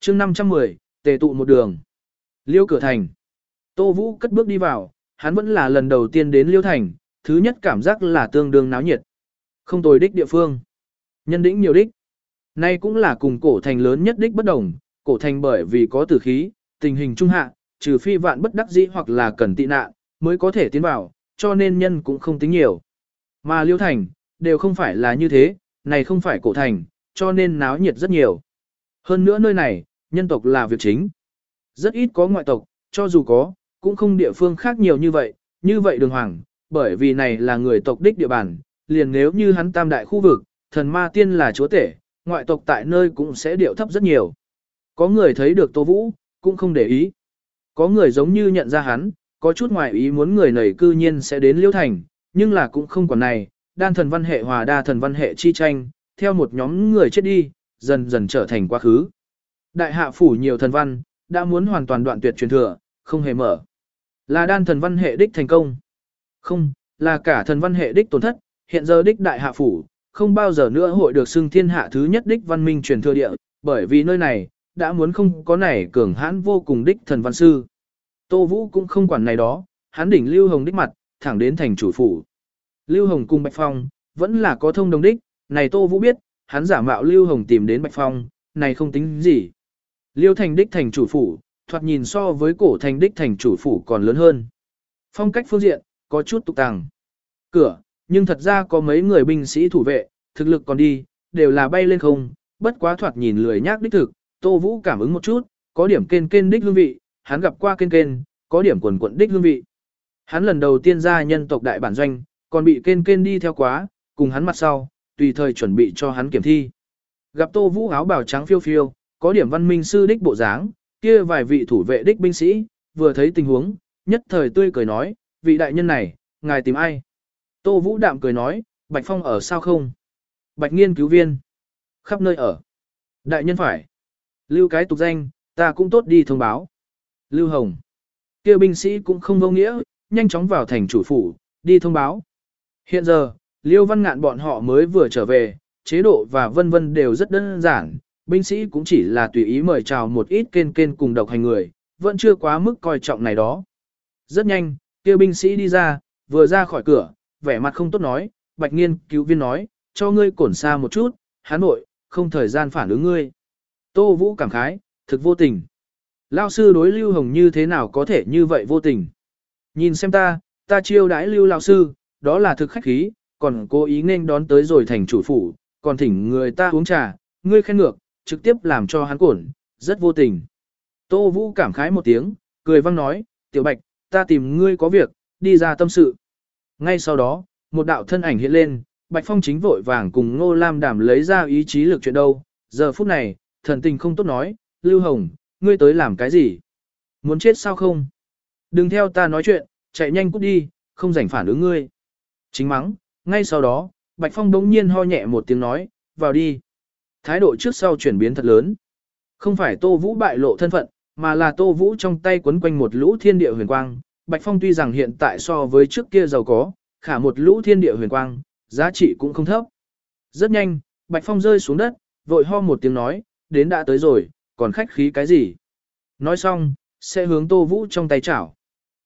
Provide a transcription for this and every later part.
chương 510, tề tụ một đường. Liêu cửa thành. Tô Vũ cất bước đi vào, hắn vẫn là lần đầu tiên đến Liêu thành, thứ nhất cảm giác là tương đương náo nhiệt. Không tồi đích địa phương. Nhân đĩnh nhiều đích. Nay cũng là cùng cổ thành lớn nhất đích bất đồng, cổ thành bởi vì có tử khí, tình hình trung hạ, trừ phi vạn bất đắc dĩ hoặc là cần tị nạn, mới có thể tiến vào, cho nên nhân cũng không tính nhiều. Mà Liêu thành, đều không phải là như thế, này không phải cổ thành, cho nên náo nhiệt rất nhiều. Hơn nữa nơi này, nhân tộc là việc chính. Rất ít có ngoại tộc, cho dù có, cũng không địa phương khác nhiều như vậy, như vậy đường hoàng, bởi vì này là người tộc đích địa bàn, liền nếu như hắn tam đại khu vực, thần ma tiên là chúa tể, ngoại tộc tại nơi cũng sẽ điệu thấp rất nhiều. Có người thấy được Tô Vũ, cũng không để ý. Có người giống như nhận ra hắn, có chút ngoài ý muốn người này cư nhiên sẽ đến Liêu Thành, nhưng là cũng không còn này, đan thần văn hệ hòa đa thần văn hệ chi tranh, theo một nhóm người chết đi, dần dần trở thành quá khứ. Đại hạ phủ nhiều thần văn, đã muốn hoàn toàn đoạn tuyệt truyền thừa, không hề mở. Là đan thần văn hệ đích thành công. Không, là cả thần văn hệ đích tổn thất, hiện giờ đích đại hạ phủ, không bao giờ nữa hội được xưng thiên hạ thứ nhất đích văn minh truyền thừa địa, bởi vì nơi này, đã muốn không có này cường hãn vô cùng đích thần văn sư. Tô Vũ cũng không quản này đó, hắn đỉnh Lưu Hồng đích mặt, thẳng đến thành chủ phủ. Lưu Hồng cùng Bạch Phong, vẫn là có thông đồng đích, này Tô Vũ biết, hắn giả mạo Lưu Hồng tìm đến Bạch Phong, này không tính gì. Liêu thành đích thành chủ phủ, thoạt nhìn so với cổ thành đích thành chủ phủ còn lớn hơn. Phong cách phương diện, có chút tục tàng. Cửa, nhưng thật ra có mấy người binh sĩ thủ vệ, thực lực còn đi, đều là bay lên không, bất quá thoạt nhìn lười nhác đích thực, Tô Vũ cảm ứng một chút, có điểm kên kên đích hương vị, hắn gặp qua kên kên, có điểm quần quận đích hương vị. Hắn lần đầu tiên ra nhân tộc đại bản doanh, còn bị kên kên đi theo quá, cùng hắn mặt sau, tùy thời chuẩn bị cho hắn kiểm thi. Gặp Tô Vũ áo bào trắng phiêu phiêu, có điểm văn minh sư đích bộ dáng, kia vài vị thủ vệ đích binh sĩ, vừa thấy tình huống, nhất thời tươi cười nói, vị đại nhân này, ngài tìm ai? Tô Vũ đạm cười nói, Bạch Phong ở sao không? Bạch nghiên cứu viên, khắp nơi ở. Đại nhân phải. Lưu cái tục danh, ta cũng tốt đi thông báo. Lưu Hồng, kia binh sĩ cũng không vô nghĩa, nhanh chóng vào thành chủ phủ, đi thông báo. Hiện giờ, Liêu Văn Ngạn bọn họ mới vừa trở về, chế độ và vân vân đều rất đơn giản, binh sĩ cũng chỉ là tùy ý mời chào một ít kên kên cùng độc hành người, vẫn chưa quá mức coi trọng này đó. Rất nhanh, kia binh sĩ đi ra, vừa ra khỏi cửa, vẻ mặt không tốt nói, bạch nghiên cứu viên nói, cho ngươi cổn xa một chút, hán nội, không thời gian phản ứng ngươi. Tô Vũ cảm khái, thực vô tình. Lao sư đối Lưu Hồng như thế nào có thể như vậy vô tình. Nhìn xem ta, ta chiêu đãi Lưu Lao sư, đó là thực khách khí, còn cố ý nên đón tới rồi thành chủ phủ, còn thỉnh người ta uống trà, ngươi khen ngược, trực tiếp làm cho hắn cổn, rất vô tình. Tô Vũ cảm khái một tiếng, cười văng nói, tiểu bạch, ta tìm ngươi có việc, đi ra tâm sự. Ngay sau đó, một đạo thân ảnh hiện lên, Bạch Phong chính vội vàng cùng Ngô Lam đảm lấy ra ý chí lực chuyện đâu. Giờ phút này, thần tình không tốt nói, Lưu Hồng, ngươi tới làm cái gì? Muốn chết sao không? Đừng theo ta nói chuyện, chạy nhanh cút đi, không rảnh phản ứng ngươi. Chính mắng, ngay sau đó, Bạch Phong đống nhiên ho nhẹ một tiếng nói, vào đi. Thái độ trước sau chuyển biến thật lớn. Không phải Tô Vũ bại lộ thân phận, mà là Tô Vũ trong tay quấn quanh một lũ thiên địa huyền quang. Bạch Phong tuy rằng hiện tại so với trước kia giàu có, khả một lũ thiên địa huyền quang, giá trị cũng không thấp. Rất nhanh, Bạch Phong rơi xuống đất, vội ho một tiếng nói, đến đã tới rồi, còn khách khí cái gì? Nói xong, sẽ hướng Tô Vũ trong tay chảo.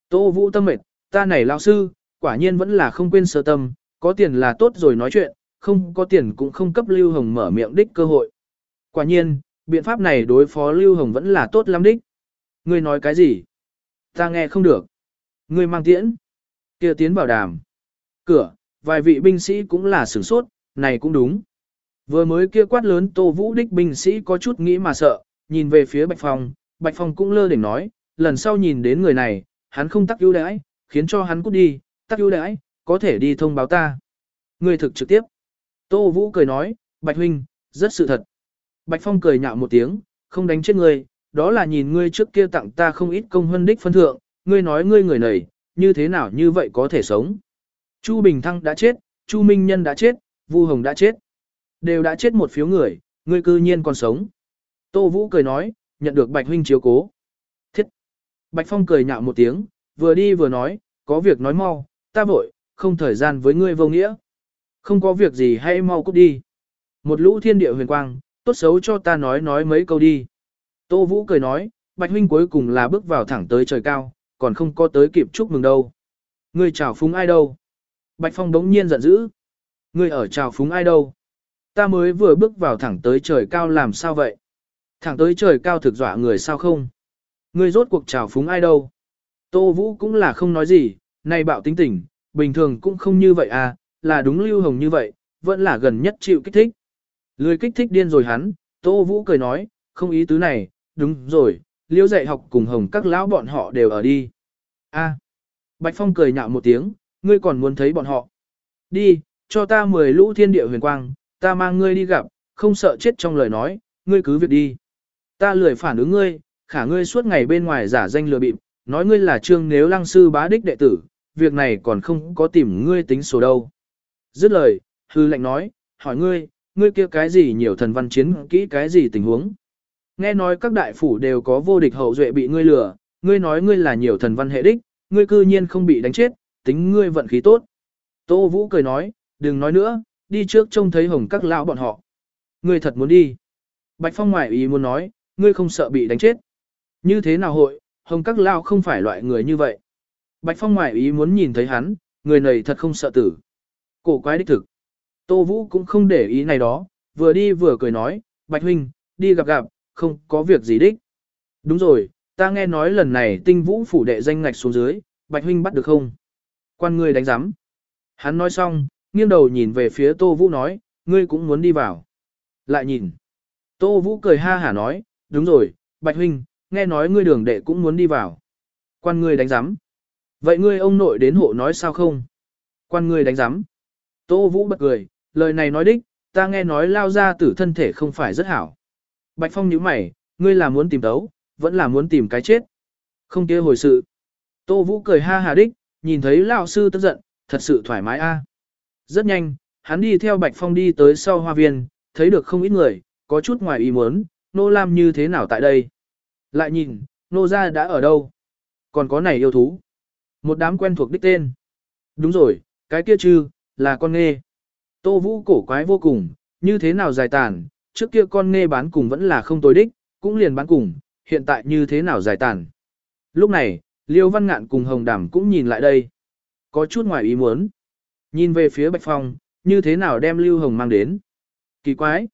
Tô Vũ tâm mệt, ta này lao sư, quả nhiên vẫn là không quên sơ tâm, có tiền là tốt rồi nói chuyện, không có tiền cũng không cấp Lưu Hồng mở miệng đích cơ hội. Quả nhiên, biện pháp này đối phó Lưu Hồng vẫn là tốt lắm đích. Ngươi nói cái gì? Ta nghe không được. Ngươi mang tiễn. kia tiến bảo đảm. Cửa, vài vị binh sĩ cũng là sửng sốt, này cũng đúng. Vừa mới kia quát lớn Tô Vũ đích binh sĩ có chút nghĩ mà sợ, nhìn về phía Bạch Phong, Bạch Phong cũng lơ đỉnh nói, lần sau nhìn đến người này, hắn không tắc ưu đãi, khiến cho hắn cút đi, tắc ưu đãi, có thể đi thông báo ta. Người thực trực tiếp. Tô Vũ cười nói, Bạch Huynh, rất sự thật. Bạch Phong cười nhạo một tiếng, không đánh chết ngươi, đó là nhìn ngươi trước kia tặng ta không ít công hân đích phân thượng, ngươi nói ngươi người này, như thế nào như vậy có thể sống. Chu Bình Thăng đã chết, Chu Minh Nhân đã chết, Vu Hồng đã chết. Đều đã chết một phiếu người, ngươi cư nhiên còn sống. Tô Vũ cười nói, nhận được Bạch Huynh chiếu cố. Thiết! Bạch Phong cười nhạo một tiếng, vừa đi vừa nói, có việc nói mau, ta vội, không thời gian với ngươi vô nghĩa. Không có việc gì hãy mau cút đi. Một lũ thiên địa huyền quang, tốt xấu cho ta nói nói mấy câu đi. Tô Vũ cười nói, Bạch huynh cuối cùng là bước vào thẳng tới trời cao, còn không có tới kịp chúc mừng đâu. Ngươi chào phúng ai đâu? Bạch Phong đống nhiên giận dữ. Ngươi ở chào phúng ai đâu? Ta mới vừa bước vào thẳng tới trời cao làm sao vậy? Thẳng tới trời cao thực dọa người sao không? Ngươi rốt cuộc chào phúng ai đâu? Tô Vũ cũng là không nói gì, này bạo tính tình, bình thường cũng không như vậy à, là đúng lưu hồng như vậy, vẫn là gần nhất chịu kích thích. Lười kích thích điên rồi hắn, Tô Vũ cười nói, không ý tứ này, đúng rồi, liêu dạy học cùng hồng các lão bọn họ đều ở đi. a Bạch Phong cười nhạo một tiếng, ngươi còn muốn thấy bọn họ. Đi, cho ta mười lũ thiên địa huyền quang, ta mang ngươi đi gặp, không sợ chết trong lời nói, ngươi cứ việc đi. Ta lười phản ứng ngươi, khả ngươi suốt ngày bên ngoài giả danh lừa bịp, nói ngươi là trương nếu lăng sư bá đích đệ tử, việc này còn không có tìm ngươi tính số đâu. Dứt lời, hư lệnh nói, hỏi ngươi, ngươi kia cái gì nhiều thần văn chiến kỹ cái gì tình huống. Nghe nói các đại phủ đều có vô địch hậu duệ bị ngươi lừa, ngươi nói ngươi là nhiều thần văn hệ đích, ngươi cư nhiên không bị đánh chết, tính ngươi vận khí tốt. Tô Vũ cười nói, đừng nói nữa, đi trước trông thấy hồng các lão bọn họ. Ngươi thật muốn đi. Bạch Phong ngoại ý muốn nói, ngươi không sợ bị đánh chết. Như thế nào hội, hồng các lão không phải loại người như vậy. Bạch Phong ngoại ý muốn nhìn thấy hắn, người này thật không sợ tử. Cổ quái đích thực. Tô Vũ cũng không để ý này đó, vừa đi vừa cười nói, Bạch Huynh, đi gặp gặp, không có việc gì đích. Đúng rồi, ta nghe nói lần này tinh vũ phủ đệ danh ngạch xuống dưới, Bạch Huynh bắt được không? Quan ngươi đánh giám. Hắn nói xong, nghiêng đầu nhìn về phía Tô Vũ nói, ngươi cũng muốn đi vào. Lại nhìn. Tô Vũ cười ha hả nói, đúng rồi, Bạch Huynh, nghe nói ngươi đường đệ cũng muốn đi vào. Quan ngươi đánh giám. Vậy ngươi ông nội đến hộ nói sao không? Quan ngươi đánh giám. Tô Vũ bật cười, lời này nói đích, ta nghe nói lao ra tử thân thể không phải rất hảo. Bạch Phong nhíu mày, ngươi là muốn tìm đấu, vẫn là muốn tìm cái chết. Không kia hồi sự. Tô Vũ cười ha hà đích, nhìn thấy lão sư tức giận, thật sự thoải mái a. Rất nhanh, hắn đi theo Bạch Phong đi tới sau hoa viên, thấy được không ít người, có chút ngoài ý muốn, nô lam như thế nào tại đây. Lại nhìn, nô gia đã ở đâu? Còn có này yêu thú. Một đám quen thuộc đích tên. Đúng rồi, cái kia chứ, là con nghe. Tô Vũ cổ quái vô cùng, như thế nào giải tàn, trước kia con nghe bán cùng vẫn là không tối đích, cũng liền bán cùng, hiện tại như thế nào giải tàn. Lúc này, Liêu Văn Ngạn cùng Hồng Đàm cũng nhìn lại đây. Có chút ngoài ý muốn. Nhìn về phía Bạch Phong, như thế nào đem Lưu Hồng mang đến. Kỳ quái.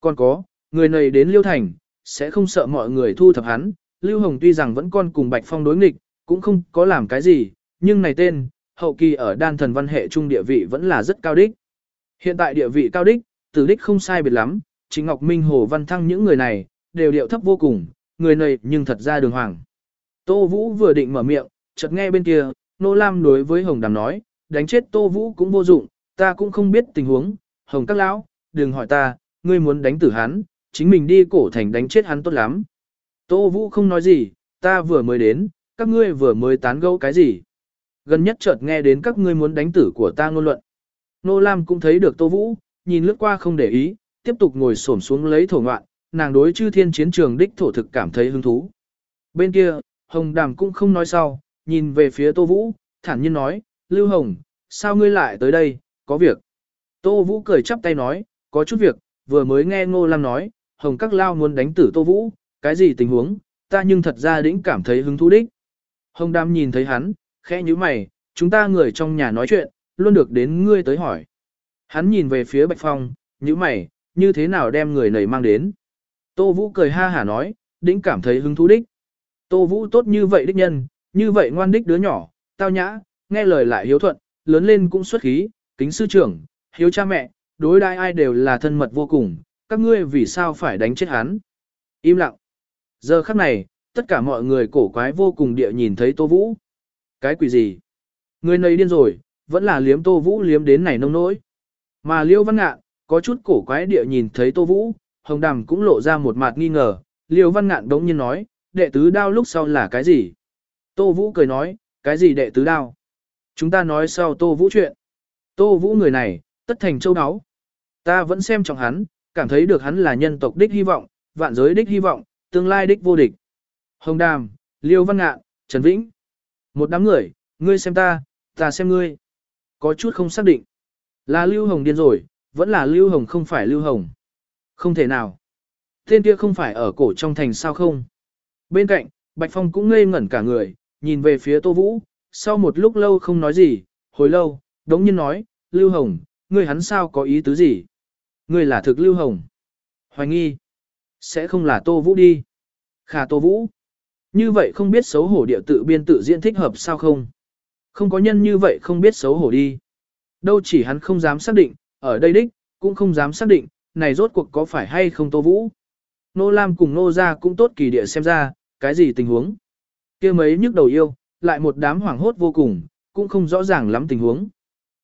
Còn có, người này đến Liêu Thành, sẽ không sợ mọi người thu thập hắn. Lưu Hồng tuy rằng vẫn còn cùng Bạch Phong đối nghịch, cũng không có làm cái gì, nhưng này tên, hậu kỳ ở đan thần văn hệ trung địa vị vẫn là rất cao đích. Hiện tại địa vị cao đích, tử đích không sai biệt lắm, chính Ngọc Minh Hồ Văn Thăng những người này, đều điệu thấp vô cùng, người này nhưng thật ra đường hoàng. Tô Vũ vừa định mở miệng, chợt nghe bên kia, Nô Lam đối với Hồng Đàm nói, đánh chết Tô Vũ cũng vô dụng, ta cũng không biết tình huống, Hồng các lão, đừng hỏi ta, ngươi muốn đánh tử hắn, chính mình đi cổ thành đánh chết hắn tốt lắm. Tô Vũ không nói gì, ta vừa mới đến, các ngươi vừa mới tán gẫu cái gì. Gần nhất chợt nghe đến các ngươi muốn đánh tử của ta ngôn luận. Nô Lam cũng thấy được Tô Vũ, nhìn lướt qua không để ý, tiếp tục ngồi xổm xuống lấy thổ ngoạn, nàng đối chư thiên chiến trường đích thổ thực cảm thấy hứng thú. Bên kia, Hồng Đàm cũng không nói sau, nhìn về phía Tô Vũ, thản nhiên nói, Lưu Hồng, sao ngươi lại tới đây, có việc. Tô Vũ cười chắp tay nói, có chút việc, vừa mới nghe Ngô Lam nói, Hồng Các Lao muốn đánh tử Tô Vũ, cái gì tình huống, ta nhưng thật ra đĩnh cảm thấy hứng thú đích. Hồng Đàm nhìn thấy hắn, khẽ như mày, chúng ta người trong nhà nói chuyện, luôn được đến ngươi tới hỏi. Hắn nhìn về phía Bạch Phong, như mày, như thế nào đem người này mang đến. Tô Vũ cười ha hả nói, đĩnh cảm thấy hứng thú đích. Tô Vũ tốt như vậy đích nhân, như vậy ngoan đích đứa nhỏ, tao nhã, nghe lời lại hiếu thuận, lớn lên cũng xuất khí, kính sư trưởng, hiếu cha mẹ, đối đai ai đều là thân mật vô cùng, các ngươi vì sao phải đánh chết hắn. Im lặng. Giờ khắc này, tất cả mọi người cổ quái vô cùng địa nhìn thấy Tô Vũ. Cái quỷ gì? Người này điên rồi, vẫn là liếm Tô Vũ liếm đến này nông nỗi. Mà Liêu Văn Ngạn, có chút cổ quái địa nhìn thấy Tô Vũ, Hồng Đàm cũng lộ ra một mặt nghi ngờ, Liêu Văn Ngạn đống nhiên nói, đệ tứ đao lúc sau là cái gì? Tô Vũ cười nói, cái gì đệ tứ đao? Chúng ta nói sau Tô Vũ chuyện. Tô Vũ người này, tất thành châu áo. Ta vẫn xem trọng hắn, cảm thấy được hắn là nhân tộc đích hy vọng, vạn giới đích hy vọng, tương lai đích vô địch. Hồng Đàm, Liêu Văn Ngạn, Trần Vĩnh. Một đám người, ngươi xem ta, ta xem ngươi. Có chút không xác định. Là Lưu Hồng điên rồi, vẫn là Lưu Hồng không phải Lưu Hồng. Không thể nào. Tên kia không phải ở cổ trong thành sao không? Bên cạnh, Bạch Phong cũng ngây ngẩn cả người, nhìn về phía Tô Vũ, sau một lúc lâu không nói gì, hồi lâu, đống nhiên nói, Lưu Hồng, ngươi hắn sao có ý tứ gì? Ngươi là thực Lưu Hồng. Hoài nghi. Sẽ không là Tô Vũ đi. Khả Tô Vũ. Như vậy không biết xấu hổ địa tự biên tự diễn thích hợp sao không? Không có nhân như vậy không biết xấu hổ đi. Đâu chỉ hắn không dám xác định, ở đây đích, cũng không dám xác định, này rốt cuộc có phải hay không Tô Vũ. Nô Lam cùng Nô ra cũng tốt kỳ địa xem ra, cái gì tình huống. kia mấy nhức đầu yêu, lại một đám hoảng hốt vô cùng, cũng không rõ ràng lắm tình huống.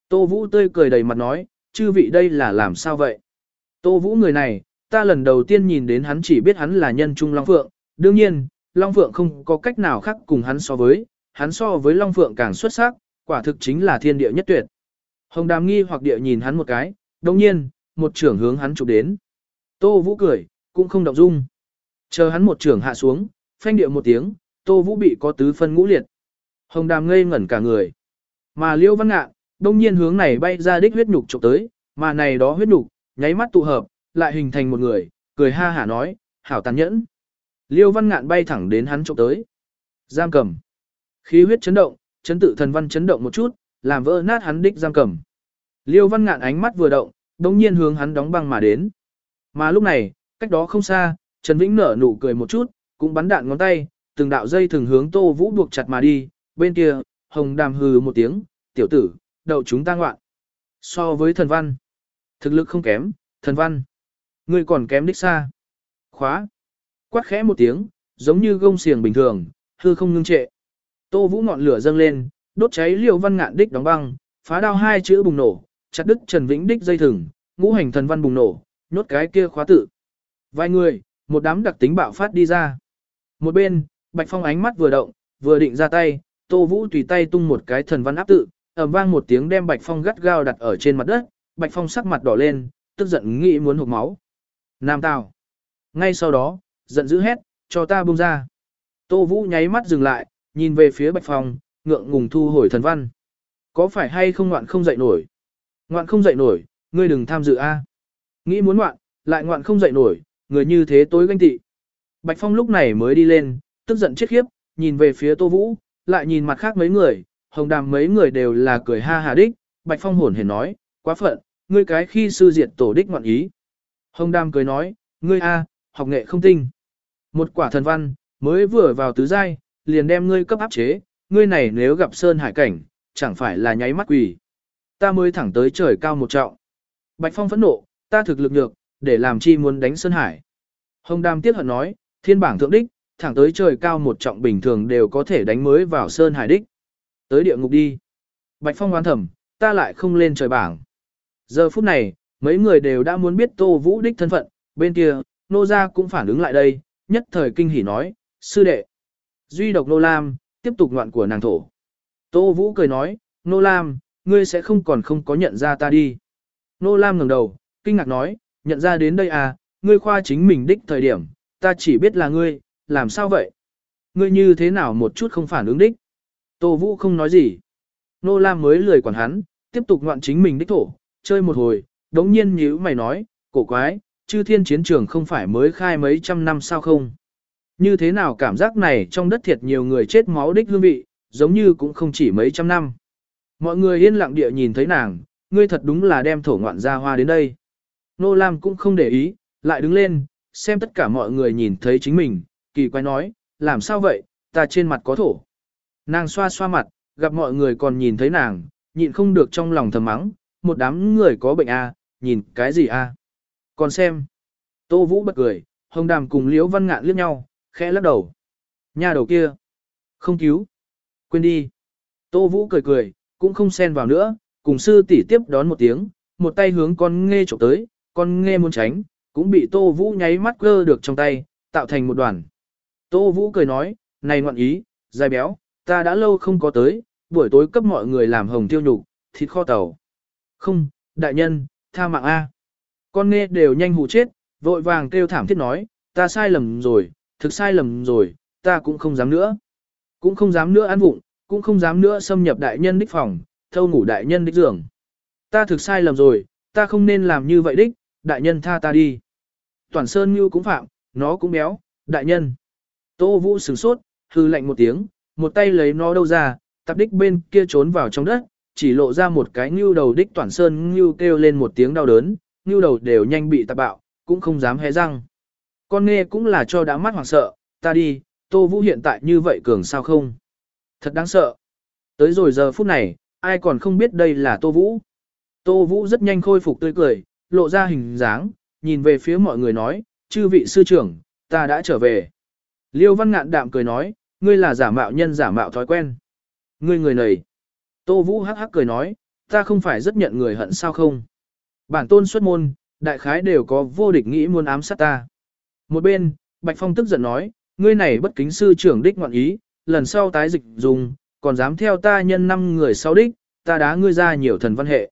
Tô Vũ tươi cười đầy mặt nói, chư vị đây là làm sao vậy? Tô Vũ người này, ta lần đầu tiên nhìn đến hắn chỉ biết hắn là nhân trung Long Phượng, đương nhiên, Long Phượng không có cách nào khác cùng hắn so với, hắn so với Long Phượng càng xuất sắc, quả thực chính là thiên địa nhất tuyệt. Hồng Đàm nghi hoặc địa nhìn hắn một cái, đồng nhiên, một trưởng hướng hắn chụp đến. Tô Vũ cười, cũng không động dung. Chờ hắn một trưởng hạ xuống, phanh địa một tiếng, Tô Vũ bị có tứ phân ngũ liệt. Hồng Đàm ngây ngẩn cả người. Mà Liêu Văn Ngạn, đồng nhiên hướng này bay ra đích huyết nhục chụp tới, mà này đó huyết nhục, nháy mắt tụ hợp, lại hình thành một người, cười ha hả nói, hảo tàn nhẫn. Liêu Văn Ngạn bay thẳng đến hắn chụp tới. Giam cầm. Khí huyết chấn động, chấn tự thần văn chấn động một chút, làm vỡ nát hắn đích giam cầm. Liêu Văn Ngạn ánh mắt vừa động, đồng nhiên hướng hắn đóng băng mà đến. Mà lúc này, cách đó không xa, Trần Vĩnh nở nụ cười một chút, cũng bắn đạn ngón tay, từng đạo dây thường hướng Tô Vũ buộc chặt mà đi, bên kia, Hồng Đàm hừ một tiếng, tiểu tử, đậu chúng ta ngoạn. So với thần văn, thực lực không kém, thần văn, ngươi còn kém đích xa. Khóa, quát khẽ một tiếng, giống như gông xiềng bình thường, hư không ngưng trệ. Tô Vũ ngọn lửa dâng lên, đốt cháy liều văn ngạn đích đóng băng, phá đao hai chữ bùng nổ, chặt đứt Trần Vĩnh đích dây thừng, ngũ hành thần văn bùng nổ, nhốt cái kia khóa tự. Vài người, một đám đặc tính bạo phát đi ra. Một bên, Bạch Phong ánh mắt vừa động, vừa định ra tay, Tô Vũ tùy tay tung một cái thần văn áp tự, ầm vang một tiếng đem Bạch Phong gắt gao đặt ở trên mặt đất, Bạch Phong sắc mặt đỏ lên, tức giận nghĩ muốn hộc máu. Nam Tào. Ngay sau đó, giận dữ hét, cho ta buông ra. Tô Vũ nháy mắt dừng lại, nhìn về phía Bạch Phong, ngượng ngùng thu hồi thần văn. Có phải hay không ngoạn không dậy nổi? Ngoạn không dậy nổi, ngươi đừng tham dự a. Nghĩ muốn ngoạn, lại ngoạn không dậy nổi, người như thế tối ganh tị. Bạch Phong lúc này mới đi lên, tức giận chết khiếp, nhìn về phía Tô Vũ, lại nhìn mặt khác mấy người, hồng đàm mấy người đều là cười ha hà đích, Bạch Phong hồn hển nói, quá phận, ngươi cái khi sư diệt tổ đích ngoạn ý. Hồng đàm cười nói, ngươi a, học nghệ không tinh. Một quả thần văn, mới vừa vào tứ giai, liền đem ngươi cấp áp chế, ngươi này nếu gặp sơn hải cảnh, chẳng phải là nháy mắt quỷ. Ta mới thẳng tới trời cao một trọng. Bạch Phong phẫn nộ, ta thực lực được, để làm chi muốn đánh sơn hải. Hồng đam tiếc hận nói, thiên bảng thượng đích, thẳng tới trời cao một trọng bình thường đều có thể đánh mới vào sơn hải đích. Tới địa ngục đi. Bạch Phong oán thầm, ta lại không lên trời bảng. Giờ phút này, mấy người đều đã muốn biết Tô Vũ đích thân phận, bên kia, Nô Gia cũng phản ứng lại đây, nhất thời kinh hỉ nói, sư đệ. Duy độc Nô Lam, tiếp tục ngoạn của nàng thổ. Tô Vũ cười nói, Nô Lam, ngươi sẽ không còn không có nhận ra ta đi. Nô Lam ngẩng đầu, kinh ngạc nói, nhận ra đến đây à, ngươi khoa chính mình đích thời điểm, ta chỉ biết là ngươi, làm sao vậy? Ngươi như thế nào một chút không phản ứng đích? Tô Vũ không nói gì. Nô Lam mới lười quản hắn, tiếp tục ngoạn chính mình đích thổ, chơi một hồi, đống nhiên nhíu mày nói, cổ quái, chư thiên chiến trường không phải mới khai mấy trăm năm sao không? Như thế nào cảm giác này trong đất thiệt nhiều người chết máu đích hương vị, giống như cũng không chỉ mấy trăm năm. Mọi người yên lặng địa nhìn thấy nàng, ngươi thật đúng là đem thổ ngoạn ra hoa đến đây. Nô Lam cũng không để ý, lại đứng lên, xem tất cả mọi người nhìn thấy chính mình, kỳ quái nói, làm sao vậy, ta trên mặt có thổ. Nàng xoa xoa mặt, gặp mọi người còn nhìn thấy nàng, nhịn không được trong lòng thầm mắng, một đám người có bệnh a, à, nhìn cái gì a? À? Còn xem. Tô Vũ bật cười, Hồng Đàm cùng Liễu Văn Ngạn liếc nhau, khẽ lắc đầu. Nhà đầu kia. Không cứu. Quên đi. Tô Vũ cười cười, cũng không xen vào nữa, cùng sư tỷ tiếp đón một tiếng, một tay hướng con nghe chụp tới, con nghe muốn tránh, cũng bị Tô Vũ nháy mắt cơ được trong tay, tạo thành một đoàn. Tô Vũ cười nói, này ngoạn ý, dài béo, ta đã lâu không có tới, buổi tối cấp mọi người làm hồng tiêu nhục, thịt kho tàu. Không, đại nhân, tha mạng A. Con nghe đều nhanh hù chết, vội vàng kêu thảm thiết nói, ta sai lầm rồi, thực sai lầm rồi, ta cũng không dám nữa. Cũng không dám nữa ăn vụng, cũng không dám nữa xâm nhập đại nhân đích phòng, thâu ngủ đại nhân đích giường. Ta thực sai lầm rồi, ta không nên làm như vậy đích, đại nhân tha ta đi. Toàn sơn như cũng phạm, nó cũng béo, đại nhân. Tô Vũ sửng sốt, hư lạnh một tiếng, một tay lấy nó đâu ra, tập đích bên kia trốn vào trong đất, chỉ lộ ra một cái ngưu đầu đích toàn sơn ngưu kêu lên một tiếng đau đớn, ngưu đầu đều nhanh bị tạp bạo, cũng không dám hé răng. Con nghe cũng là cho đã mắt hoảng sợ, ta đi, Tô Vũ hiện tại như vậy cường sao không? Thật đáng sợ. Tới rồi giờ phút này, ai còn không biết đây là Tô Vũ. Tô Vũ rất nhanh khôi phục tươi cười, lộ ra hình dáng, nhìn về phía mọi người nói, chư vị sư trưởng, ta đã trở về. Liêu Văn Ngạn đạm cười nói, ngươi là giả mạo nhân giả mạo thói quen. Ngươi người này. Tô Vũ hắc hắc cười nói, ta không phải rất nhận người hận sao không. Bản tôn xuất môn, đại khái đều có vô địch nghĩ muốn ám sát ta. Một bên, Bạch Phong tức giận nói, ngươi này bất kính sư trưởng đích ngoạn ý, lần sau tái dịch dùng, còn dám theo ta nhân năm người sau đích, ta đá ngươi ra nhiều thần văn hệ.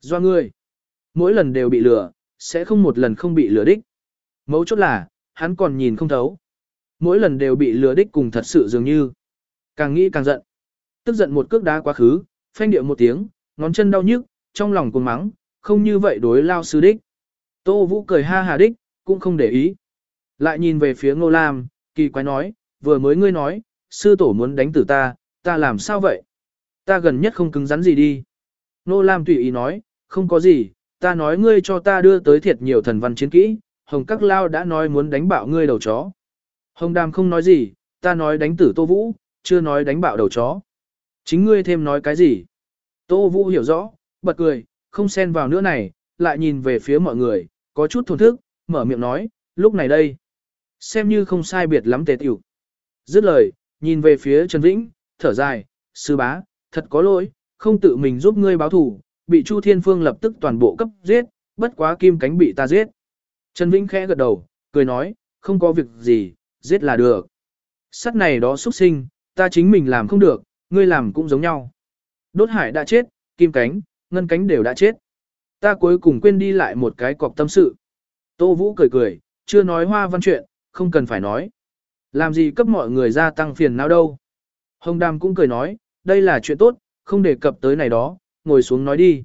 Do ngươi, mỗi lần đều bị lừa, sẽ không một lần không bị lừa đích. Mấu chốt là, hắn còn nhìn không thấu. Mỗi lần đều bị lừa đích cùng thật sự dường như. Càng nghĩ càng giận. Tức giận một cước đá quá khứ, phanh điệu một tiếng, ngón chân đau nhức, trong lòng cuồng mắng, không như vậy đối lao sư đích. Tô Vũ cười ha hà đích, cũng không để ý. Lại nhìn về phía Ngô Lam, kỳ quái nói, vừa mới ngươi nói, sư tổ muốn đánh tử ta, ta làm sao vậy? Ta gần nhất không cứng rắn gì đi. Ngô Lam tùy ý nói, không có gì, ta nói ngươi cho ta đưa tới thiệt nhiều thần văn chiến kỹ, Hồng Các Lao đã nói muốn đánh bạo ngươi đầu chó. Hồng Đàm không nói gì, ta nói đánh tử Tô Vũ, chưa nói đánh bạo đầu chó. Chính ngươi thêm nói cái gì? Tô Vũ hiểu rõ, bật cười, không xen vào nữa này, lại nhìn về phía mọi người, có chút thổn thức, mở miệng nói, lúc này đây. Xem như không sai biệt lắm tề tiểu. Dứt lời, nhìn về phía Trần Vĩnh, thở dài, sư bá, thật có lỗi, không tự mình giúp ngươi báo thủ, bị Chu Thiên Phương lập tức toàn bộ cấp giết, bất quá kim cánh bị ta giết. Trần Vĩnh khẽ gật đầu, cười nói, không có việc gì, giết là được. Sắt này đó xuất sinh, ta chính mình làm không được, ngươi làm cũng giống nhau. Đốt hải đã chết, kim cánh, ngân cánh đều đã chết. Ta cuối cùng quên đi lại một cái cọc tâm sự. Tô Vũ cười cười, chưa nói hoa văn chuyện, không cần phải nói. Làm gì cấp mọi người gia tăng phiền não đâu. Hồng Đàm cũng cười nói, đây là chuyện tốt, không đề cập tới này đó, ngồi xuống nói đi.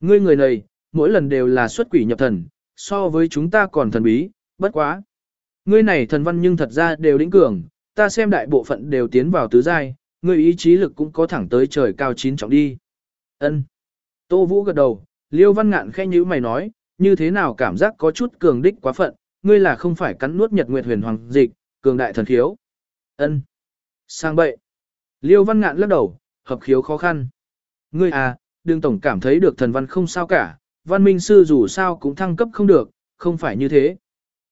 Ngươi người này, mỗi lần đều là xuất quỷ nhập thần, so với chúng ta còn thần bí, bất quá. Ngươi này thần văn nhưng thật ra đều đỉnh cường, ta xem đại bộ phận đều tiến vào tứ giai, ngươi ý chí lực cũng có thẳng tới trời cao chín trọng đi. Ân. Tô Vũ gật đầu, Liêu Văn Ngạn khẽ nhíu mày nói, như thế nào cảm giác có chút cường đích quá phận, ngươi là không phải cắn nuốt Nhật Nguyệt Huyền Hoàng dịch, cường đại thần khiếu. Ân. Sang bậy. Liêu Văn Ngạn lắc đầu, hợp khiếu khó khăn. Ngươi à, đừng tổng cảm thấy được thần văn không sao cả, văn minh sư dù sao cũng thăng cấp không được, không phải như thế.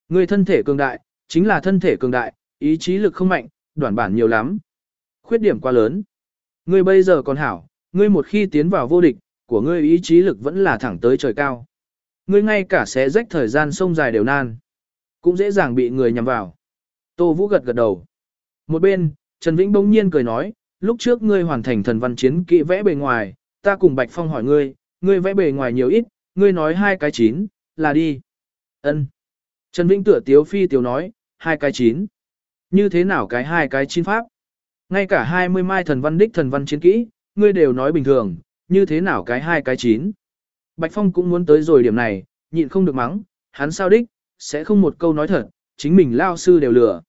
Ngươi thân thể cường đại, chính là thân thể cường đại, ý chí lực không mạnh, đoạn bản nhiều lắm. Khuyết điểm quá lớn. Ngươi bây giờ còn hảo, ngươi một khi tiến vào vô địch, của ngươi ý chí lực vẫn là thẳng tới trời cao. Ngươi ngay cả xé rách thời gian sông dài đều nan. Cũng dễ dàng bị người nhằm vào. Tô Vũ gật gật đầu. Một bên, Trần Vĩnh bỗng nhiên cười nói, lúc trước ngươi hoàn thành thần văn chiến kỹ vẽ bề ngoài, ta cùng Bạch Phong hỏi ngươi, ngươi vẽ bề ngoài nhiều ít, ngươi nói hai cái chín, là đi. Ân. Trần Vĩnh tựa tiếu phi tiếu nói, hai cái chín. Như thế nào cái hai cái chín pháp? Ngay cả hai mươi mai thần văn đích thần văn chiến kỹ, ngươi đều nói bình thường, như thế nào cái hai cái chín. Bạch Phong cũng muốn tới rồi điểm này, nhịn không được mắng, hắn sao đích, sẽ không một câu nói thật, chính mình lao sư đều lừa.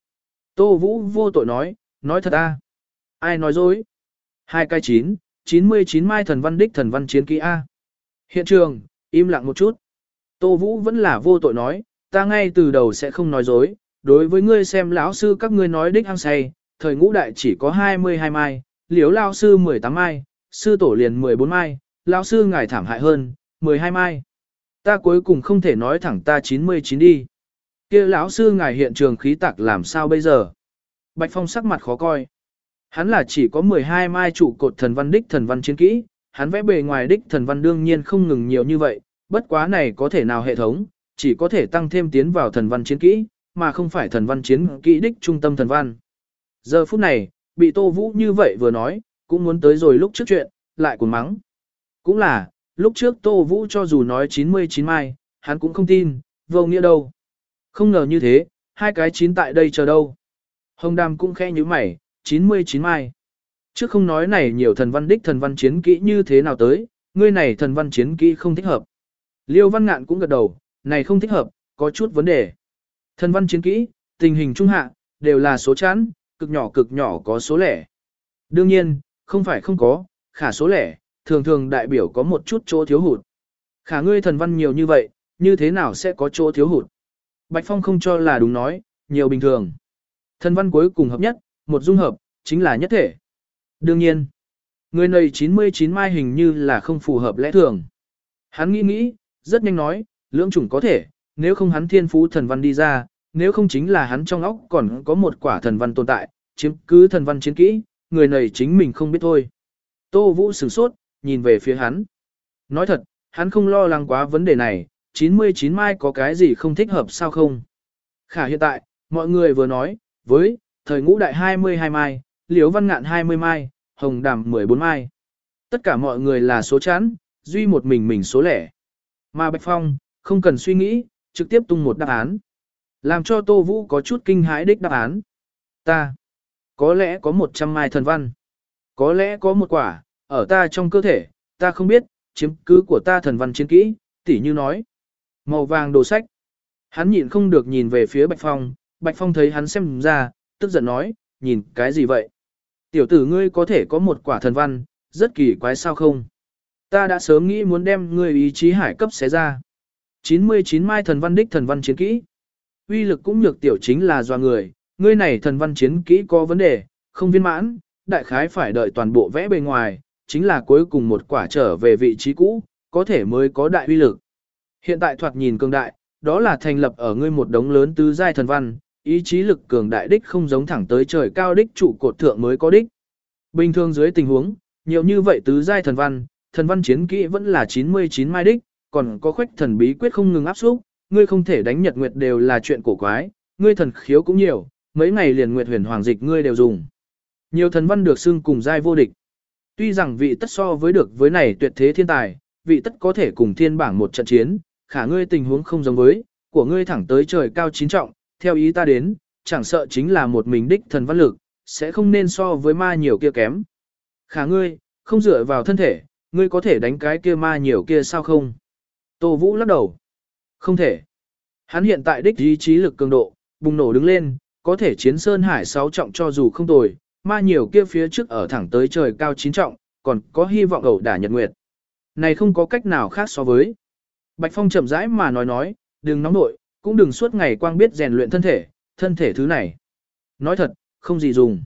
Tô Vũ vô tội nói, nói thật a Ai nói dối? Hai cái chín, 99 mai thần văn đích thần văn chiến kỹ A. Hiện trường, im lặng một chút. Tô Vũ vẫn là vô tội nói, ta ngay từ đầu sẽ không nói dối, đối với ngươi xem lão sư các ngươi nói đích hăng say, thời ngũ đại chỉ có 22 mai, liếu lao sư 18 mai, sư tổ liền 14 mai, lão sư ngài thảm hại hơn, 12 mai. Ta cuối cùng không thể nói thẳng ta 99 đi. kia lão sư ngài hiện trường khí tạc làm sao bây giờ? Bạch Phong sắc mặt khó coi. Hắn là chỉ có 12 mai trụ cột thần văn đích thần văn chiến kỹ, hắn vẽ bề ngoài đích thần văn đương nhiên không ngừng nhiều như vậy, bất quá này có thể nào hệ thống, chỉ có thể tăng thêm tiến vào thần văn chiến kỹ, mà không phải thần văn chiến kỹ đích trung tâm thần văn. Giờ phút này, bị Tô Vũ như vậy vừa nói, cũng muốn tới rồi lúc trước chuyện, lại còn mắng. Cũng là, lúc trước Tô Vũ cho dù nói 99 mai, hắn cũng không tin, vô nghĩa đâu. Không ngờ như thế, hai cái chín tại đây chờ đâu. Hồng Đàm cũng khẽ như mày, 99 mai. Chứ không nói này nhiều thần văn đích thần văn chiến kỹ như thế nào tới, ngươi này thần văn chiến kỹ không thích hợp. Liêu văn ngạn cũng gật đầu, này không thích hợp, có chút vấn đề. Thần văn chiến kỹ, tình hình trung hạ, đều là số chẵn, cực nhỏ cực nhỏ có số lẻ. Đương nhiên, không phải không có, khả số lẻ, thường thường đại biểu có một chút chỗ thiếu hụt. Khả ngươi thần văn nhiều như vậy, như thế nào sẽ có chỗ thiếu hụt? Bạch Phong không cho là đúng nói, nhiều bình thường. Thần văn cuối cùng hợp nhất, một dung hợp, chính là nhất thể. Đương nhiên, người này 99 mai hình như là không phù hợp lẽ thường. Hắn nghĩ nghĩ, rất nhanh nói, lưỡng chủng có thể, nếu không hắn thiên phú thần văn đi ra, nếu không chính là hắn trong óc còn có một quả thần văn tồn tại, chiếm cứ thần văn chiến kỹ, người này chính mình không biết thôi. Tô Vũ sửng sốt, nhìn về phía hắn. Nói thật, hắn không lo lắng quá vấn đề này, 99 mai có cái gì không thích hợp sao không? Khả hiện tại, mọi người vừa nói, với, thời ngũ đại 22 mai, liếu văn ngạn 20 mai, hồng đàm 14 mai. Tất cả mọi người là số chán, duy một mình mình số lẻ. Mà Bạch Phong, không cần suy nghĩ, trực tiếp tung một đáp án. Làm cho Tô Vũ có chút kinh hãi đích đáp án. Ta, có lẽ có 100 mai thần văn. Có lẽ có một quả, ở ta trong cơ thể, ta không biết, chiếm cứ của ta thần văn chiến kỹ, tỉ như nói. Màu vàng đồ sách. Hắn nhịn không được nhìn về phía Bạch Phong, Bạch Phong thấy hắn xem ra, tức giận nói, nhìn cái gì vậy? Tiểu tử ngươi có thể có một quả thần văn, rất kỳ quái sao không? Ta đã sớm nghĩ muốn đem ngươi ý chí hải cấp xé ra. 99 mai thần văn đích thần văn chiến kỹ. Uy lực cũng nhược tiểu chính là do người, ngươi này thần văn chiến kỹ có vấn đề, không viên mãn, đại khái phải đợi toàn bộ vẽ bề ngoài, chính là cuối cùng một quả trở về vị trí cũ, có thể mới có đại uy lực. Hiện tại thoạt nhìn cường đại, đó là thành lập ở ngươi một đống lớn tứ giai thần văn, ý chí lực cường đại đích không giống thẳng tới trời cao đích trụ cột thượng mới có đích. Bình thường dưới tình huống, nhiều như vậy tứ giai thần văn, thần văn chiến kỹ vẫn là 99 mai đích, còn có khuếch thần bí quyết không ngừng áp xúc, ngươi không thể đánh nhật nguyệt đều là chuyện cổ quái, ngươi thần khiếu cũng nhiều, mấy ngày liền nguyệt huyền hoàng dịch ngươi đều dùng. Nhiều thần văn được xưng cùng giai vô địch. Tuy rằng vị tất so với được với này tuyệt thế thiên tài, vị tất có thể cùng thiên bảng một trận chiến, khả ngươi tình huống không giống với, của ngươi thẳng tới trời cao chín trọng, theo ý ta đến, chẳng sợ chính là một mình đích thần văn lực, sẽ không nên so với ma nhiều kia kém. Khả ngươi, không dựa vào thân thể, ngươi có thể đánh cái kia ma nhiều kia sao không? Tô Vũ lắc đầu. Không thể. Hắn hiện tại đích ý chí lực cường độ, bùng nổ đứng lên, có thể chiến sơn hải sáu trọng cho dù không tồi, ma nhiều kia phía trước ở thẳng tới trời cao chín trọng, còn có hy vọng ẩu đả nhật nguyệt. Này không có cách nào khác so với. Bạch Phong chậm rãi mà nói nói, đừng nóng nội, cũng đừng suốt ngày quang biết rèn luyện thân thể, thân thể thứ này. Nói thật, không gì dùng.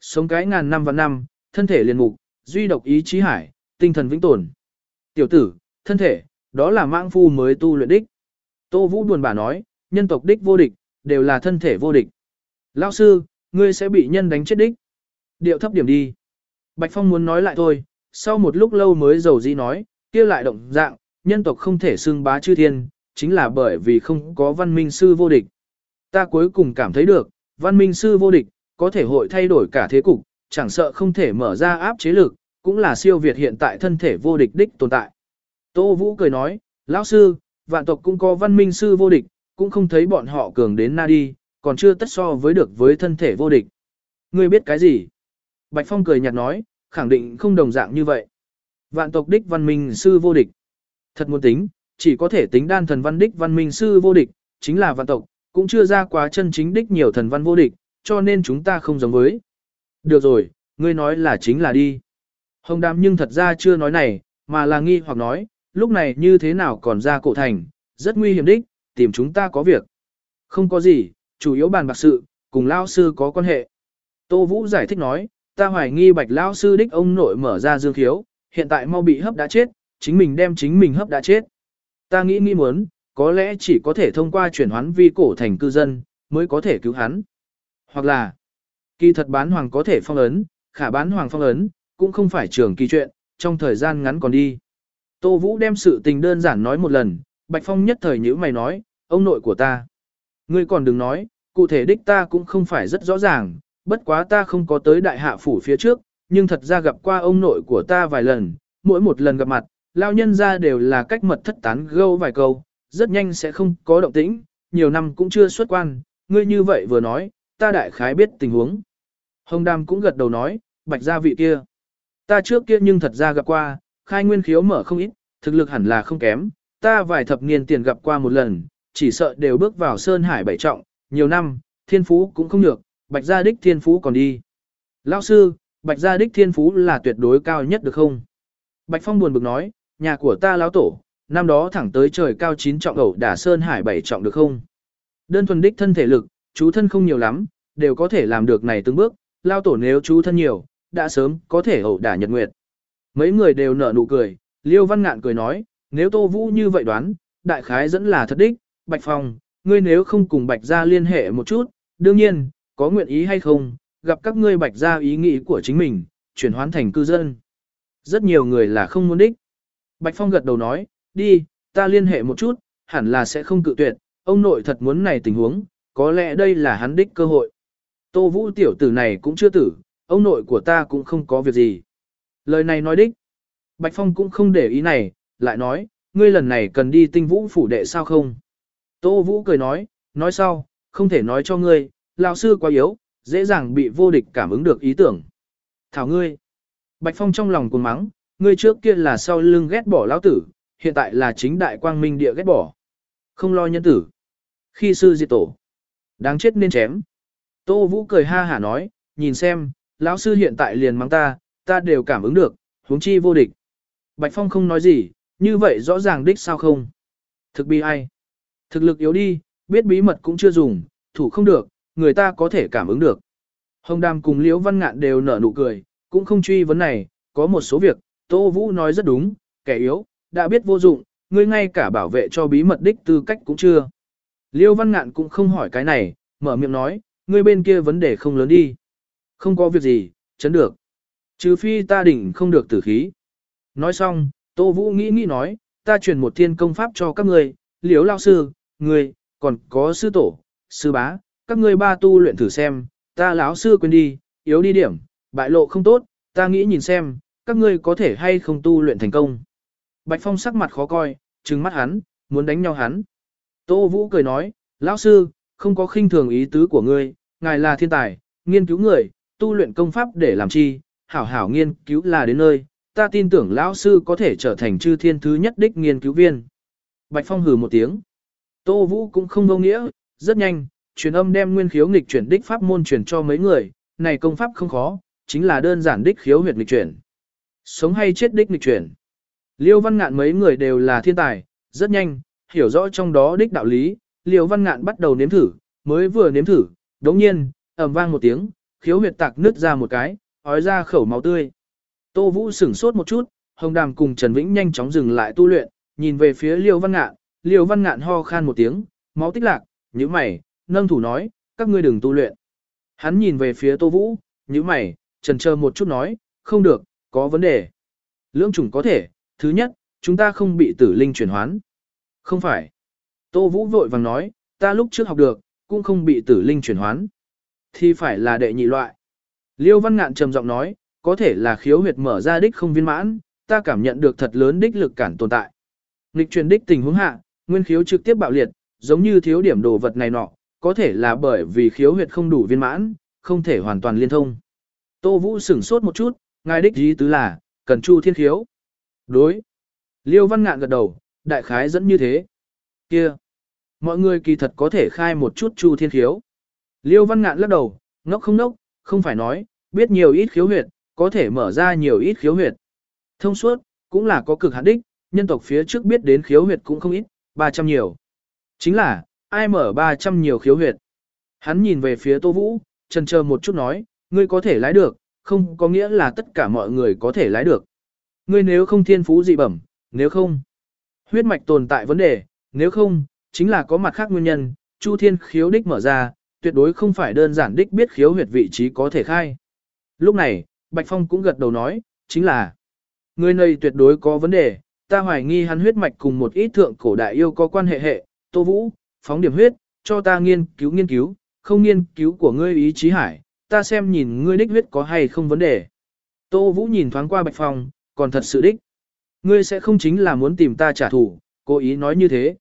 Sống cái ngàn năm và năm, thân thể liền mục, duy độc ý chí hải, tinh thần vĩnh tồn. Tiểu tử, thân thể, đó là mạng phu mới tu luyện đích. Tô Vũ buồn bã nói, nhân tộc đích vô địch, đều là thân thể vô địch. Lão sư, ngươi sẽ bị nhân đánh chết đích. Điệu thấp điểm đi. Bạch Phong muốn nói lại thôi, sau một lúc lâu mới dầu dĩ nói, kia lại động dạng, nhân tộc không thể xưng bá chư thiên, chính là bởi vì không có văn minh sư vô địch. Ta cuối cùng cảm thấy được, văn minh sư vô địch, có thể hội thay đổi cả thế cục, chẳng sợ không thể mở ra áp chế lực, cũng là siêu việt hiện tại thân thể vô địch đích tồn tại. Tô Vũ cười nói, lão sư, vạn tộc cũng có văn minh sư vô địch, cũng không thấy bọn họ cường đến na đi, còn chưa tất so với được với thân thể vô địch. Ngươi biết cái gì? Bạch Phong cười nhạt nói, khẳng định không đồng dạng như vậy. Vạn tộc đích văn minh sư vô địch. Thật muốn tính, chỉ có thể tính đan thần văn đích văn minh sư vô địch, chính là vạn tộc, cũng chưa ra quá chân chính đích nhiều thần văn vô địch, cho nên chúng ta không giống với. Được rồi, ngươi nói là chính là đi. Hồng đàm nhưng thật ra chưa nói này, mà là nghi hoặc nói, lúc này như thế nào còn ra cổ thành, rất nguy hiểm đích, tìm chúng ta có việc. Không có gì, chủ yếu bàn bạc sự, cùng lao sư có quan hệ. Tô Vũ giải thích nói, ta hoài nghi bạch lao sư đích ông nội mở ra dương khiếu, hiện tại mau bị hấp đã chết, chính mình đem chính mình hấp đã chết. Ta nghĩ nghĩ muốn, có lẽ chỉ có thể thông qua chuyển hoán vi cổ thành cư dân, mới có thể cứu hắn. Hoặc là, kỳ thật bán hoàng có thể phong ấn, khả bán hoàng phong ấn, cũng không phải trường kỳ chuyện, trong thời gian ngắn còn đi. Tô Vũ đem sự tình đơn giản nói một lần, Bạch Phong nhất thời nhữ mày nói, ông nội của ta. Ngươi còn đừng nói, cụ thể đích ta cũng không phải rất rõ ràng, bất quá ta không có tới đại hạ phủ phía trước, nhưng thật ra gặp qua ông nội của ta vài lần, mỗi một lần gặp mặt, lao nhân ra đều là cách mật thất tán gâu vài câu, rất nhanh sẽ không có động tĩnh, nhiều năm cũng chưa xuất quan, ngươi như vậy vừa nói, ta đại khái biết tình huống. Hồng Đàm cũng gật đầu nói, bạch gia vị kia. Ta trước kia nhưng thật ra gặp qua, khai nguyên khiếu mở không ít, thực lực hẳn là không kém, ta vài thập niên tiền gặp qua một lần, chỉ sợ đều bước vào sơn hải bảy trọng, nhiều năm, thiên phú cũng không được, bạch gia đích thiên phú còn đi. Lão sư, bạch gia đích thiên phú là tuyệt đối cao nhất được không? Bạch Phong buồn bực nói, nhà của ta lão tổ, năm đó thẳng tới trời cao chín trọng ẩu đả sơn hải bảy trọng được không? Đơn thuần đích thân thể lực, chú thân không nhiều lắm, đều có thể làm được này từng bước, lao tổ nếu chú thân nhiều, đã sớm có thể ẩu đả nhật nguyệt. Mấy người đều nở nụ cười, Liêu Văn Ngạn cười nói, nếu Tô Vũ như vậy đoán, đại khái dẫn là thật đích, Bạch Phong, ngươi nếu không cùng Bạch gia liên hệ một chút, đương nhiên, có nguyện ý hay không, gặp các ngươi Bạch gia ý nghĩ của chính mình, chuyển hoán thành cư dân. Rất nhiều người là không muốn đích. Bạch Phong gật đầu nói, đi, ta liên hệ một chút, hẳn là sẽ không cự tuyệt, ông nội thật muốn này tình huống, có lẽ đây là hắn đích cơ hội. Tô Vũ tiểu tử này cũng chưa tử, ông nội của ta cũng không có việc gì. Lời này nói đích. Bạch Phong cũng không để ý này, lại nói, ngươi lần này cần đi tinh vũ phủ đệ sao không? Tô Vũ cười nói, nói sau, không thể nói cho ngươi, lão sư quá yếu, dễ dàng bị vô địch cảm ứng được ý tưởng. Thảo ngươi. Bạch Phong trong lòng cuồng mắng, ngươi trước kia là sau lưng ghét bỏ lão tử, hiện tại là chính đại quang minh địa ghét bỏ. Không lo nhân tử. Khi sư diệt tổ. Đáng chết nên chém. Tô Vũ cười ha hả nói, nhìn xem, lão sư hiện tại liền mắng ta, ta đều cảm ứng được, huống chi vô địch. Bạch Phong không nói gì, như vậy rõ ràng đích sao không? Thực bi ai? Thực lực yếu đi, biết bí mật cũng chưa dùng, thủ không được, người ta có thể cảm ứng được. Hồng Đàm cùng Liễu Văn Ngạn đều nở nụ cười, cũng không truy vấn này, có một số việc, Tô Vũ nói rất đúng, kẻ yếu, đã biết vô dụng, ngươi ngay cả bảo vệ cho bí mật đích tư cách cũng chưa. Liêu Văn Ngạn cũng không hỏi cái này, mở miệng nói, ngươi bên kia vấn đề không lớn đi. Không có việc gì, chấn được. Trừ phi ta đỉnh không được tử khí. Nói xong, Tô Vũ nghĩ nghĩ nói, ta truyền một thiên công pháp cho các ngươi, liếu lao sư, ngươi, còn có sư tổ, sư bá, các ngươi ba tu luyện thử xem, ta lão sư quên đi, yếu đi điểm, bại lộ không tốt, ta nghĩ nhìn xem, các ngươi có thể hay không tu luyện thành công. Bạch Phong sắc mặt khó coi, trừng mắt hắn, muốn đánh nhau hắn. Tô Vũ cười nói, lão sư, không có khinh thường ý tứ của ngươi, ngài là thiên tài, nghiên cứu người, tu luyện công pháp để làm chi, hảo hảo nghiên cứu là đến nơi, ta tin tưởng lão sư có thể trở thành chư thiên thứ nhất đích nghiên cứu viên. Bạch Phong hừ một tiếng. Tô Vũ cũng không vô nghĩa, rất nhanh, truyền âm đem nguyên khiếu nghịch chuyển đích pháp môn truyền cho mấy người, này công pháp không khó, chính là đơn giản đích khiếu huyệt nghịch chuyển. Sống hay chết đích nghịch chuyển. Liêu Văn Ngạn mấy người đều là thiên tài, rất nhanh, hiểu rõ trong đó đích đạo lý, Liêu Văn Ngạn bắt đầu nếm thử, mới vừa nếm thử, đống nhiên, ầm vang một tiếng, khiếu huyệt tạc nứt ra một cái, ói ra khẩu máu tươi. Tô Vũ sửng sốt một chút, Hồng Đàm cùng Trần Vĩnh nhanh chóng dừng lại tu luyện, nhìn về phía Liêu Văn Ngạn, Liêu Văn Ngạn ho khan một tiếng, máu tích lạc, nhíu mày, nâng thủ nói, các ngươi đừng tu luyện. Hắn nhìn về phía Tô Vũ, nhíu mày, trần chờ một chút nói, không được, có vấn đề. Lưỡng chủng có thể, thứ nhất, chúng ta không bị tử linh chuyển hoán. Không phải. Tô Vũ vội vàng nói, ta lúc trước học được, cũng không bị tử linh chuyển hoán. Thì phải là đệ nhị loại. Liêu Văn Ngạn trầm giọng nói, có thể là khiếu huyệt mở ra đích không viên mãn, ta cảm nhận được thật lớn đích lực cản tồn tại. Nghịch truyền đích tình huống hạ, nguyên khiếu trực tiếp bạo liệt, giống như thiếu điểm đồ vật này nọ, có thể là bởi vì khiếu huyệt không đủ viên mãn, không thể hoàn toàn liên thông. Tô Vũ sửng sốt một chút, ngài đích ý tứ là, cần chu thiên khiếu. Đối. Liêu Văn Ngạn gật đầu, đại khái dẫn như thế. Kia. Mọi người kỳ thật có thể khai một chút chu thiên khiếu. Liêu Văn Ngạn lắc đầu, ngốc không ngốc, không phải nói, biết nhiều ít khiếu huyệt, có thể mở ra nhiều ít khiếu huyệt. Thông suốt, cũng là có cực hạn đích, nhân tộc phía trước biết đến khiếu huyệt cũng không ít, 300 nhiều. Chính là, ai mở 300 nhiều khiếu huyệt. Hắn nhìn về phía Tô Vũ, chần chờ một chút nói, ngươi có thể lái được, không có nghĩa là tất cả mọi người có thể lái được. Ngươi nếu không thiên phú dị bẩm, nếu không, huyết mạch tồn tại vấn đề, nếu không, chính là có mặt khác nguyên nhân, Chu Thiên khiếu đích mở ra, tuyệt đối không phải đơn giản đích biết khiếu huyệt vị trí có thể khai. Lúc này, Bạch Phong cũng gật đầu nói, chính là, người này tuyệt đối có vấn đề, ta hoài nghi hắn huyết mạch cùng một ít thượng cổ đại yêu có quan hệ hệ, Tô Vũ, phóng điểm huyết, cho ta nghiên cứu nghiên cứu, không nghiên cứu của ngươi ý chí hải, ta xem nhìn ngươi đích huyết có hay không vấn đề. Tô Vũ nhìn thoáng qua Bạch Phong, còn thật sự đích. Ngươi sẽ không chính là muốn tìm ta trả thù, cố ý nói như thế.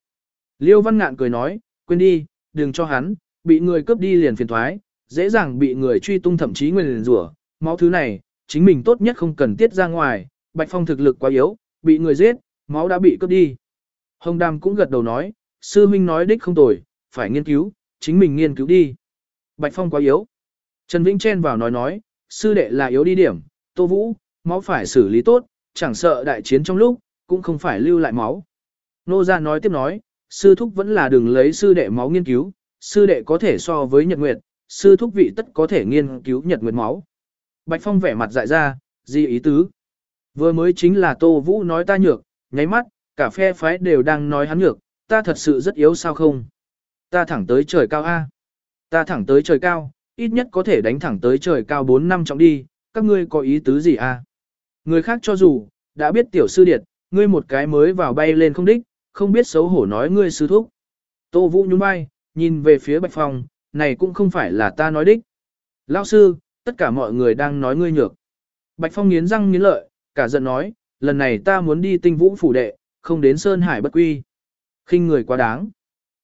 Liêu Văn Ngạn cười nói, quên đi, đừng cho hắn, bị người cướp đi liền phiền thoái, dễ dàng bị người truy tung thậm chí nguyên rủa máu thứ này, chính mình tốt nhất không cần tiết ra ngoài, Bạch Phong thực lực quá yếu, bị người giết, máu đã bị cướp đi. Hồng Đàm cũng gật đầu nói, sư huynh nói đích không tồi, phải nghiên cứu, chính mình nghiên cứu đi. Bạch Phong quá yếu. Trần Vĩnh chen vào nói nói, sư đệ là yếu đi điểm, Tô Vũ, máu phải xử lý tốt, chẳng sợ đại chiến trong lúc, cũng không phải lưu lại máu. Nô gia nói tiếp nói, sư thúc vẫn là đừng lấy sư đệ máu nghiên cứu, sư đệ có thể so với nhật nguyệt, sư thúc vị tất có thể nghiên cứu nhật nguyệt máu. Bạch Phong vẻ mặt dại ra, gì ý tứ? Vừa mới chính là Tô Vũ nói ta nhược, nháy mắt, cả phe phái đều đang nói hắn nhược, ta thật sự rất yếu sao không? Ta thẳng tới trời cao A. Ta thẳng tới trời cao, ít nhất có thể đánh thẳng tới trời cao 4 năm trọng đi, các ngươi có ý tứ gì A? Người khác cho dù, đã biết tiểu sư điệt, ngươi một cái mới vào bay lên không đích, không biết xấu hổ nói ngươi sư thúc. Tô Vũ nhún vai, nhìn về phía Bạch Phong, này cũng không phải là ta nói đích. Lão sư, tất cả mọi người đang nói ngươi nhược. Bạch Phong nghiến răng nghiến lợi, cả giận nói, lần này ta muốn đi tinh vũ phủ đệ, không đến Sơn Hải bất quy. khinh người quá đáng.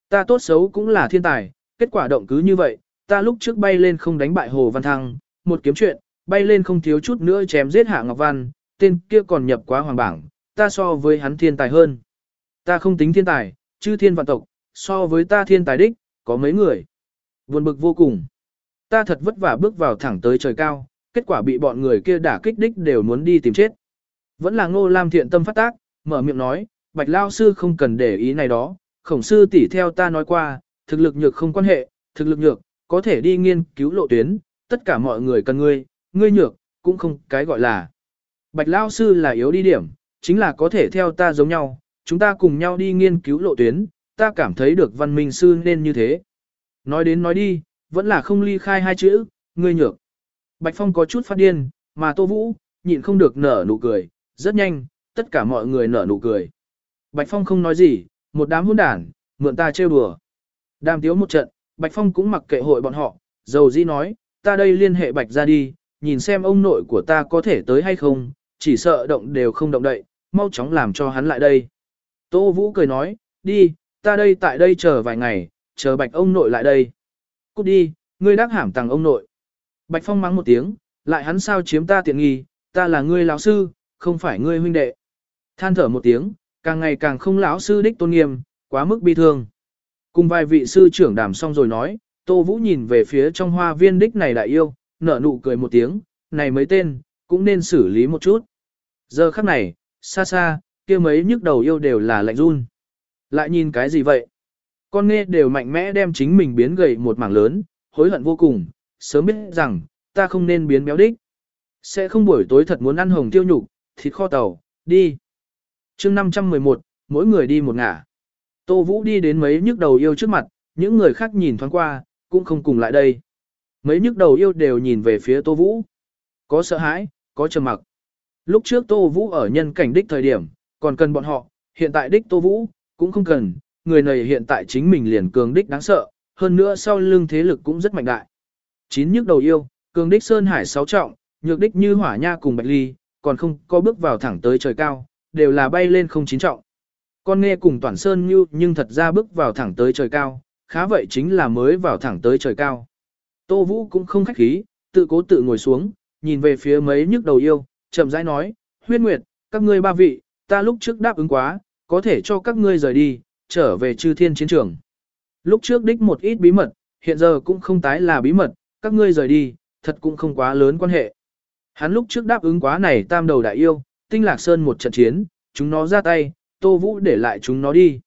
Ta tốt xấu cũng là thiên tài, kết quả động cứ như vậy, ta lúc trước bay lên không đánh bại Hồ Văn Thăng, một kiếm chuyện, bay lên không thiếu chút nữa chém giết Hạ Ngọc Văn, tên kia còn nhập quá hoàng bảng, ta so với hắn thiên tài hơn. Ta không tính thiên tài, chư thiên vạn tộc, so với ta thiên tài đích, có mấy người. Buồn bực vô cùng. Ta thật vất vả bước vào thẳng tới trời cao, kết quả bị bọn người kia đả kích đích đều muốn đi tìm chết. Vẫn là ngô lam thiện tâm phát tác, mở miệng nói, bạch lao sư không cần để ý này đó, khổng sư tỷ theo ta nói qua, thực lực nhược không quan hệ, thực lực nhược, có thể đi nghiên cứu lộ tuyến, tất cả mọi người cần ngươi, ngươi nhược, cũng không cái gọi là. Bạch lao sư là yếu đi điểm, chính là có thể theo ta giống nhau, chúng ta cùng nhau đi nghiên cứu lộ tuyến, ta cảm thấy được văn minh sư nên như thế. Nói đến nói đi, vẫn là không ly khai hai chữ, ngươi nhược. Bạch Phong có chút phát điên, mà Tô Vũ, nhịn không được nở nụ cười, rất nhanh, tất cả mọi người nở nụ cười. Bạch Phong không nói gì, một đám hôn đản, mượn ta trêu đùa. Đàm tiếu một trận, Bạch Phong cũng mặc kệ hội bọn họ, dầu dĩ nói, ta đây liên hệ Bạch ra đi, nhìn xem ông nội của ta có thể tới hay không, chỉ sợ động đều không động đậy, mau chóng làm cho hắn lại đây. Tô Vũ cười nói, đi, ta đây tại đây chờ vài ngày, chờ Bạch ông nội lại đây. Cút đi, ngươi đắc hàm tàng ông nội. Bạch Phong mắng một tiếng, lại hắn sao chiếm ta tiện nghi, ta là ngươi lão sư, không phải ngươi huynh đệ. Than thở một tiếng, càng ngày càng không lão sư đích tôn nghiêm, quá mức bi thương. Cùng vài vị sư trưởng đàm xong rồi nói, Tô Vũ nhìn về phía trong hoa viên đích này đại yêu, nở nụ cười một tiếng, này mấy tên, cũng nên xử lý một chút. Giờ khắc này, xa xa, kia mấy nhức đầu yêu đều là lạnh run. Lại nhìn cái gì vậy? Con nghe đều mạnh mẽ đem chính mình biến gầy một mảng lớn, hối hận vô cùng, sớm biết rằng, ta không nên biến béo đích. Sẽ không buổi tối thật muốn ăn hồng tiêu nhục, thịt kho tàu, đi. chương 511, mỗi người đi một ngả. Tô Vũ đi đến mấy nhức đầu yêu trước mặt, những người khác nhìn thoáng qua, cũng không cùng lại đây. Mấy nhức đầu yêu đều nhìn về phía Tô Vũ. Có sợ hãi, có trầm mặc. Lúc trước Tô Vũ ở nhân cảnh đích thời điểm, còn cần bọn họ, hiện tại đích Tô Vũ, cũng không cần, người này hiện tại chính mình liền cường đích đáng sợ, hơn nữa sau lưng thế lực cũng rất mạnh đại. Chín nhức đầu yêu, cường đích Sơn Hải sáu trọng, nhược đích như hỏa nha cùng bạch ly, còn không có bước vào thẳng tới trời cao, đều là bay lên không chín trọng. Con nghe cùng toàn Sơn như nhưng thật ra bước vào thẳng tới trời cao, khá vậy chính là mới vào thẳng tới trời cao. Tô Vũ cũng không khách khí, tự cố tự ngồi xuống, nhìn về phía mấy nhức đầu yêu, chậm rãi nói, huyết nguyệt, các ngươi ba vị, ta lúc trước đáp ứng quá, có thể cho các ngươi rời đi, trở về chư thiên chiến trường. Lúc trước đích một ít bí mật, hiện giờ cũng không tái là bí mật, các ngươi rời đi, thật cũng không quá lớn quan hệ. Hắn lúc trước đáp ứng quá này tam đầu đại yêu, tinh lạc sơn một trận chiến, chúng nó ra tay, tô vũ để lại chúng nó đi.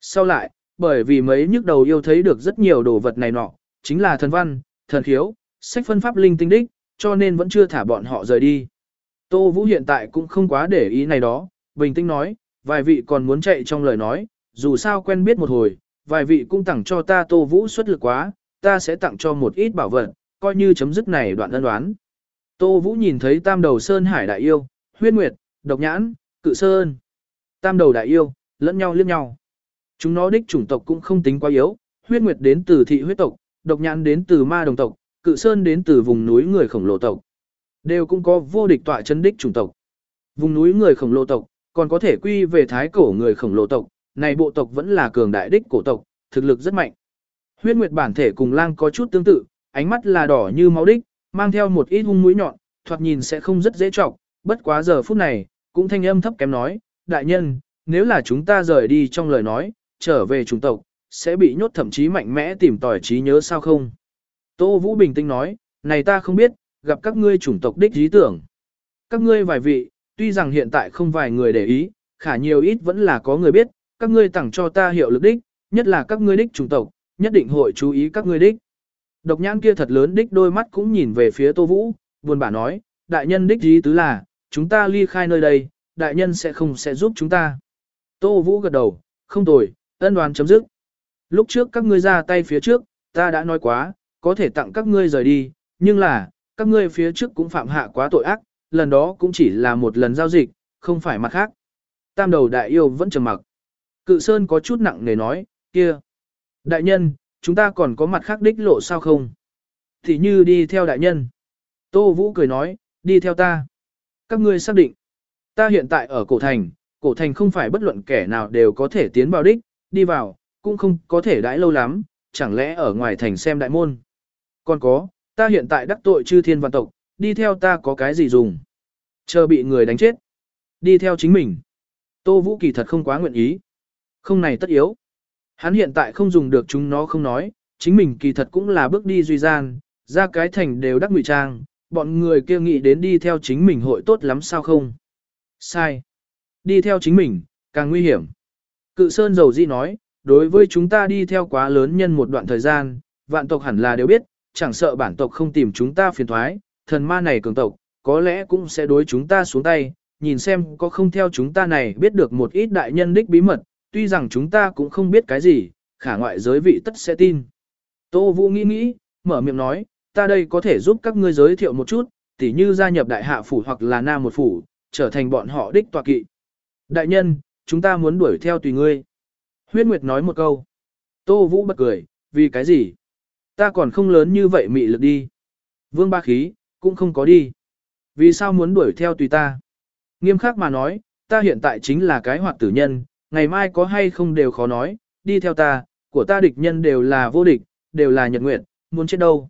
Sau lại, bởi vì mấy nhức đầu yêu thấy được rất nhiều đồ vật này nọ, chính là thần văn, thần khiếu, sách phân pháp linh tinh đích, cho nên vẫn chưa thả bọn họ rời đi. Tô Vũ hiện tại cũng không quá để ý này đó, bình tĩnh nói, vài vị còn muốn chạy trong lời nói, dù sao quen biết một hồi, vài vị cũng tặng cho ta Tô Vũ xuất lực quá, ta sẽ tặng cho một ít bảo vật, coi như chấm dứt này đoạn ân đoán. Tô Vũ nhìn thấy tam đầu Sơn Hải đại yêu, huyết nguyệt, độc nhãn, cự sơn. Tam đầu đại yêu, lẫn nhau liếc nhau. Chúng nó đích chủng tộc cũng không tính quá yếu, huyết nguyệt đến từ thị huyết tộc, độc nhãn đến từ ma đồng tộc, cự sơn đến từ vùng núi người khổng lồ tộc. Đều cũng có vô địch tọa chân đích chủng tộc. Vùng núi người khổng lồ tộc, còn có thể quy về thái cổ người khổng lồ tộc, này bộ tộc vẫn là cường đại đích cổ tộc, thực lực rất mạnh. Huyết Nguyệt bản thể cùng lang có chút tương tự, ánh mắt là đỏ như máu đích, mang theo một ít hung mũi nhọn, thoạt nhìn sẽ không rất dễ trọng, bất quá giờ phút này, cũng thanh âm thấp kém nói, đại nhân, nếu là chúng ta rời đi trong lời nói, trở về chủng tộc, sẽ bị nhốt thậm chí mạnh mẽ tìm tòi trí nhớ sao không. Tô Vũ bình tĩnh nói, này ta không biết, gặp các ngươi chủng tộc đích ý tưởng. Các ngươi vài vị, tuy rằng hiện tại không vài người để ý, khả nhiều ít vẫn là có người biết, các ngươi tặng cho ta hiệu lực đích, nhất là các ngươi đích chủng tộc, nhất định hội chú ý các ngươi đích. Độc nhãn kia thật lớn đích đôi mắt cũng nhìn về phía Tô Vũ, buồn bã nói, đại nhân đích ý tứ là, chúng ta ly khai nơi đây, đại nhân sẽ không sẽ giúp chúng ta. Tô Vũ gật đầu, không tồi, ân đoàn chấm dứt. Lúc trước các ngươi ra tay phía trước, ta đã nói quá, có thể tặng các ngươi rời đi, nhưng là, các ngươi phía trước cũng phạm hạ quá tội ác, lần đó cũng chỉ là một lần giao dịch, không phải mặt khác. Tam đầu đại yêu vẫn trầm mặc. Cự Sơn có chút nặng nề nói, kia. Đại nhân, chúng ta còn có mặt khác đích lộ sao không? Thì như đi theo đại nhân. Tô Vũ cười nói, đi theo ta. Các ngươi xác định. Ta hiện tại ở cổ thành, cổ thành không phải bất luận kẻ nào đều có thể tiến vào đích, đi vào, cũng không có thể đãi lâu lắm, chẳng lẽ ở ngoài thành xem đại môn. Còn có, ta hiện tại đắc tội chư thiên văn tộc, đi theo ta có cái gì dùng. Chờ bị người đánh chết. Đi theo chính mình. Tô Vũ kỳ thật không quá nguyện ý. Không này tất yếu. Hắn hiện tại không dùng được chúng nó không nói, chính mình kỳ thật cũng là bước đi duy gian, ra cái thành đều đắc ngụy trang, bọn người kia nghĩ đến đi theo chính mình hội tốt lắm sao không? Sai. Đi theo chính mình, càng nguy hiểm. Cự Sơn Dầu Di nói, đối với chúng ta đi theo quá lớn nhân một đoạn thời gian, vạn tộc hẳn là đều biết, chẳng sợ bản tộc không tìm chúng ta phiền thoái, thần ma này cường tộc, có lẽ cũng sẽ đối chúng ta xuống tay, nhìn xem có không theo chúng ta này biết được một ít đại nhân đích bí mật, tuy rằng chúng ta cũng không biết cái gì, khả ngoại giới vị tất sẽ tin. Tô Vũ nghĩ nghĩ, mở miệng nói, ta đây có thể giúp các ngươi giới thiệu một chút, tỉ như gia nhập đại hạ phủ hoặc là nam một phủ, trở thành bọn họ đích tọa kỵ. Đại nhân, chúng ta muốn đuổi theo tùy ngươi. Huyết Nguyệt nói một câu. Tô Vũ bật cười, vì cái gì? Ta còn không lớn như vậy mị lực đi. Vương ba khí, cũng không có đi. Vì sao muốn đuổi theo tùy ta? Nghiêm khắc mà nói, ta hiện tại chính là cái hoạt tử nhân, ngày mai có hay không đều khó nói, đi theo ta, của ta địch nhân đều là vô địch, đều là nhật nguyệt, muốn chết đâu.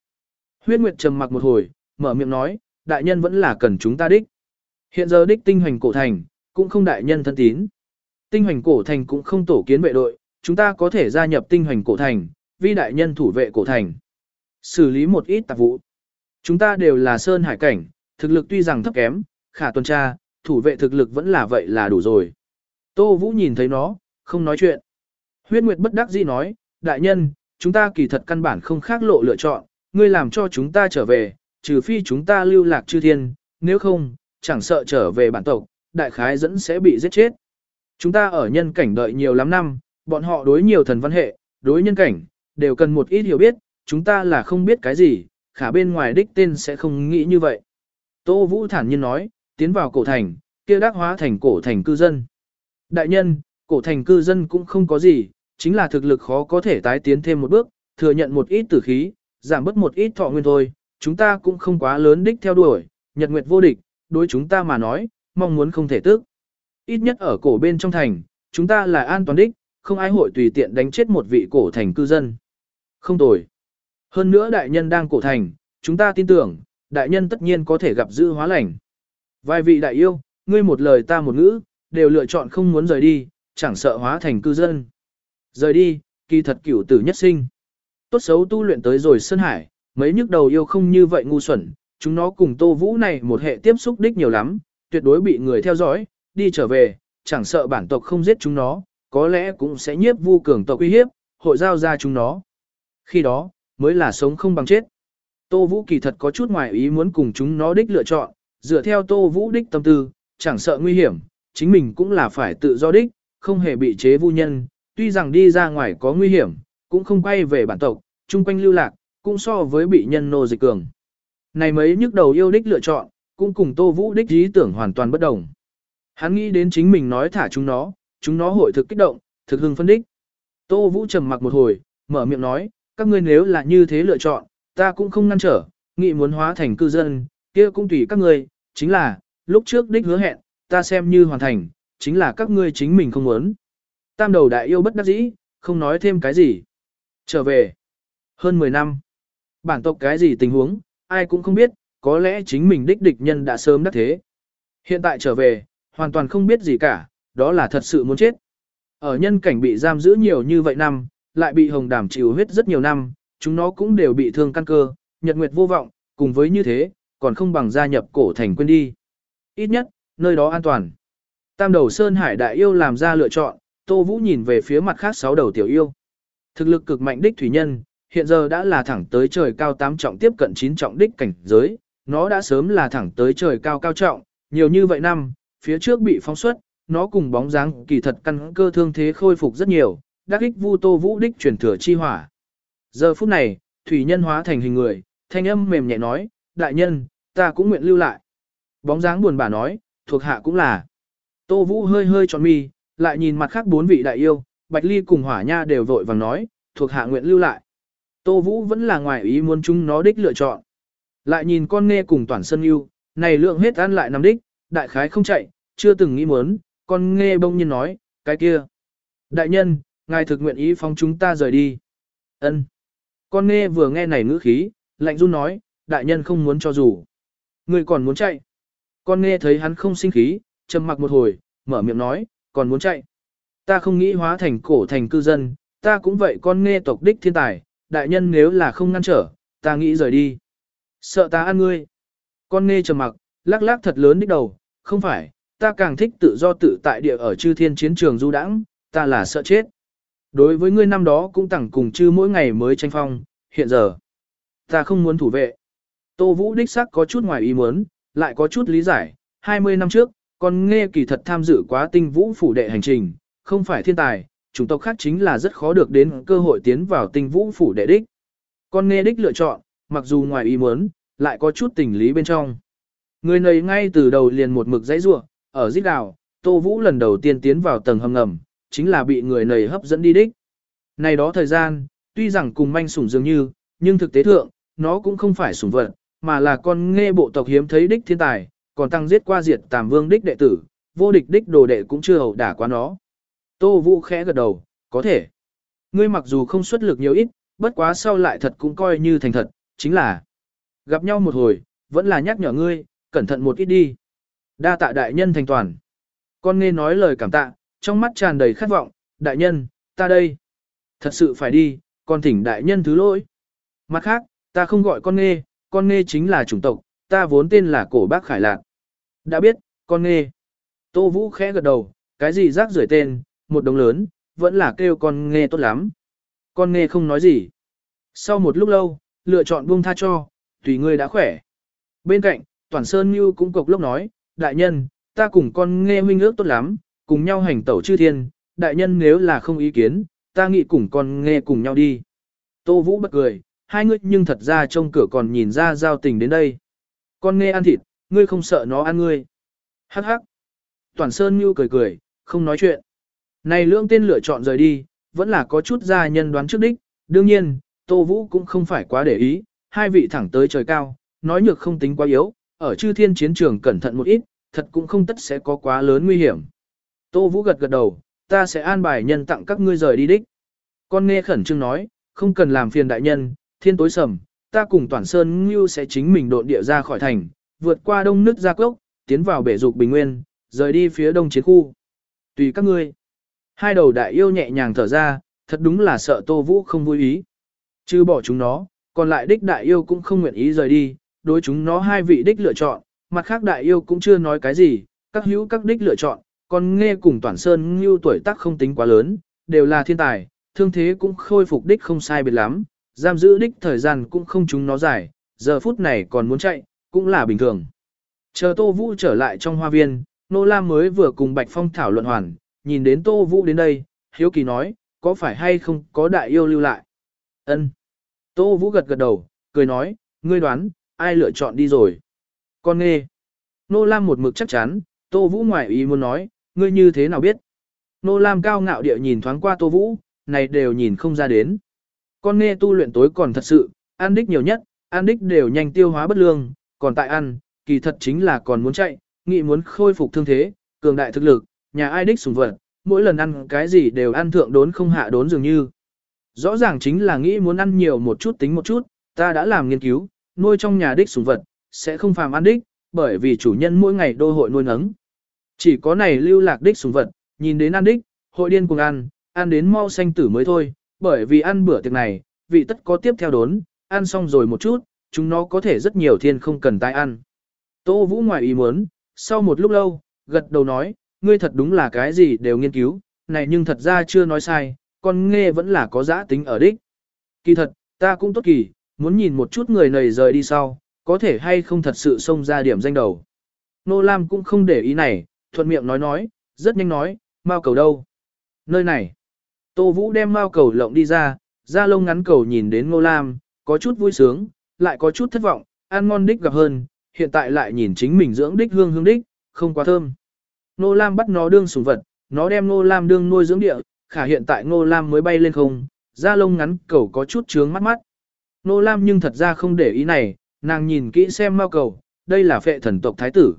Huyết Nguyệt trầm mặc một hồi, mở miệng nói, đại nhân vẫn là cần chúng ta đích. Hiện giờ đích tinh hoành cổ thành, cũng không đại nhân thân tín. Tinh hoành cổ thành cũng không tổ kiến vệ đội, chúng ta có thể gia nhập tinh hoành cổ thành, vì đại nhân thủ vệ cổ thành. Xử lý một ít tạp vụ. Chúng ta đều là sơn hải cảnh, thực lực tuy rằng thấp kém, khả tuần tra, thủ vệ thực lực vẫn là vậy là đủ rồi. Tô Vũ nhìn thấy nó, không nói chuyện. Huyết Nguyệt bất đắc dĩ nói, đại nhân, chúng ta kỳ thật căn bản không khác lộ lựa chọn, ngươi làm cho chúng ta trở về, trừ phi chúng ta lưu lạc chư thiên, nếu không, chẳng sợ trở về bản tộc, đại khái dẫn sẽ bị giết chết. Chúng ta ở nhân cảnh đợi nhiều lắm năm, bọn họ đối nhiều thần văn hệ, đối nhân cảnh, đều cần một ít hiểu biết, chúng ta là không biết cái gì, khả bên ngoài đích tên sẽ không nghĩ như vậy. Tô Vũ thản nhiên nói, tiến vào cổ thành, kia đắc hóa thành cổ thành cư dân. Đại nhân, cổ thành cư dân cũng không có gì, chính là thực lực khó có thể tái tiến thêm một bước, thừa nhận một ít tử khí, giảm bớt một ít thọ nguyên thôi, chúng ta cũng không quá lớn đích theo đuổi, nhật nguyệt vô địch, đối chúng ta mà nói, mong muốn không thể tức. Ít nhất ở cổ bên trong thành, chúng ta là an toàn đích, không ai hội tùy tiện đánh chết một vị cổ thành cư dân. Không tồi. Hơn nữa đại nhân đang cổ thành, chúng ta tin tưởng, đại nhân tất nhiên có thể gặp dư hóa lành. Vài vị đại yêu, ngươi một lời ta một ngữ, đều lựa chọn không muốn rời đi, chẳng sợ hóa thành cư dân. Rời đi, kỳ thật cửu tử nhất sinh. Tốt xấu tu luyện tới rồi Sơn Hải, mấy nhức đầu yêu không như vậy ngu xuẩn, chúng nó cùng Tô Vũ này một hệ tiếp xúc đích nhiều lắm, tuyệt đối bị người theo dõi, đi trở về, chẳng sợ bản tộc không giết chúng nó, có lẽ cũng sẽ nhiếp vu cường tộc uy hiếp, hội giao ra chúng nó. Khi đó, mới là sống không bằng chết. Tô Vũ kỳ thật có chút ngoài ý muốn cùng chúng nó đích lựa chọn, dựa theo Tô Vũ đích tâm tư, chẳng sợ nguy hiểm, chính mình cũng là phải tự do đích, không hề bị chế vu nhân, tuy rằng đi ra ngoài có nguy hiểm, cũng không quay về bản tộc, chung quanh lưu lạc, cũng so với bị nhân nô dịch cường. Này mấy nhức đầu yêu đích lựa chọn, cũng cùng Tô Vũ đích ý tưởng hoàn toàn bất đồng. Hắn nghĩ đến chính mình nói thả chúng nó, chúng nó hội thực kích động, thực hưng phân đích. Tô Vũ trầm mặc một hồi, mở miệng nói, các ngươi nếu là như thế lựa chọn, ta cũng không ngăn trở, nghị muốn hóa thành cư dân, kia cũng tùy các ngươi, chính là, lúc trước đích hứa hẹn, ta xem như hoàn thành, chính là các ngươi chính mình không muốn. Tam đầu đại yêu bất đắc dĩ, không nói thêm cái gì. Trở về. Hơn 10 năm. Bản tộc cái gì tình huống, ai cũng không biết, có lẽ chính mình đích địch nhân đã sớm đắc thế. Hiện tại trở về, hoàn toàn không biết gì cả, đó là thật sự muốn chết. Ở nhân cảnh bị giam giữ nhiều như vậy năm, lại bị hồng đảm chịu huyết rất nhiều năm, chúng nó cũng đều bị thương căn cơ, nhật nguyệt vô vọng, cùng với như thế, còn không bằng gia nhập cổ thành quên đi. Ít nhất, nơi đó an toàn. Tam đầu Sơn Hải đại yêu làm ra lựa chọn, Tô Vũ nhìn về phía mặt khác sáu đầu tiểu yêu. Thực lực cực mạnh đích thủy nhân, hiện giờ đã là thẳng tới trời cao tám trọng tiếp cận chín trọng đích cảnh giới, nó đã sớm là thẳng tới trời cao cao trọng, nhiều như vậy năm, phía trước bị phóng xuất, nó cùng bóng dáng kỳ thật căn cơ thương thế khôi phục rất nhiều, đắc ích vu tô vũ đích chuyển thừa chi hỏa. Giờ phút này, thủy nhân hóa thành hình người, thanh âm mềm nhẹ nói, đại nhân, ta cũng nguyện lưu lại. Bóng dáng buồn bã nói, thuộc hạ cũng là. Tô vũ hơi hơi tròn mi, lại nhìn mặt khác bốn vị đại yêu, Bạch Ly cùng hỏa nha đều vội vàng nói, thuộc hạ nguyện lưu lại. Tô vũ vẫn là ngoài ý muốn chúng nó đích lựa chọn. Lại nhìn con nghe cùng toàn sân yêu, này lượng hết ăn lại nằm đích, đại khái không chạy, chưa từng nghĩ muốn, con nghe bông nhiên nói, cái kia. Đại nhân, ngài thực nguyện ý phong chúng ta rời đi. ân Con nghe vừa nghe này ngữ khí, lạnh run nói, đại nhân không muốn cho dù. Người còn muốn chạy. Con nghe thấy hắn không sinh khí, trầm mặc một hồi, mở miệng nói, còn muốn chạy. Ta không nghĩ hóa thành cổ thành cư dân, ta cũng vậy con nghe tộc đích thiên tài, đại nhân nếu là không ngăn trở, ta nghĩ rời đi. Sợ ta ăn ngươi. Con nghe trầm mặc, lắc lắc thật lớn đích đầu, không phải, ta càng thích tự do tự tại địa ở chư thiên chiến trường du đãng, ta là sợ chết. Đối với ngươi năm đó cũng tẳng cùng chư mỗi ngày mới tranh phong, hiện giờ, ta không muốn thủ vệ. Tô Vũ đích sắc có chút ngoài ý muốn, lại có chút lý giải, 20 năm trước, con nghe kỳ thật tham dự quá tinh vũ phủ đệ hành trình, không phải thiên tài, chủng tộc khác chính là rất khó được đến cơ hội tiến vào tinh vũ phủ đệ đích. Con nghe đích lựa chọn, mặc dù ngoài ý muốn, lại có chút tình lý bên trong. Người này ngay từ đầu liền một mực dãy rủa, ở giết đào, Tô Vũ lần đầu tiên tiến vào tầng hầm ngầm, chính là bị người này hấp dẫn đi đích. Này đó thời gian, tuy rằng cùng manh sủng dường như, nhưng thực tế thượng, nó cũng không phải sủng vật, mà là con nghe bộ tộc hiếm thấy đích thiên tài, còn tăng giết qua diệt tàm vương đích đệ tử, vô địch đích đồ đệ cũng chưa hầu đả qua nó. Tô Vũ khẽ gật đầu, có thể. Ngươi mặc dù không xuất lực nhiều ít, bất quá sau lại thật cũng coi như thành thật, chính là gặp nhau một hồi, vẫn là nhắc nhở ngươi, cẩn thận một ít đi. Đa tạ đại nhân thành toàn. Con nghe nói lời cảm tạ, trong mắt tràn đầy khát vọng, đại nhân, ta đây. Thật sự phải đi, con thỉnh đại nhân thứ lỗi. Mặt khác, ta không gọi con nghe, con nghe chính là chủng tộc, ta vốn tên là cổ bác khải lạc. Đã biết, con nghe. Tô Vũ khẽ gật đầu, cái gì rác rưởi tên, một đồng lớn, vẫn là kêu con nghe tốt lắm. Con nghe không nói gì. Sau một lúc lâu, lựa chọn buông tha cho, tùy ngươi đã khỏe. Bên cạnh, Toàn Sơn Như cũng cục lốc nói, đại nhân, ta cùng con nghe huynh ước tốt lắm, cùng nhau hành tẩu chư thiên, đại nhân nếu là không ý kiến, ta nghĩ cùng con nghe cùng nhau đi. Tô Vũ bật cười, hai người nhưng thật ra trong cửa còn nhìn ra giao tình đến đây. Con nghe ăn thịt, ngươi không sợ nó ăn ngươi. Hắc hắc. Toàn Sơn Như cười cười, không nói chuyện. Này lưỡng tên lựa chọn rời đi, vẫn là có chút gia nhân đoán trước đích, đương nhiên, Tô Vũ cũng không phải quá để ý, hai vị thẳng tới trời cao, nói nhược không tính quá yếu, ở chư thiên chiến trường cẩn thận một ít, thật cũng không tất sẽ có quá lớn nguy hiểm. Tô Vũ gật gật đầu, ta sẽ an bài nhân tặng các ngươi rời đi đích. Con nghe khẩn trương nói, không cần làm phiền đại nhân, thiên tối sầm, ta cùng toàn sơn Ngưu sẽ chính mình độn địa ra khỏi thành, vượt qua đông nước ra cốc, tiến vào bể dục bình nguyên, rời đi phía đông chiến khu. Tùy các ngươi. Hai đầu đại yêu nhẹ nhàng thở ra, thật đúng là sợ Tô Vũ không vui ý. Chứ bỏ chúng nó, còn lại đích đại yêu cũng không nguyện ý rời đi, đối chúng nó hai vị đích lựa chọn, mặt khác đại yêu cũng chưa nói cái gì, các hữu các đích lựa chọn, còn nghe cùng toàn sơn Ngưu tuổi tác không tính quá lớn, đều là thiên tài, thương thế cũng khôi phục đích không sai biệt lắm, giam giữ đích thời gian cũng không chúng nó dài, giờ phút này còn muốn chạy, cũng là bình thường. Chờ Tô Vũ trở lại trong hoa viên, Nô Lam mới vừa cùng Bạch Phong thảo luận hoàn, nhìn đến Tô Vũ đến đây, hiếu kỳ nói, có phải hay không có đại yêu lưu lại? ân Tô Vũ gật gật đầu, cười nói, ngươi đoán, ai lựa chọn đi rồi? Con nghe. Nô Lam một mực chắc chắn, Tô Vũ ngoài ý muốn nói, ngươi như thế nào biết? Nô Lam cao ngạo địa nhìn thoáng qua Tô Vũ, này đều nhìn không ra đến. Con nghe tu luyện tối còn thật sự, ăn đích nhiều nhất, ăn đích đều nhanh tiêu hóa bất lương, còn tại ăn, kỳ thật chính là còn muốn chạy, nghĩ muốn khôi phục thương thế, cường đại thực lực, nhà ai đích sùng vật, mỗi lần ăn cái gì đều ăn thượng đốn không hạ đốn dường như. Rõ ràng chính là nghĩ muốn ăn nhiều một chút tính một chút, ta đã làm nghiên cứu, nuôi trong nhà đích sùng vật, sẽ không phàm ăn đích, bởi vì chủ nhân mỗi ngày đô hội nuôi nấng. Chỉ có này lưu lạc đích sùng vật, nhìn đến ăn đích, hội điên cùng ăn, ăn đến mau xanh tử mới thôi, bởi vì ăn bữa tiệc này, vị tất có tiếp theo đốn, ăn xong rồi một chút, chúng nó có thể rất nhiều thiên không cần tai ăn. Tô Vũ ngoài ý muốn, sau một lúc lâu, gật đầu nói, ngươi thật đúng là cái gì đều nghiên cứu, này nhưng thật ra chưa nói sai, con nghe vẫn là có giá tính ở đích. Kỳ thật, ta cũng tốt kỳ, muốn nhìn một chút người này rời đi sau, có thể hay không thật sự xông ra điểm danh đầu. Nô Lam cũng không để ý này, thuận miệng nói nói, rất nhanh nói, mau cầu đâu? Nơi này. Tô Vũ đem mao cầu lộng đi ra, ra lông ngắn cầu nhìn đến Ngô Lam, có chút vui sướng, lại có chút thất vọng, ăn ngon đích gặp hơn, hiện tại lại nhìn chính mình dưỡng đích hương hương đích, không quá thơm. Ngô Lam bắt nó đương sủng vật, nó đem Ngô Lam đương nuôi dưỡng địa, khả hiện tại Ngô Lam mới bay lên không, da lông ngắn cầu có chút trướng mắt mắt. Ngô Lam nhưng thật ra không để ý này, nàng nhìn kỹ xem mao cầu, đây là phệ thần tộc thái tử.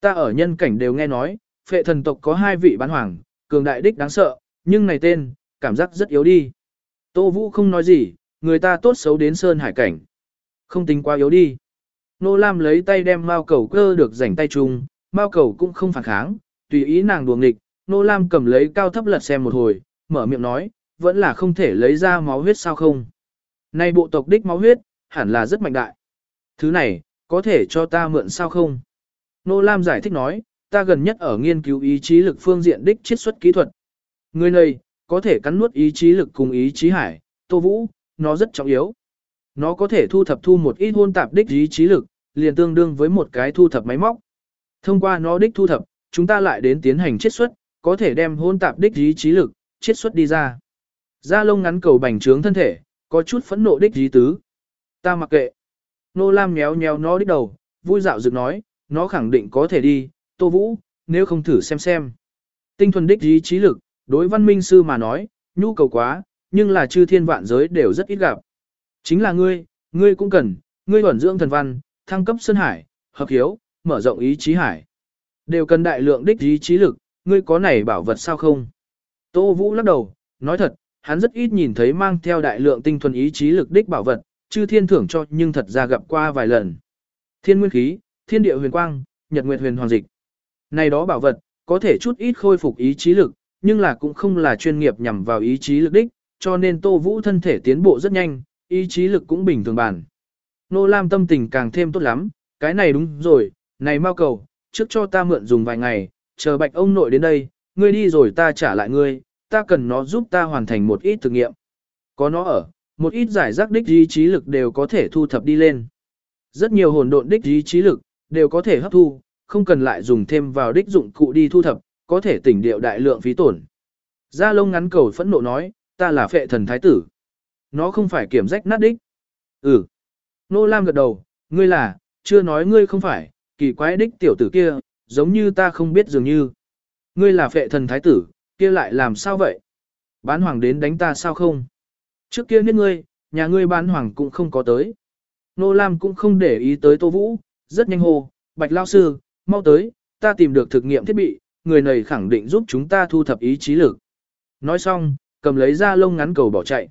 Ta ở nhân cảnh đều nghe nói, phệ thần tộc có hai vị bán hoàng, cường đại đích đáng sợ, nhưng này tên, cảm giác rất yếu đi. Tô Vũ không nói gì, người ta tốt xấu đến sơn hải cảnh. Không tính quá yếu đi. Nô Lam lấy tay đem mao cầu cơ được rảnh tay chung, mao cầu cũng không phản kháng, tùy ý nàng đùa nghịch. Nô Lam cầm lấy cao thấp lật xem một hồi, mở miệng nói, vẫn là không thể lấy ra máu huyết sao không. Này bộ tộc đích máu huyết, hẳn là rất mạnh đại. Thứ này, có thể cho ta mượn sao không? Nô Lam giải thích nói, ta gần nhất ở nghiên cứu ý chí lực phương diện đích chiết xuất kỹ thuật. Người này, có thể cắn nuốt ý chí lực cùng ý chí hải, tô vũ, nó rất trọng yếu. Nó có thể thu thập thu một ít hôn tạp đích ý chí lực, liền tương đương với một cái thu thập máy móc. Thông qua nó đích thu thập, chúng ta lại đến tiến hành chiết xuất, có thể đem hôn tạp đích ý chí lực, chiết xuất đi ra. Da lông ngắn cầu bành trướng thân thể, có chút phẫn nộ đích ý tứ. Ta mặc kệ. Nô Lam nhéo nhéo nó đích đầu, vui dạo dựng nói, nó khẳng định có thể đi, Tô Vũ, nếu không thử xem xem. Tinh thuần đích ý chí lực, đối văn minh sư mà nói, nhu cầu quá, nhưng là chư thiên vạn giới đều rất ít gặp. Chính là ngươi, ngươi cũng cần, ngươi ẩn dưỡng thần văn, thăng cấp sơn hải, hợp hiếu, mở rộng ý chí hải. Đều cần đại lượng đích ý chí lực, ngươi có này bảo vật sao không? Tô Vũ lắc đầu, nói thật, hắn rất ít nhìn thấy mang theo đại lượng tinh thuần ý chí lực đích bảo vật, chư thiên thưởng cho nhưng thật ra gặp qua vài lần. Thiên nguyên khí, thiên địa huyền quang, nhật nguyệt huyền hoàng dịch. Này đó bảo vật, có thể chút ít khôi phục ý chí lực, nhưng là cũng không là chuyên nghiệp nhằm vào ý chí lực đích, cho nên Tô Vũ thân thể tiến bộ rất nhanh, ý chí lực cũng bình thường bản. Nô Lam tâm tình càng thêm tốt lắm, cái này đúng rồi, này mau cầu, trước cho ta mượn dùng vài ngày, chờ bạch ông nội đến đây, ngươi đi rồi ta trả lại ngươi, ta cần nó giúp ta hoàn thành một ít thực nghiệm. Có nó ở, một ít giải rác đích ý chí lực đều có thể thu thập đi lên. Rất nhiều hồn độn đích ý chí lực, đều có thể hấp thu, không cần lại dùng thêm vào đích dụng cụ đi thu thập, có thể tỉnh điệu đại lượng phí tổn. Gia lông ngắn cầu phẫn nộ nói, ta là phệ thần thái tử. Nó không phải kiểm rách nát đích. Ừ. Nô Lam gật đầu, ngươi là, chưa nói ngươi không phải, kỳ quái đích tiểu tử kia, giống như ta không biết dường như. Ngươi là phệ thần thái tử, kia lại làm sao vậy? Bán hoàng đến đánh ta sao không? Trước kia biết ngươi, nhà ngươi bán hoàng cũng không có tới. Nô Lam cũng không để ý tới Tô Vũ, rất nhanh hồ, Bạch Lao Sư, mau tới, ta tìm được thực nghiệm thiết bị, người này khẳng định giúp chúng ta thu thập ý chí lực. Nói xong, cầm lấy ra lông ngắn cầu bỏ chạy.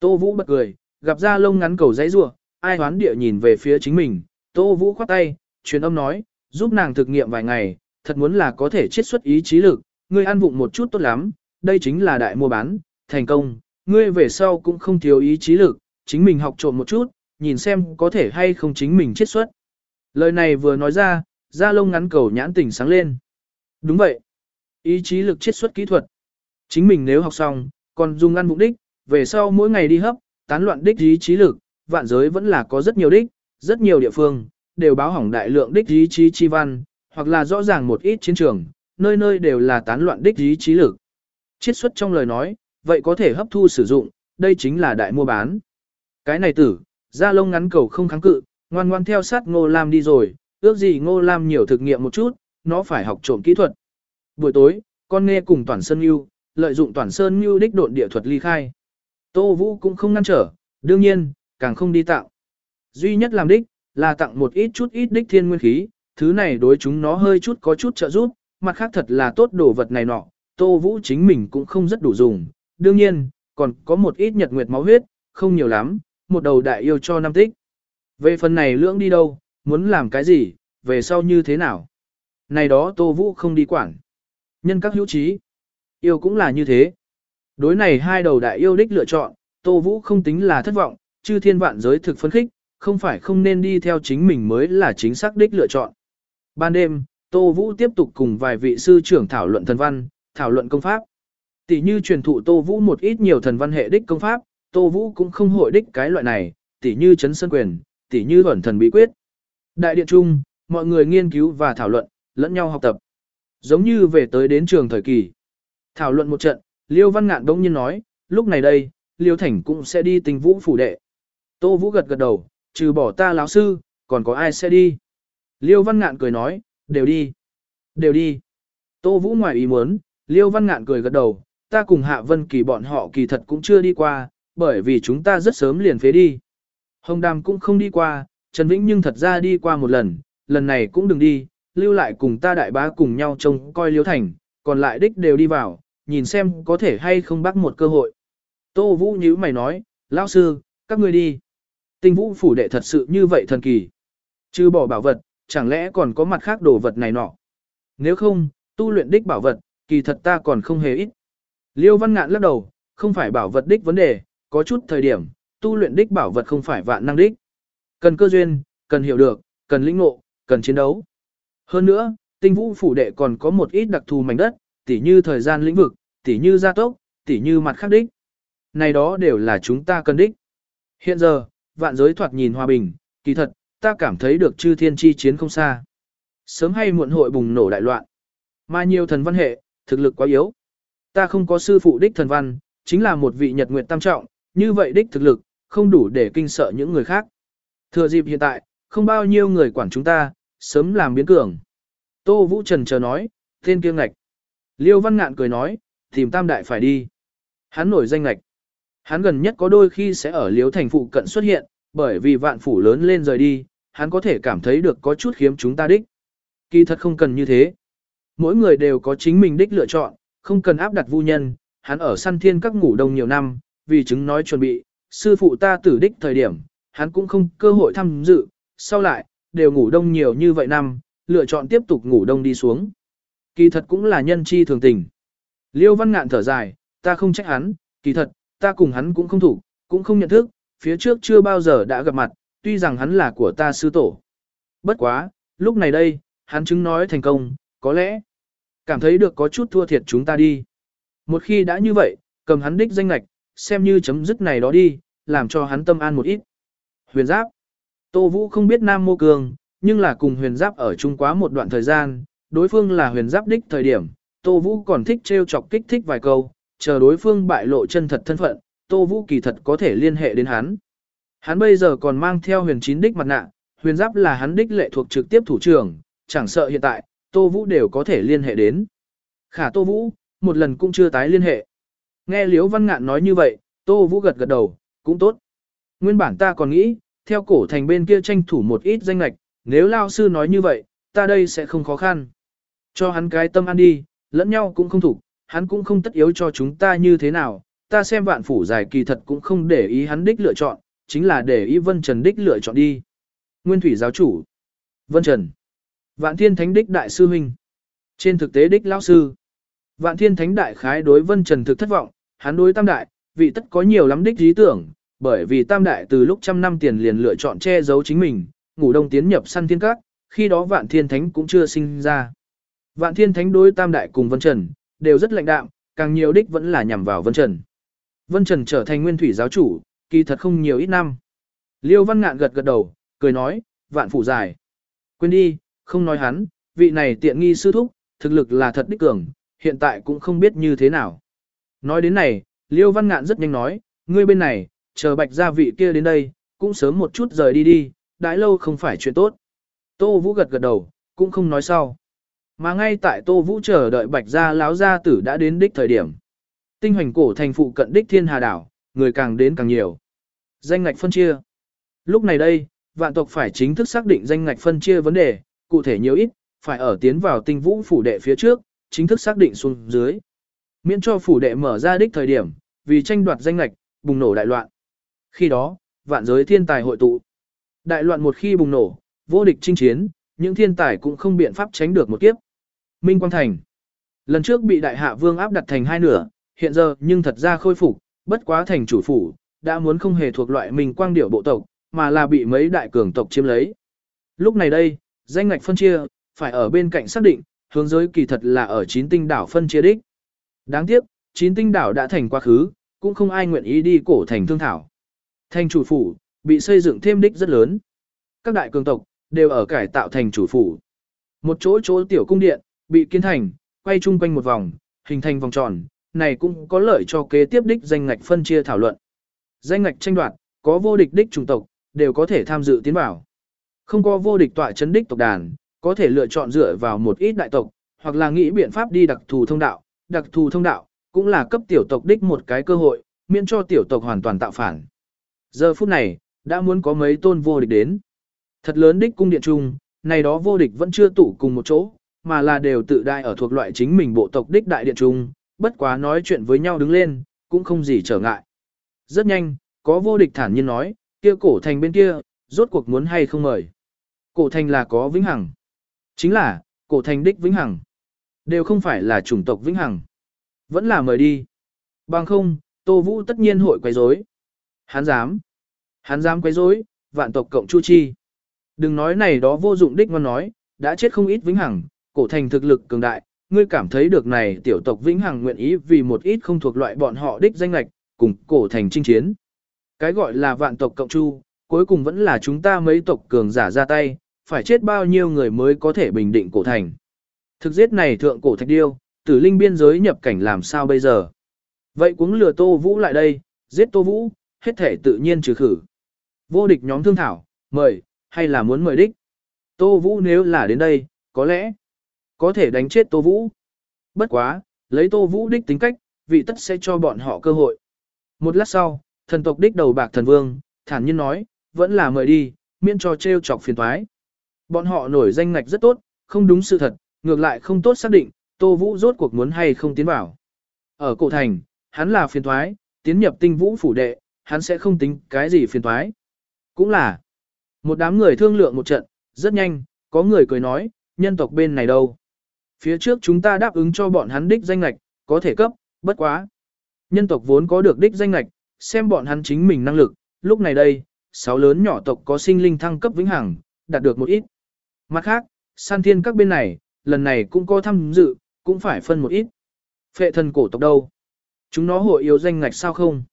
Tô Vũ bật cười, gặp ra lông ngắn cầu dãy rua, ai hoán địa nhìn về phía chính mình, Tô Vũ khoát tay, truyền âm nói, giúp nàng thực nghiệm vài ngày, thật muốn là có thể chiết xuất ý chí lực, ngươi ăn vụng một chút tốt lắm, đây chính là đại mua bán, thành công, ngươi về sau cũng không thiếu ý chí lực, chính mình học trộm một chút, nhìn xem có thể hay không chính mình chiết xuất. Lời này vừa nói ra, da lông ngắn cầu nhãn tỉnh sáng lên. Đúng vậy. Ý chí lực chiết xuất kỹ thuật. Chính mình nếu học xong, còn dùng ăn mục đích, về sau mỗi ngày đi hấp, tán loạn đích ý chí lực, vạn giới vẫn là có rất nhiều đích, rất nhiều địa phương, đều báo hỏng đại lượng đích ý chí chi văn, hoặc là rõ ràng một ít chiến trường, nơi nơi đều là tán loạn đích ý chí lực. Chiết xuất trong lời nói, vậy có thể hấp thu sử dụng, đây chính là đại mua bán. Cái này tử, da lông ngắn cầu không kháng cự, ngoan ngoan theo sát Ngô Lam đi rồi, ước gì Ngô Lam nhiều thực nghiệm một chút, nó phải học trộm kỹ thuật. Buổi tối, con nghe cùng Toàn Sơn Nhu, lợi dụng Toàn Sơn Nhu đích độn địa thuật ly khai. Tô Vũ cũng không ngăn trở, đương nhiên, càng không đi tạo. Duy nhất làm đích, là tặng một ít chút ít đích thiên nguyên khí, thứ này đối chúng nó hơi chút có chút trợ giúp, mặt khác thật là tốt đồ vật này nọ, Tô Vũ chính mình cũng không rất đủ dùng. Đương nhiên, còn có một ít nhật nguyệt máu huyết, không nhiều lắm, một đầu đại yêu cho năm tích. Về phần này lưỡng đi đâu, muốn làm cái gì, về sau như thế nào. Này đó Tô Vũ không đi quản. Nhân các hữu trí. Yêu cũng là như thế. Đối này hai đầu đại yêu đích lựa chọn, Tô Vũ không tính là thất vọng, chư thiên vạn giới thực phấn khích, không phải không nên đi theo chính mình mới là chính xác đích lựa chọn. Ban đêm, Tô Vũ tiếp tục cùng vài vị sư trưởng thảo luận thần văn, thảo luận công pháp. Tỷ như truyền thụ Tô Vũ một ít nhiều thần văn hệ đích công pháp, Tô Vũ cũng không hội đích cái loại này, tỷ như chấn sơn quyền, tỷ như ẩn thần bí quyết. Đại điện trung, mọi người nghiên cứu và thảo luận, lẫn nhau học tập. Giống như về tới đến trường thời kỳ. Thảo luận một trận, Liêu Văn Ngạn đông nhiên nói, lúc này đây, Liêu Thành cũng sẽ đi tình vũ phủ đệ. Tô Vũ gật gật đầu, trừ bỏ ta lão sư, còn có ai sẽ đi. Liêu Văn Ngạn cười nói, đều đi. Đều đi. Tô Vũ ngoài ý muốn, Liêu Văn Ngạn cười gật đầu, ta cùng Hạ Vân Kỳ bọn họ kỳ thật cũng chưa đi qua, bởi vì chúng ta rất sớm liền phế đi. Hồng Đàm cũng không đi qua, Trần Vĩnh nhưng thật ra đi qua một lần, lần này cũng đừng đi, lưu lại cùng ta đại bá cùng nhau trông coi Liêu Thành, còn lại đích đều đi vào, nhìn xem có thể hay không bắt một cơ hội. Tô Vũ nhíu mày nói, lão sư, các ngươi đi. Tinh vũ phủ đệ thật sự như vậy thần kỳ. Chứ bỏ bảo vật, chẳng lẽ còn có mặt khác đồ vật này nọ. Nếu không, tu luyện đích bảo vật, kỳ thật ta còn không hề ít. Liêu văn ngạn lắc đầu, không phải bảo vật đích vấn đề, có chút thời điểm, tu luyện đích bảo vật không phải vạn năng đích. Cần cơ duyên, cần hiểu được, cần lĩnh ngộ, cần chiến đấu. Hơn nữa, tinh vũ phủ đệ còn có một ít đặc thù mảnh đất, tỉ như thời gian lĩnh vực, tỉ như gia tốc, tỉ như mặt khắc đích. Này đó đều là chúng ta cần đích. Hiện giờ, vạn giới thoạt nhìn hòa bình, kỳ thật, ta cảm thấy được chư thiên chi chiến không xa. Sớm hay muộn hội bùng nổ đại loạn. Mà nhiều thần văn hệ, thực lực quá yếu. Ta không có sư phụ đích thần văn, chính là một vị nhật nguyện tam trọng, như vậy đích thực lực, không đủ để kinh sợ những người khác. Thừa dịp hiện tại, không bao nhiêu người quản chúng ta, sớm làm biến cường. Tô Vũ Trần chờ nói, tên kiêng ngạch. Liêu Văn Ngạn cười nói, tìm tam đại phải đi. Hắn nổi danh ngạch. Hắn gần nhất có đôi khi sẽ ở Liêu Thành phụ cận xuất hiện, bởi vì vạn phủ lớn lên rời đi, hắn có thể cảm thấy được có chút khiếm chúng ta đích. Kỳ thật không cần như thế. Mỗi người đều có chính mình đích lựa chọn, không cần áp đặt vu nhân, hắn ở săn thiên các ngủ đông nhiều năm, vì chứng nói chuẩn bị, sư phụ ta tử đích thời điểm, hắn cũng không cơ hội tham dự, sau lại, đều ngủ đông nhiều như vậy năm, lựa chọn tiếp tục ngủ đông đi xuống. Kỳ thật cũng là nhân chi thường tình. Liêu văn ngạn thở dài, ta không trách hắn, kỳ thật, ta cùng hắn cũng không thủ, cũng không nhận thức, phía trước chưa bao giờ đã gặp mặt, tuy rằng hắn là của ta sư tổ. Bất quá, lúc này đây, hắn chứng nói thành công, có lẽ, cảm thấy được có chút thua thiệt chúng ta đi. Một khi đã như vậy, cầm hắn đích danh lạch, xem như chấm dứt này đó đi, làm cho hắn tâm an một ít. Huyền giáp. Tô Vũ không biết Nam Mô Cường, nhưng là cùng huyền giáp ở chung quá một đoạn thời gian, đối phương là huyền giáp đích thời điểm, Tô Vũ còn thích trêu chọc kích thích vài câu, chờ đối phương bại lộ chân thật thân phận, Tô Vũ kỳ thật có thể liên hệ đến hắn. Hắn bây giờ còn mang theo huyền chín đích mặt nạ, huyền giáp là hắn đích lệ thuộc trực tiếp thủ trưởng, chẳng sợ hiện tại, Tô Vũ đều có thể liên hệ đến. Khả Tô Vũ, một lần cũng chưa tái liên hệ. Nghe Liễu Văn Ngạn nói như vậy, Tô Vũ gật gật đầu, cũng tốt. Nguyên bản ta còn nghĩ, theo cổ thành bên kia tranh thủ một ít danh lạch, nếu Lao Sư nói như vậy, ta đây sẽ không khó khăn. Cho hắn cái tâm ăn đi, lẫn nhau cũng không thủ, hắn cũng không tất yếu cho chúng ta như thế nào, ta xem vạn phủ dài kỳ thật cũng không để ý hắn đích lựa chọn, chính là để ý Vân Trần đích lựa chọn đi. Nguyên thủy giáo chủ. Vân Trần. Vạn thiên thánh đích đại sư huynh. Trên thực tế đích lão sư. Vạn thiên thánh đại khái đối Vân Trần thực thất vọng, hắn đối tam đại, vị tất có nhiều lắm đích ý tưởng, bởi vì tam đại từ lúc trăm năm tiền liền lựa chọn che giấu chính mình, ngủ đông tiến nhập săn thiên các, khi đó vạn thiên thánh cũng chưa sinh ra. Vạn thiên thánh đối tam đại cùng Vân Trần, đều rất lạnh đạm, càng nhiều đích vẫn là nhằm vào Vân Trần. Vân Trần trở thành nguyên thủy giáo chủ, kỳ thật không nhiều ít năm. Liêu Văn Ngạn gật gật đầu, cười nói, vạn phủ dài. Quên đi, không nói hắn, vị này tiện nghi sư thúc, thực lực là thật đích cường, hiện tại cũng không biết như thế nào. Nói đến này, Liêu Văn Ngạn rất nhanh nói, ngươi bên này, chờ bạch gia vị kia đến đây, cũng sớm một chút rời đi đi, đãi lâu không phải chuyện tốt. Tô Vũ gật gật đầu, cũng không nói sau. Mà ngay tại Tô Vũ chờ đợi bạch gia láo gia tử đã đến đích thời điểm. Tinh hoành cổ thành phụ cận đích thiên hà đảo, người càng đến càng nhiều. Danh ngạch phân chia. Lúc này đây, vạn tộc phải chính thức xác định danh ngạch phân chia vấn đề, cụ thể nhiều ít, phải ở tiến vào tinh vũ phủ đệ phía trước, chính thức xác định xuống dưới. Miễn cho phủ đệ mở ra đích thời điểm, vì tranh đoạt danh ngạch, bùng nổ đại loạn. Khi đó, vạn giới thiên tài hội tụ. Đại loạn một khi bùng nổ, vô địch chinh chiến, những thiên tài cũng không biện pháp tránh được một kiếp. Minh Quang Thành. Lần trước bị đại hạ vương áp đặt thành hai nửa, hiện giờ nhưng thật ra khôi phục, bất quá thành chủ phủ, đã muốn không hề thuộc loại mình quang điệu bộ tộc, mà là bị mấy đại cường tộc chiếm lấy. Lúc này đây, danh ngạch phân chia, phải ở bên cạnh xác định, hướng giới kỳ thật là ở chín tinh đảo phân chia đích. Đáng tiếc, chín tinh đảo đã thành quá khứ, cũng không ai nguyện ý đi cổ thành thương thảo. Thành chủ phủ, bị xây dựng thêm đích rất lớn. Các đại cường tộc, đều ở cải tạo thành chủ phủ. Một chỗ chỗ tiểu cung điện, bị kiến thành, quay chung quanh một vòng, hình thành vòng tròn, này cũng có lợi cho kế tiếp đích danh ngạch phân chia thảo luận. Danh ngạch tranh đoạt, có vô địch đích chủng tộc, đều có thể tham dự tiến vào. Không có vô địch tọa chấn đích tộc đàn, có thể lựa chọn dựa vào một ít đại tộc, hoặc là nghĩ biện pháp đi đặc thù thông đạo, đặc thù thông đạo, cũng là cấp tiểu tộc đích một cái cơ hội, miễn cho tiểu tộc hoàn toàn tạo phản. Giờ phút này, đã muốn có mấy tôn vô địch đến. Thật lớn đích cung điện trung, này đó vô địch vẫn chưa tụ cùng một chỗ, mà là đều tự đại ở thuộc loại chính mình bộ tộc đích đại điện trung, bất quá nói chuyện với nhau đứng lên, cũng không gì trở ngại. Rất nhanh, có vô địch thản nhiên nói, kia cổ thành bên kia, rốt cuộc muốn hay không mời. Cổ thành là có vĩnh hằng. Chính là, cổ thành đích vĩnh hằng. Đều không phải là chủng tộc vĩnh hằng. Vẫn là mời đi. Bằng không, Tô Vũ tất nhiên hội quấy rối. Hắn dám. Hắn dám quấy rối, vạn tộc cộng chu chi. Đừng nói này đó vô dụng đích ngon nói, đã chết không ít vĩnh hằng, cổ thành thực lực cường đại, ngươi cảm thấy được này tiểu tộc vĩnh hằng nguyện ý vì một ít không thuộc loại bọn họ đích danh lạch, cùng cổ thành chinh chiến. Cái gọi là vạn tộc cộng chu, cuối cùng vẫn là chúng ta mấy tộc cường giả ra tay, phải chết bao nhiêu người mới có thể bình định cổ thành. Thực giết này thượng cổ thạch điêu, tử linh biên giới nhập cảnh làm sao bây giờ? Vậy cũng lừa Tô Vũ lại đây, giết Tô Vũ, hết thể tự nhiên trừ khử. Vô địch nhóm thương thảo, mời, hay là muốn mời đích? Tô Vũ nếu là đến đây, có lẽ có thể đánh chết Tô Vũ. Bất quá, lấy Tô Vũ đích tính cách, vị tất sẽ cho bọn họ cơ hội. Một lát sau, thần tộc đích đầu bạc thần vương, thản nhiên nói, vẫn là mời đi, miễn cho trêu chọc phiền thoái. Bọn họ nổi danh ngạch rất tốt, không đúng sự thật, ngược lại không tốt xác định, Tô Vũ rốt cuộc muốn hay không tiến vào. Ở cổ thành, hắn là phiền thoái, tiến nhập tinh vũ phủ đệ, hắn sẽ không tính cái gì phiền thoái. Cũng là, một đám người thương lượng một trận, rất nhanh, có người cười nói, nhân tộc bên này đâu. Phía trước chúng ta đáp ứng cho bọn hắn đích danh lạch, có thể cấp, bất quá. Nhân tộc vốn có được đích danh lạch, xem bọn hắn chính mình năng lực, lúc này đây, sáu lớn nhỏ tộc có sinh linh thăng cấp vĩnh hằng, đạt được một ít. Mặt khác, san thiên các bên này, lần này cũng có tham dự, cũng phải phân một ít. Phệ thần cổ tộc đâu? Chúng nó hội yếu danh ngạch sao không?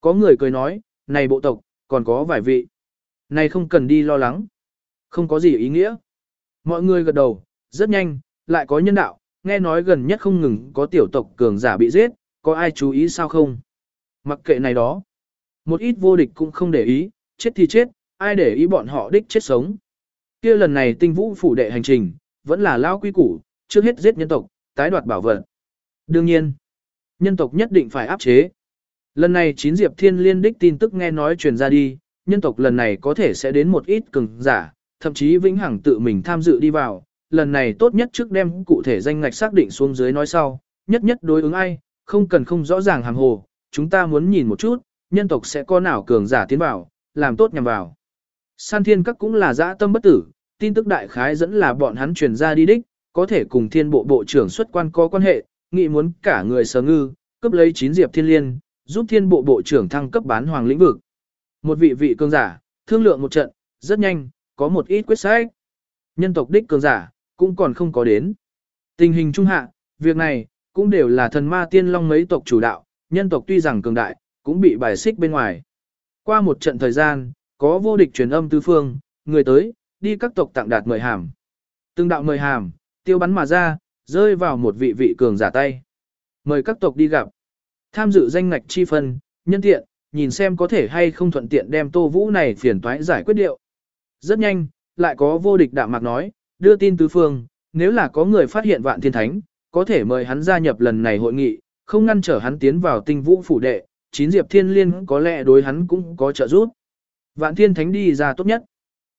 Có người cười nói, này bộ tộc, còn có vài vị. Này không cần đi lo lắng. Không có gì ý nghĩa. Mọi người gật đầu, rất nhanh, lại có nhân đạo, nghe nói gần nhất không ngừng có tiểu tộc cường giả bị giết, có ai chú ý sao không? Mặc kệ này đó. Một ít vô địch cũng không để ý, chết thì chết, ai để ý bọn họ đích chết sống. kia lần này tinh vũ phủ đệ hành trình, vẫn là lao quy củ, trước hết giết nhân tộc, tái đoạt bảo vật. Đương nhiên, nhân tộc nhất định phải áp chế. Lần này chín diệp thiên liên đích tin tức nghe nói truyền ra đi, nhân tộc lần này có thể sẽ đến một ít cường giả, thậm chí vĩnh hằng tự mình tham dự đi vào. Lần này tốt nhất trước đem cụ thể danh ngạch xác định xuống dưới nói sau, nhất nhất đối ứng ai, không cần không rõ ràng hàng hồ, chúng ta muốn nhìn một chút, nhân tộc sẽ có nào cường giả tiến vào, làm tốt nhằm vào. San thiên các cũng là dã tâm bất tử, tin tức đại khái dẫn là bọn hắn truyền ra đi đích, có thể cùng thiên bộ bộ trưởng xuất quan có quan hệ, nghị muốn cả người sở ngư, cướp lấy chín diệp thiên liên, giúp thiên bộ bộ trưởng thăng cấp bán hoàng lĩnh vực. Một vị vị cường giả, thương lượng một trận, rất nhanh, có một ít quyết sách. Nhân tộc đích cường giả, cũng còn không có đến. Tình hình trung hạ, việc này, cũng đều là thần ma tiên long mấy tộc chủ đạo, nhân tộc tuy rằng cường đại, cũng bị bài xích bên ngoài. Qua một trận thời gian, có vô địch truyền âm tứ phương, người tới, đi các tộc tặng đạt mời hàm. Từng đạo mời hàm, tiêu bắn mà ra, rơi vào một vị vị cường giả tay. Mời các tộc đi gặp. Tham dự danh ngạch chi phân, nhân tiện, nhìn xem có thể hay không thuận tiện đem tô vũ này phiền toái giải quyết điệu. Rất nhanh, lại có vô địch đạm mạc nói, đưa tin tứ phương, nếu là có người phát hiện vạn thiên thánh, có thể mời hắn gia nhập lần này hội nghị, không ngăn trở hắn tiến vào tinh vũ phủ đệ, chín diệp thiên liên có lẽ đối hắn cũng có trợ giúp. Vạn thiên thánh đi ra tốt nhất.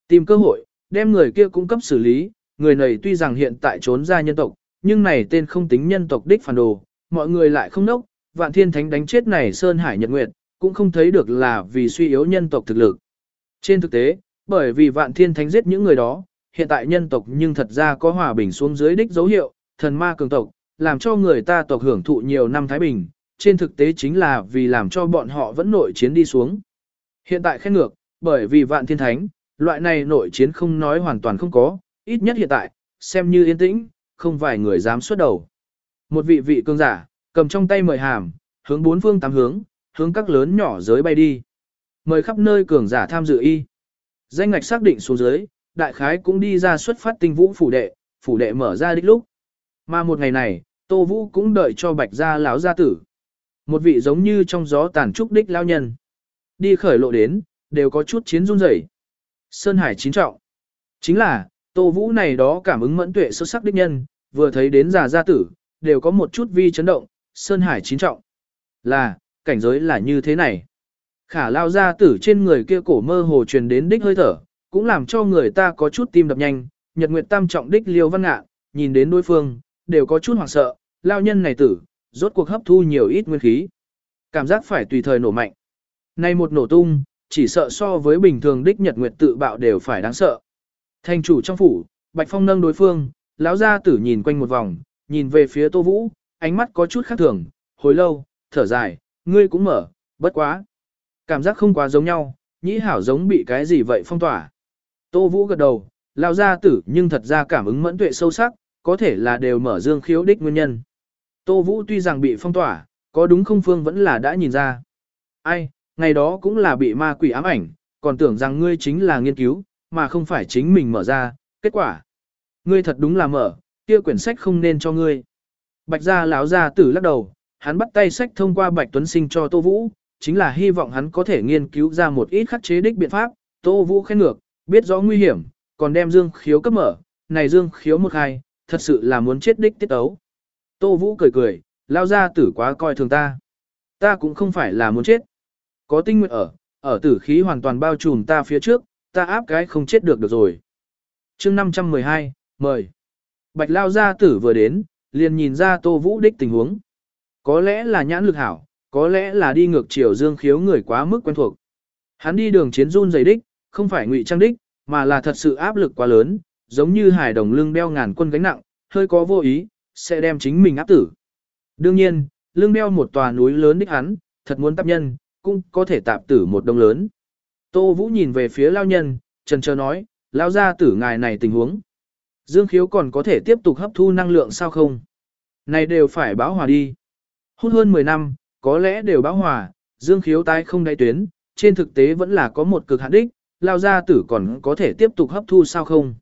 Tìm cơ hội, đem người kia cung cấp xử lý, người này tuy rằng hiện tại trốn ra nhân tộc, nhưng này tên không tính nhân tộc đích phản đồ, mọi người lại không nốc, vạn thiên thánh đánh chết này Sơn Hải Nhật Nguyệt, cũng không thấy được là vì suy yếu nhân tộc thực lực. Trên thực tế, bởi vì vạn thiên thánh giết những người đó, hiện tại nhân tộc nhưng thật ra có hòa bình xuống dưới đích dấu hiệu, thần ma cường tộc, làm cho người ta tộc hưởng thụ nhiều năm Thái Bình, trên thực tế chính là vì làm cho bọn họ vẫn nội chiến đi xuống. Hiện tại khen ngược, bởi vì vạn thiên thánh, loại này nội chiến không nói hoàn toàn không có, ít nhất hiện tại, xem như yên tĩnh, không vài người dám xuất đầu. Một vị vị cương giả, cầm trong tay mời hàm, hướng bốn phương tám hướng, hướng các lớn nhỏ giới bay đi. Mời khắp nơi cường giả tham dự y. Danh ngạch xác định xuống dưới, đại khái cũng đi ra xuất phát tinh vũ phủ đệ, phủ đệ mở ra đích lúc. Mà một ngày này, Tô Vũ cũng đợi cho bạch gia lão gia tử. Một vị giống như trong gió tàn trúc đích lao nhân. Đi khởi lộ đến, đều có chút chiến run rẩy. Sơn Hải chín trọng. Chính là, Tô Vũ này đó cảm ứng mẫn tuệ sâu sắc đích nhân, vừa thấy đến già gia tử, đều có một chút vi chấn động, Sơn Hải chín trọng. Là, cảnh giới là như thế này. Khả lao gia tử trên người kia cổ mơ hồ truyền đến đích hơi thở, cũng làm cho người ta có chút tim đập nhanh, nhật nguyệt tam trọng đích liêu văn ngạ, nhìn đến đối phương, đều có chút hoảng sợ, lao nhân này tử, rốt cuộc hấp thu nhiều ít nguyên khí. Cảm giác phải tùy thời nổ mạnh. Nay một nổ tung, chỉ sợ so với bình thường đích nhật nguyệt tự bạo đều phải đáng sợ. Thành chủ trong phủ, Bạch Phong nâng đối phương, lão gia tử nhìn quanh một vòng, nhìn về phía Tô Vũ, ánh mắt có chút khác thường, hồi lâu, thở dài, ngươi cũng mở, bất quá. Cảm giác không quá giống nhau, nhĩ hảo giống bị cái gì vậy phong tỏa. Tô Vũ gật đầu, lão gia tử nhưng thật ra cảm ứng mẫn tuệ sâu sắc, có thể là đều mở dương khiếu đích nguyên nhân. Tô Vũ tuy rằng bị phong tỏa, có đúng không phương vẫn là đã nhìn ra. Ai, ngày đó cũng là bị ma quỷ ám ảnh, còn tưởng rằng ngươi chính là nghiên cứu, mà không phải chính mình mở ra, kết quả. Ngươi thật đúng là mở, kia quyển sách không nên cho ngươi. Bạch gia lão gia tử lắc đầu, hắn bắt tay sách thông qua Bạch Tuấn Sinh cho Tô Vũ, chính là hy vọng hắn có thể nghiên cứu ra một ít khắc chế đích biện pháp. Tô Vũ khen ngược, biết rõ nguy hiểm, còn đem dương khiếu cấp mở, này dương khiếu một hai, thật sự là muốn chết đích tiết ấu. Tô Vũ cười cười, lao gia tử quá coi thường ta. Ta cũng không phải là muốn chết. Có tinh nguyện ở, ở tử khí hoàn toàn bao trùm ta phía trước, ta áp cái không chết được được rồi. chương 512, mời. Bạch lao gia tử vừa đến, liền nhìn ra tô vũ đích tình huống. Có lẽ là nhãn lực hảo, có lẽ là đi ngược chiều dương khiếu người quá mức quen thuộc. Hắn đi đường chiến run dày đích, không phải ngụy trang đích, mà là thật sự áp lực quá lớn, giống như hải đồng lưng đeo ngàn quân gánh nặng, hơi có vô ý, sẽ đem chính mình áp tử. Đương nhiên, lưng đeo một tòa núi lớn đích hắn, thật muốn tạp nhân, cũng có thể tạp tử một đông lớn. Tô Vũ nhìn về phía lao nhân, trần chờ nói, lao ra tử ngài này tình huống. Dương khiếu còn có thể tiếp tục hấp thu năng lượng sao không? Này đều phải báo hòa đi. Hút hơn 10 năm, có lẽ đều báo hòa, dương khiếu tai không đáy tuyến, trên thực tế vẫn là có một cực hạn đích, lao gia tử còn có thể tiếp tục hấp thu sao không?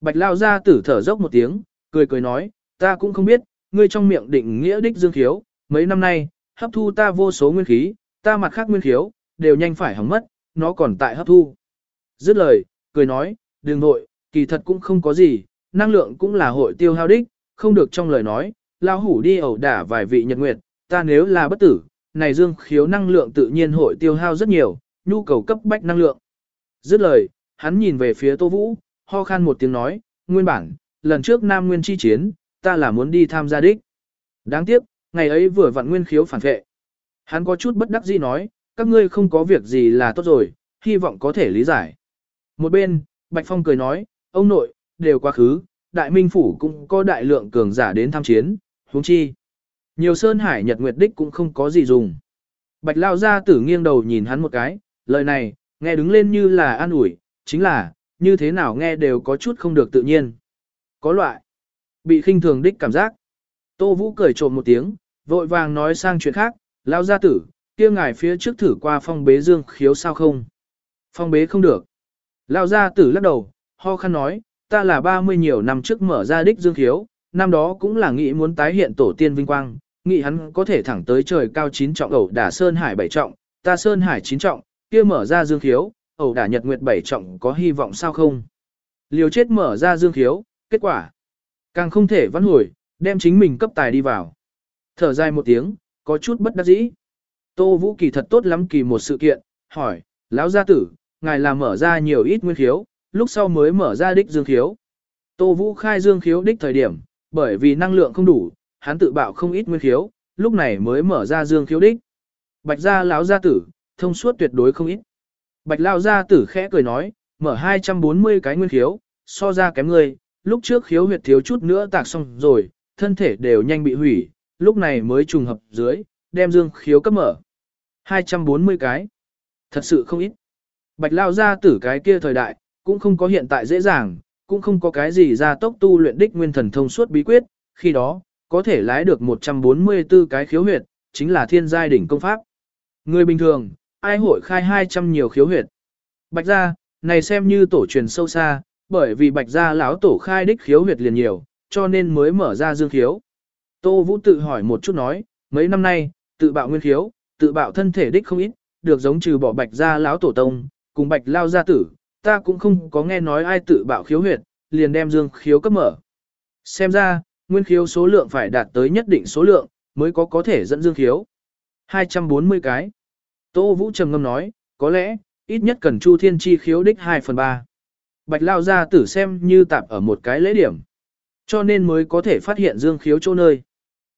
Bạch lao gia tử thở dốc một tiếng, cười cười nói, ta cũng không biết, ngươi trong miệng định nghĩa đích dương khiếu, mấy năm nay, hấp thu ta vô số nguyên khí, ta mặt khác nguyên khiếu, đều nhanh phải hỏng mất, nó còn tại hấp thu. Dứt lời, cười nói, đừng nội, kỳ thật cũng không có gì, năng lượng cũng là hội tiêu hao đích, không được trong lời nói, lao hủ đi ẩu đả vài vị nhật nguyệt, ta nếu là bất tử, này dương khiếu năng lượng tự nhiên hội tiêu hao rất nhiều, nhu cầu cấp bách năng lượng. Dứt lời, hắn nhìn về phía Tô Vũ, ho khan một tiếng nói, nguyên bản, lần trước Nam Nguyên chi chiến, ta là muốn đi tham gia đích. Đáng tiếc, ngày ấy vừa vặn nguyên khiếu phản vệ. Hắn có chút bất đắc dĩ nói, các ngươi không có việc gì là tốt rồi, hy vọng có thể lý giải. Một bên, Bạch Phong cười nói, ông nội, đều quá khứ, đại minh phủ cũng có đại lượng cường giả đến tham chiến, huống chi. Nhiều sơn hải nhật nguyệt đích cũng không có gì dùng. Bạch Lao ra tử nghiêng đầu nhìn hắn một cái, lời này, nghe đứng lên như là an ủi, chính là, như thế nào nghe đều có chút không được tự nhiên. Có loại, bị khinh thường đích cảm giác. Tô Vũ cười trộm một tiếng, vội vàng nói sang chuyện khác, Lao gia tử, kia ngài phía trước thử qua phong bế dương khiếu sao không? Phong bế không được. Lao gia tử lắc đầu, ho khăn nói, ta là 30 nhiều năm trước mở ra đích dương khiếu, năm đó cũng là nghĩ muốn tái hiện tổ tiên vinh quang, nghĩ hắn có thể thẳng tới trời cao chín trọng ẩu đả sơn hải bảy trọng, ta sơn hải chín trọng, kia mở ra dương khiếu, ẩu đả nhật nguyệt bảy trọng có hy vọng sao không? Liều chết mở ra dương khiếu, kết quả càng không thể vãn hồi, đem chính mình cấp tài đi vào. Thở dài một tiếng, có chút bất đắc dĩ. Tô Vũ kỳ thật tốt lắm kỳ một sự kiện, hỏi, lão gia tử, ngài làm mở ra nhiều ít nguyên khiếu, lúc sau mới mở ra đích dương khiếu. Tô Vũ khai dương khiếu đích thời điểm, bởi vì năng lượng không đủ, hắn tự bạo không ít nguyên khiếu, lúc này mới mở ra dương khiếu đích. Bạch gia lão gia tử, thông suốt tuyệt đối không ít. Bạch lão gia tử khẽ cười nói, mở 240 cái nguyên khiếu, so ra kém người, lúc trước khiếu huyệt thiếu chút nữa tạc xong rồi, thân thể đều nhanh bị hủy, lúc này mới trùng hợp dưới, đem dương khiếu cấp mở. 240 cái. Thật sự không ít. Bạch lao ra tử cái kia thời đại, cũng không có hiện tại dễ dàng, cũng không có cái gì ra tốc tu luyện đích nguyên thần thông suốt bí quyết, khi đó, có thể lái được 144 cái khiếu huyệt, chính là thiên giai đỉnh công pháp. Người bình thường, ai hội khai 200 nhiều khiếu huyệt. Bạch gia, này xem như tổ truyền sâu xa, bởi vì bạch gia lão tổ khai đích khiếu huyệt liền nhiều, cho nên mới mở ra dương khiếu. Tô Vũ tự hỏi một chút nói, mấy năm nay, tự bạo nguyên khiếu, tự bạo thân thể đích không ít, được giống trừ bỏ bạch gia lão tổ tông, cùng bạch lao gia tử, ta cũng không có nghe nói ai tự bạo khiếu huyệt, liền đem dương khiếu cấp mở. Xem ra, nguyên khiếu số lượng phải đạt tới nhất định số lượng, mới có có thể dẫn dương khiếu. 240 cái. Tô Vũ trầm ngâm nói, có lẽ, ít nhất cần Chu Thiên Chi khiếu đích 2 phần 3. Bạch Lao gia tử xem như tạp ở một cái lễ điểm. Cho nên mới có thể phát hiện dương khiếu chỗ nơi.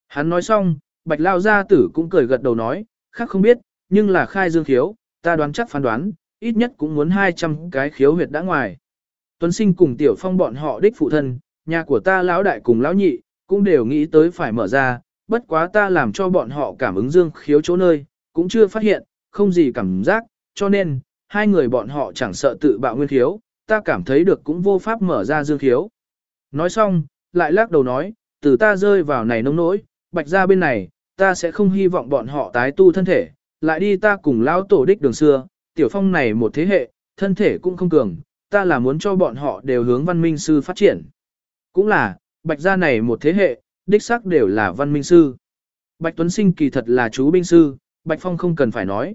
Hắn nói xong, Bạch Lao gia tử cũng cười gật đầu nói, khác không biết, nhưng là khai dương khiếu, ta đoán chắc phán đoán, ít nhất cũng muốn 200 cái khiếu huyệt đã ngoài. Tuấn sinh cùng tiểu phong bọn họ đích phụ thân, nhà của ta lão đại cùng lão nhị, cũng đều nghĩ tới phải mở ra, bất quá ta làm cho bọn họ cảm ứng dương khiếu chỗ nơi, cũng chưa phát hiện, không gì cảm giác, cho nên, hai người bọn họ chẳng sợ tự bạo nguyên khiếu, ta cảm thấy được cũng vô pháp mở ra dương khiếu. Nói xong, lại lắc đầu nói, từ ta rơi vào này nông nỗi, bạch ra bên này, ta sẽ không hy vọng bọn họ tái tu thân thể, lại đi ta cùng lão tổ đích đường xưa, tiểu phong này một thế hệ, thân thể cũng không cường, ta là muốn cho bọn họ đều hướng văn minh sư phát triển. Cũng là, bạch gia này một thế hệ, đích xác đều là văn minh sư. Bạch Tuấn Sinh kỳ thật là chú binh sư, Bạch Phong không cần phải nói.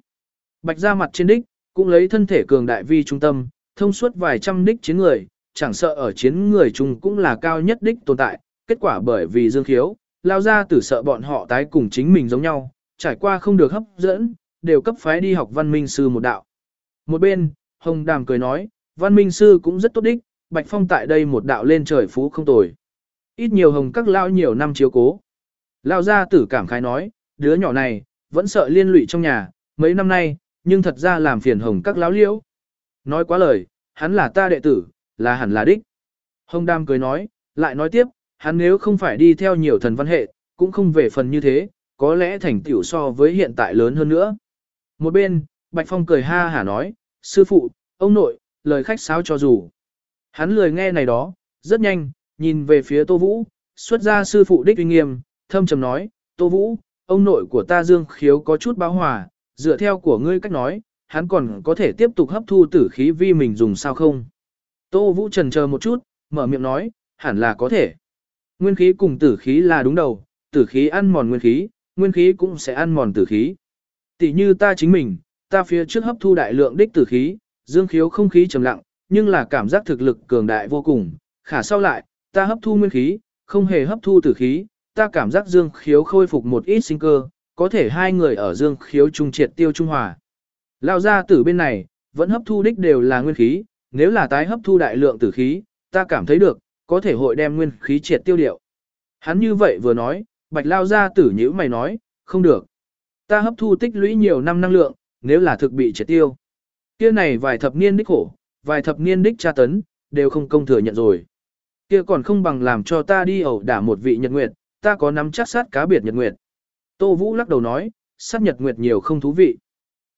Bạch gia mặt trên đích, cũng lấy thân thể cường đại vi trung tâm, thông suốt vài trăm đích chiến người, chẳng sợ ở chiến người chung cũng là cao nhất đích tồn tại, kết quả bởi vì dương khiếu, lao ra tử sợ bọn họ tái cùng chính mình giống nhau, trải qua không được hấp dẫn, đều cấp phái đi học văn minh sư một đạo. Một bên, Hồng Đàm cười nói, văn minh sư cũng rất tốt đích, Bạch Phong tại đây một đạo lên trời phú không tồi. Ít nhiều hồng các lao nhiều năm chiếu cố. Lao gia tử cảm khái nói, đứa nhỏ này, vẫn sợ liên lụy trong nhà, mấy năm nay, nhưng thật ra làm phiền hồng các lão liễu. Nói quá lời, hắn là ta đệ tử, là hẳn là đích. Hồng Đam cười nói, lại nói tiếp, hắn nếu không phải đi theo nhiều thần văn hệ, cũng không về phần như thế, có lẽ thành tiểu so với hiện tại lớn hơn nữa. Một bên, Bạch Phong cười ha hả nói, sư phụ, ông nội, lời khách sáo cho dù. Hắn lười nghe này đó, rất nhanh, nhìn về phía Tô Vũ, xuất ra sư phụ đích uy nghiêm, thâm trầm nói, Tô Vũ, ông nội của ta dương khiếu có chút báo hòa, dựa theo của ngươi cách nói, hắn còn có thể tiếp tục hấp thu tử khí vi mình dùng sao không? Tô Vũ trần chờ một chút, mở miệng nói, hẳn là có thể. Nguyên khí cùng tử khí là đúng đầu, tử khí ăn mòn nguyên khí, nguyên khí cũng sẽ ăn mòn tử khí. Tỷ như ta chính mình, ta phía trước hấp thu đại lượng đích tử khí, dương khiếu không khí trầm lặng, nhưng là cảm giác thực lực cường đại vô cùng, khả sau lại, ta hấp thu nguyên khí, không hề hấp thu tử khí, ta cảm giác dương khiếu khôi phục một ít sinh cơ, có thể hai người ở dương khiếu trung triệt tiêu trung hòa. Lao ra tử bên này, vẫn hấp thu đích đều là nguyên khí, nếu là tái hấp thu đại lượng tử khí, ta cảm thấy được, có thể hội đem nguyên khí triệt tiêu điệu. Hắn như vậy vừa nói, bạch lao ra tử nhữ mày nói, không được. Ta hấp thu tích lũy nhiều năm năng lượng, nếu là thực bị triệt tiêu. Kia này vài thập niên đích khổ, vài thập niên đích tra tấn, đều không công thừa nhận rồi. Kia còn không bằng làm cho ta đi ẩu đả một vị nhật nguyệt, ta có nắm chắc sát cá biệt nhật nguyệt. Tô Vũ lắc đầu nói, sát nhật nguyệt nhiều không thú vị.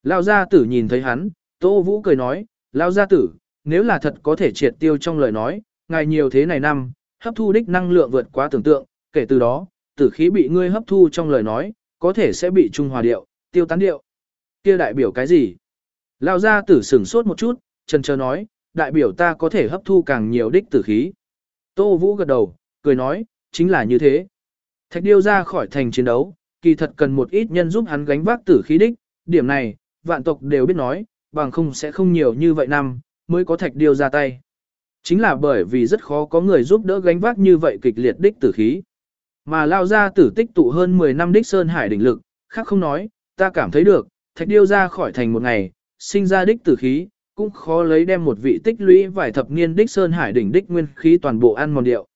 Lao gia tử nhìn thấy hắn, Tô Vũ cười nói, Lao gia tử, nếu là thật có thể triệt tiêu trong lời nói, ngài nhiều thế này năm, hấp thu đích năng lượng vượt quá tưởng tượng, kể từ đó, tử khí bị ngươi hấp thu trong lời nói, có thể sẽ bị trung hòa điệu, tiêu tán điệu. Kia đại biểu cái gì? Lao gia tử sửng sốt một chút, trần chờ nói, đại biểu ta có thể hấp thu càng nhiều đích tử khí. Tô Vũ gật đầu, cười nói, chính là như thế. Thạch điêu ra khỏi thành chiến đấu, kỳ thật cần một ít nhân giúp hắn gánh vác tử khí đích, điểm này, vạn tộc đều biết nói, bằng không sẽ không nhiều như vậy năm, mới có thạch điêu ra tay. Chính là bởi vì rất khó có người giúp đỡ gánh vác như vậy kịch liệt đích tử khí. Mà lao ra tử tích tụ hơn 10 năm đích sơn hải đỉnh lực, khác không nói, ta cảm thấy được, thạch điêu ra khỏi thành một ngày, sinh ra đích tử khí, cũng khó lấy đem một vị tích lũy vài thập niên đích sơn hải đỉnh đích nguyên khí toàn bộ ăn mòn điệu.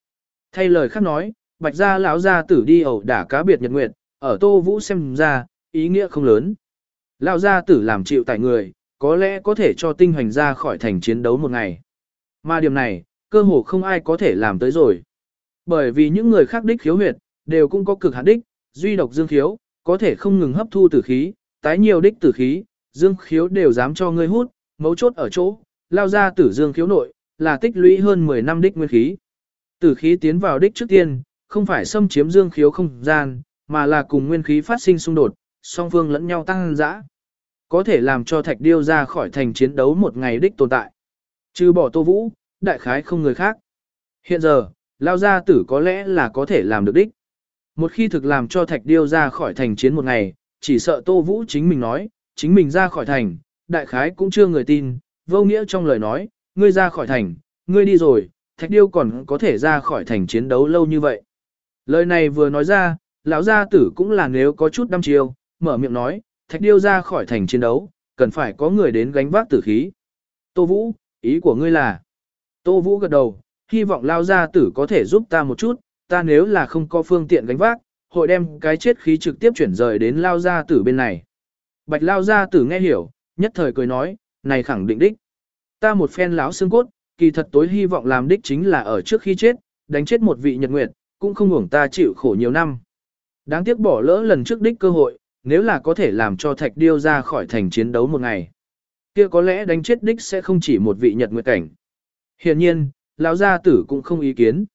Thay lời khác nói, bạch gia lão gia tử đi ẩu đả cá biệt nhật nguyệt, ở Tô Vũ xem ra, ý nghĩa không lớn. Lão gia tử làm chịu tại người, có lẽ có thể cho tinh hoành ra khỏi thành chiến đấu một ngày. Mà điểm này, cơ hồ không ai có thể làm tới rồi. Bởi vì những người khác đích khiếu huyệt, đều cũng có cực hạn đích, duy độc dương khiếu, có thể không ngừng hấp thu tử khí, tái nhiều đích tử khí, dương khiếu đều dám cho ngươi hút, mấu chốt ở chỗ, lao ra tử dương khiếu nội, là tích lũy hơn 10 năm đích nguyên khí. Tử khí tiến vào đích trước tiên, không phải xâm chiếm dương khiếu không gian, mà là cùng nguyên khí phát sinh xung đột, song phương lẫn nhau tăng dã. Có thể làm cho thạch điêu ra khỏi thành chiến đấu một ngày đích tồn tại. Trừ bỏ tô vũ, đại khái không người khác. Hiện giờ, lao gia tử có lẽ là có thể làm được đích. Một khi thực làm cho thạch điêu ra khỏi thành chiến một ngày, chỉ sợ tô vũ chính mình nói, chính mình ra khỏi thành, đại khái cũng chưa người tin, vô nghĩa trong lời nói, ngươi ra khỏi thành, ngươi đi rồi, thạch điêu còn có thể ra khỏi thành chiến đấu lâu như vậy. Lời này vừa nói ra, lão gia tử cũng là nếu có chút đăm chiêu, mở miệng nói, thạch điêu ra khỏi thành chiến đấu, cần phải có người đến gánh vác tử khí. Tô Vũ, ý của ngươi là, Tô Vũ gật đầu, hy vọng lao gia tử có thể giúp ta một chút, ta nếu là không có phương tiện gánh vác, hội đem cái chết khí trực tiếp chuyển rời đến lao gia tử bên này. Bạch lao gia tử nghe hiểu, nhất thời cười nói, này khẳng định đích. Ta một phen láo xương cốt, kỳ thật tối hy vọng làm đích chính là ở trước khi chết, đánh chết một vị nhật nguyệt, cũng không hưởng ta chịu khổ nhiều năm. Đáng tiếc bỏ lỡ lần trước đích cơ hội, nếu là có thể làm cho thạch điêu ra khỏi thành chiến đấu một ngày. kia có lẽ đánh chết đích sẽ không chỉ một vị nhật nguyệt cảnh. Hiện nhiên, lão gia tử cũng không ý kiến.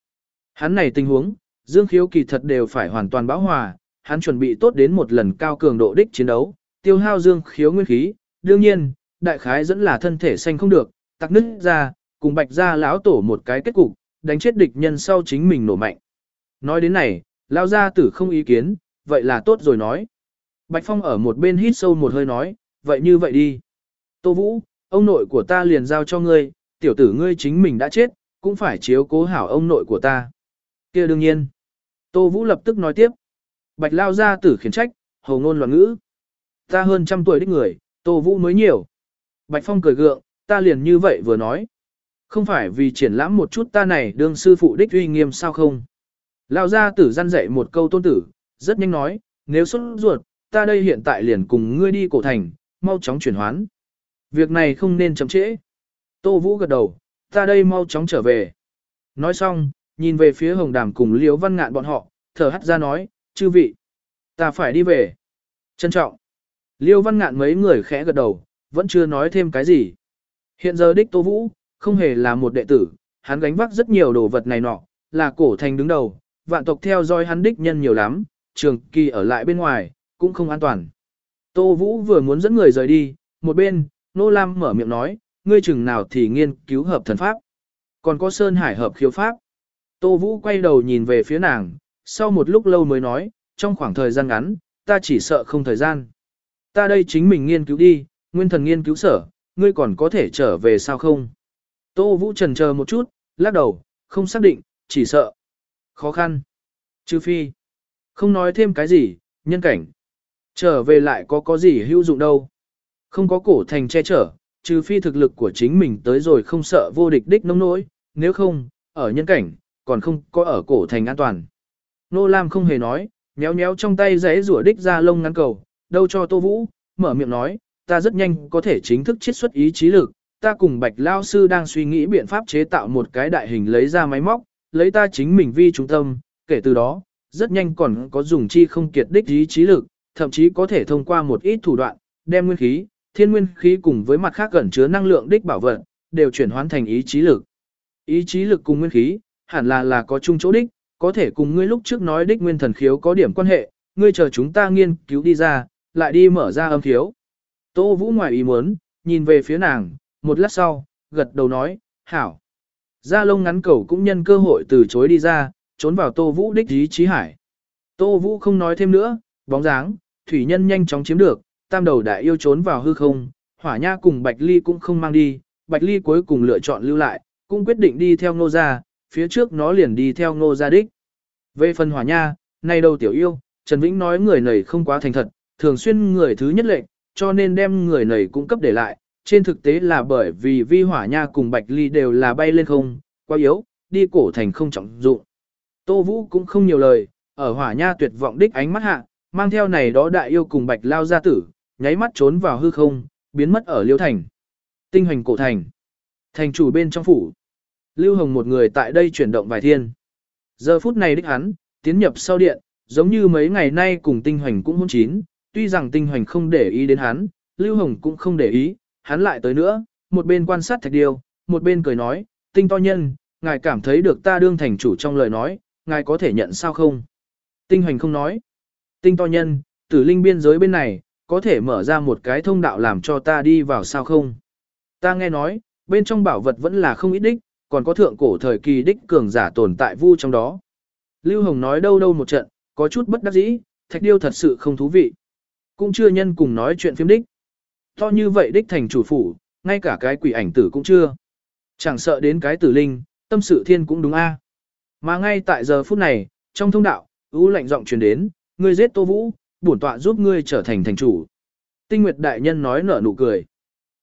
Hắn này tình huống, dương khiếu kỳ thật đều phải hoàn toàn bão hòa, hắn chuẩn bị tốt đến một lần cao cường độ đích chiến đấu, tiêu hao dương khiếu nguyên khí, đương nhiên, đại khái dẫn là thân thể xanh không được, tắc nứt ra, cùng bạch ra lão tổ một cái kết cục, đánh chết địch nhân sau chính mình nổ mạnh. Nói đến này, lão gia tử không ý kiến, vậy là tốt rồi nói. Bạch Phong ở một bên hít sâu một hơi nói, vậy như vậy đi. Tô Vũ, ông nội của ta liền giao cho ngươi, tiểu tử ngươi chính mình đã chết, cũng phải chiếu cố hảo ông nội của ta. kia đương nhiên. Tô Vũ lập tức nói tiếp. Bạch lao ra tử khiển trách, hầu ngôn loạn ngữ. Ta hơn trăm tuổi đích người, Tô Vũ mới nhiều. Bạch Phong cười gượng, ta liền như vậy vừa nói. Không phải vì triển lãm một chút ta này đương sư phụ đích uy nghiêm sao không. Lao ra tử gian dạy một câu tôn tử, rất nhanh nói, nếu xuất ruột, ta đây hiện tại liền cùng ngươi đi cổ thành, mau chóng chuyển hoán. Việc này không nên chậm trễ. Tô Vũ gật đầu, ta đây mau chóng trở về. Nói xong, nhìn về phía hồng đàm cùng liếu văn ngạn bọn họ, thở hắt ra nói, chư vị, ta phải đi về. Trân trọng. Liêu văn ngạn mấy người khẽ gật đầu, vẫn chưa nói thêm cái gì. Hiện giờ đích Tô Vũ, không hề là một đệ tử, hắn gánh vác rất nhiều đồ vật này nọ, là cổ thành đứng đầu, vạn tộc theo dõi hắn đích nhân nhiều lắm, trường kỳ ở lại bên ngoài, cũng không an toàn. Tô Vũ vừa muốn dẫn người rời đi, một bên, Nô Lam mở miệng nói, ngươi chừng nào thì nghiên cứu hợp thần pháp. Còn có Sơn Hải hợp khiếu pháp. Tô Vũ quay đầu nhìn về phía nàng, sau một lúc lâu mới nói, trong khoảng thời gian ngắn, ta chỉ sợ không thời gian. Ta đây chính mình nghiên cứu đi, nguyên thần nghiên cứu sở, ngươi còn có thể trở về sao không? Tô Vũ trần chờ một chút, lắc đầu, không xác định, chỉ sợ. Khó khăn. Trừ phi. Không nói thêm cái gì, nhân cảnh. Trở về lại có có gì hữu dụng đâu. Không có cổ thành che chở, trừ phi thực lực của chính mình tới rồi không sợ vô địch đích nông nỗi, nếu không, ở nhân cảnh, còn không có ở cổ thành an toàn. Nô Lam không hề nói, nhéo nhéo trong tay giấy rủa đích ra lông ngắn cầu, đâu cho Tô Vũ, mở miệng nói, ta rất nhanh có thể chính thức chiết xuất ý chí lực, ta cùng Bạch Lao Sư đang suy nghĩ biện pháp chế tạo một cái đại hình lấy ra máy móc, lấy ta chính mình vi trung tâm, kể từ đó, rất nhanh còn có dùng chi không kiệt đích ý chí lực, thậm chí có thể thông qua một ít thủ đoạn, đem nguyên khí, thiên nguyên khí cùng với mặt khác gần chứa năng lượng đích bảo vật, đều chuyển hóa thành ý chí lực. Ý chí lực cùng nguyên khí, hẳn là là có chung chỗ đích, có thể cùng ngươi lúc trước nói đích nguyên thần khiếu có điểm quan hệ, ngươi chờ chúng ta nghiên cứu đi ra, lại đi mở ra âm khiếu. Tô Vũ ngoài ý muốn, nhìn về phía nàng, một lát sau, gật đầu nói, hảo. Gia lông ngắn cầu cũng nhân cơ hội từ chối đi ra, trốn vào Tô Vũ đích ý chí hải. Tô Vũ không nói thêm nữa, bóng dáng, thủy nhân nhanh chóng chiếm được, tam đầu đại yêu trốn vào hư không, hỏa nha cùng Bạch Ly cũng không mang đi, Bạch Ly cuối cùng lựa chọn lưu lại, cũng quyết định đi theo ngô gia, phía trước nó liền đi theo ngô gia đích. Về phần hỏa nha, nay đầu tiểu yêu, Trần Vĩnh nói người này không quá thành thật, thường xuyên người thứ nhất lệnh, cho nên đem người này cung cấp để lại, trên thực tế là bởi vì vi hỏa nha cùng Bạch Ly đều là bay lên không, quá yếu, đi cổ thành không trọng dụng. Tô Vũ cũng không nhiều lời, ở hỏa nha tuyệt vọng đích ánh mắt hạ, mang theo này đó đại yêu cùng Bạch Lao gia tử, nháy mắt trốn vào hư không, biến mất ở Liêu Thành. Tinh hành cổ thành. Thành chủ bên trong phủ. Lưu Hồng một người tại đây chuyển động vài thiên. Giờ phút này đích hắn, tiến nhập sau điện, giống như mấy ngày nay cùng tinh hoành cũng hôn chín, tuy rằng tinh hoành không để ý đến hắn, Lưu Hồng cũng không để ý, hắn lại tới nữa, một bên quan sát thạch điêu, một bên cười nói, tinh to nhân, ngài cảm thấy được ta đương thành chủ trong lời nói, ngài có thể nhận sao không? Tinh hoành không nói. Tinh to nhân, tử linh biên giới bên này, có thể mở ra một cái thông đạo làm cho ta đi vào sao không? Ta nghe nói, bên trong bảo vật vẫn là không ít đích, còn có thượng cổ thời kỳ đích cường giả tồn tại vu trong đó. Lưu Hồng nói đâu đâu một trận, có chút bất đắc dĩ, thạch điêu thật sự không thú vị. Cũng chưa nhân cùng nói chuyện phim đích. To như vậy đích thành chủ phủ, ngay cả cái quỷ ảnh tử cũng chưa. Chẳng sợ đến cái tử linh, tâm sự thiên cũng đúng a. Mà ngay tại giờ phút này, trong thông đạo, ưu lạnh giọng truyền đến, ngươi giết Tô Vũ, bổn tọa giúp ngươi trở thành thành chủ. Tinh Nguyệt đại nhân nói nở nụ cười.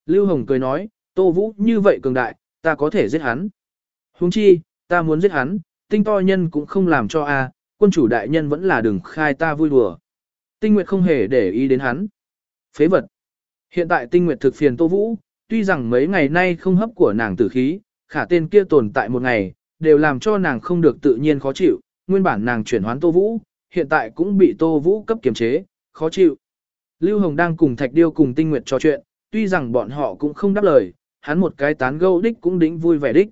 Lưu Hồng cười nói, Tô Vũ như vậy cường đại, ta có thể giết hắn. Huống chi, ta muốn giết hắn, tinh to nhân cũng không làm cho a, quân chủ đại nhân vẫn là đừng khai ta vui đùa. Tinh Nguyệt không hề để ý đến hắn. Phế vật. Hiện tại Tinh Nguyệt thực phiền Tô Vũ, tuy rằng mấy ngày nay không hấp của nàng tử khí, khả tên kia tồn tại một ngày, đều làm cho nàng không được tự nhiên khó chịu, nguyên bản nàng chuyển hoán Tô Vũ, hiện tại cũng bị Tô Vũ cấp kiềm chế, khó chịu. Lưu Hồng đang cùng Thạch Điêu cùng Tinh Nguyệt trò chuyện, tuy rằng bọn họ cũng không đáp lời, hắn một cái tán gẫu đích cũng đính vui vẻ đích.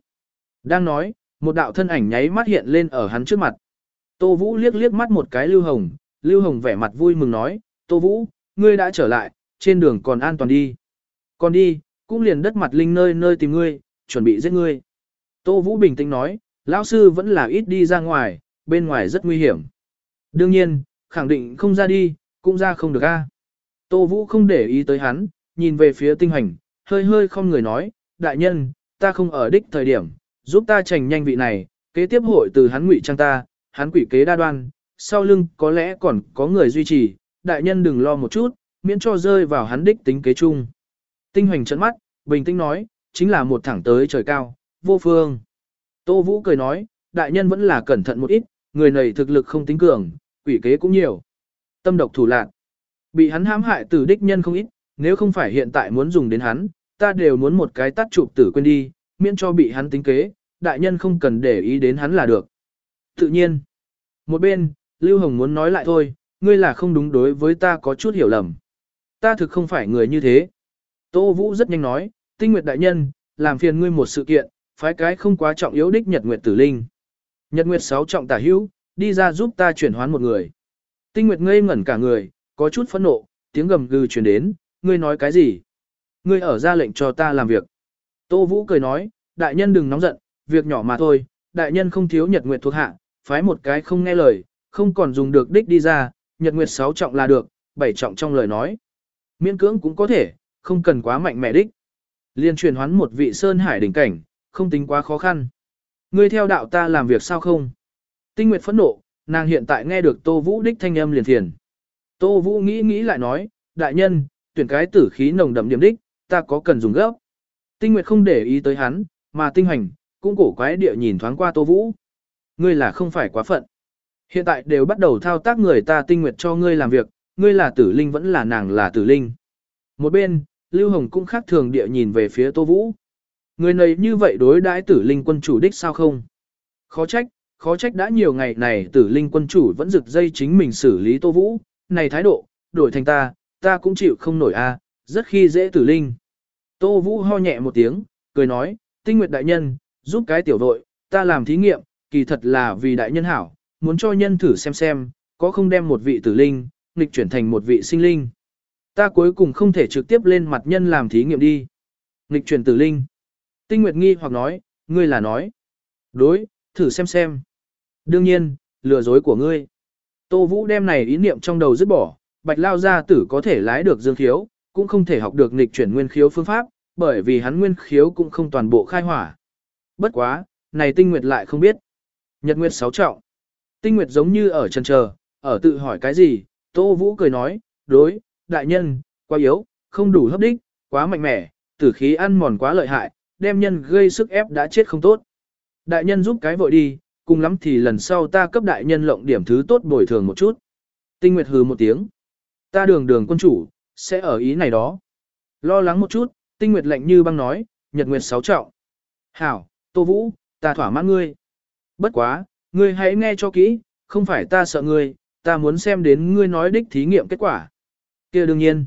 Đang nói, một đạo thân ảnh nháy mắt hiện lên ở hắn trước mặt. Tô Vũ liếc liếc mắt một cái Lưu Hồng, Lưu Hồng vẻ mặt vui mừng nói, Tô Vũ, ngươi đã trở lại, trên đường còn an toàn đi. Còn đi, cũng liền đất mặt linh nơi nơi tìm ngươi, chuẩn bị giết ngươi. Tô Vũ bình tĩnh nói, lão sư vẫn là ít đi ra ngoài, bên ngoài rất nguy hiểm. Đương nhiên, khẳng định không ra đi, cũng ra không được a. Tô Vũ không để ý tới hắn, nhìn về phía tinh hành, hơi hơi không người nói, đại nhân, ta không ở đích thời điểm, giúp ta trành nhanh vị này, kế tiếp hội từ hắn ngụy trang ta, hắn quỷ kế đa đoan, sau lưng có lẽ còn có người duy trì, đại nhân đừng lo một chút, miễn cho rơi vào hắn đích tính kế chung. Tinh hoành trận mắt, bình tĩnh nói, chính là một thẳng tới trời cao, vô phương. Tô Vũ cười nói, đại nhân vẫn là cẩn thận một ít, người này thực lực không tính cường, quỷ kế cũng nhiều. Tâm độc thủ lạc. Bị hắn hãm hại từ đích nhân không ít, nếu không phải hiện tại muốn dùng đến hắn, ta đều muốn một cái tắt chụp tử quên đi, miễn cho bị hắn tính kế, đại nhân không cần để ý đến hắn là được. Tự nhiên. Một bên, Lưu Hồng muốn nói lại thôi, ngươi là không đúng đối với ta có chút hiểu lầm. Ta thực không phải người như thế. Tô Vũ rất nhanh nói, tinh nguyệt đại nhân, làm phiền ngươi một sự kiện, phái cái không quá trọng yếu đích nhật nguyệt tử linh. Nhật nguyệt sáu trọng tả hữu, đi ra giúp ta chuyển hoán một người. Tinh nguyệt ngây ngẩn cả người, có chút phẫn nộ, tiếng gầm gừ truyền đến, ngươi nói cái gì? Ngươi ở ra lệnh cho ta làm việc. Tô Vũ cười nói, đại nhân đừng nóng giận, việc nhỏ mà thôi, đại nhân không thiếu nhật nguyệt thuộc hạ, phái một cái không nghe lời, không còn dùng được đích đi ra, nhật nguyệt sáu trọng là được, bảy trọng trong lời nói. Miễn cưỡng cũng có thể, không cần quá mạnh mẽ đích. Liên truyền hoán một vị sơn hải đỉnh cảnh, không tính quá khó khăn. Ngươi theo đạo ta làm việc sao không? Tinh Nguyệt phẫn nộ, nàng hiện tại nghe được Tô Vũ đích thanh âm liền thiền. Tô Vũ nghĩ nghĩ lại nói, đại nhân, tuyển cái tử khí nồng đậm điểm đích, ta có cần dùng gấp. Tinh Nguyệt không để ý tới hắn, mà tinh hành, cũng cổ quái địa nhìn thoáng qua Tô Vũ. Ngươi là không phải quá phận. Hiện tại đều bắt đầu thao tác người ta tinh nguyệt cho ngươi làm việc, ngươi là tử linh vẫn là nàng là tử linh. Một bên, Lưu Hồng cũng khác thường địa nhìn về phía Tô Vũ. Người này như vậy đối đãi tử linh quân chủ đích sao không? Khó trách, khó trách đã nhiều ngày này tử linh quân chủ vẫn rực dây chính mình xử lý Tô Vũ, này thái độ, đổi thành ta, ta cũng chịu không nổi a, rất khi dễ tử linh. Tô Vũ ho nhẹ một tiếng, cười nói, tinh nguyệt đại nhân, giúp cái tiểu đội, ta làm thí nghiệm, kỳ thật là vì đại nhân hảo, muốn cho nhân thử xem xem, có không đem một vị tử linh, nghịch chuyển thành một vị sinh linh. Ta cuối cùng không thể trực tiếp lên mặt nhân làm thí nghiệm đi. Nghịch chuyển tử linh. Tinh Nguyệt nghi hoặc nói, ngươi là nói. Đối, thử xem xem. Đương nhiên, lừa dối của ngươi. Tô Vũ đem này ý niệm trong đầu dứt bỏ, bạch lao gia tử có thể lái được dương khiếu, cũng không thể học được nghịch chuyển nguyên khiếu phương pháp, bởi vì hắn nguyên khiếu cũng không toàn bộ khai hỏa. Bất quá, này tinh nguyệt lại không biết. Nhật nguyệt sáu trọng. Tinh nguyệt giống như ở chân chờ, ở tự hỏi cái gì, Tô Vũ cười nói, đối, đại nhân, quá yếu, không đủ hấp đích, quá mạnh mẽ, tử khí ăn mòn quá lợi hại, đem nhân gây sức ép đã chết không tốt. Đại nhân giúp cái vội đi, cùng lắm thì lần sau ta cấp đại nhân lộng điểm thứ tốt bồi thường một chút. Tinh Nguyệt hừ một tiếng. Ta đường đường quân chủ, sẽ ở ý này đó. Lo lắng một chút, Tinh Nguyệt lạnh như băng nói, Nhật Nguyệt sáu trọng. Hảo, Tô Vũ, ta thỏa mãn ngươi. Bất quá, ngươi hãy nghe cho kỹ, không phải ta sợ ngươi, ta muốn xem đến ngươi nói đích thí nghiệm kết quả. kia đương nhiên.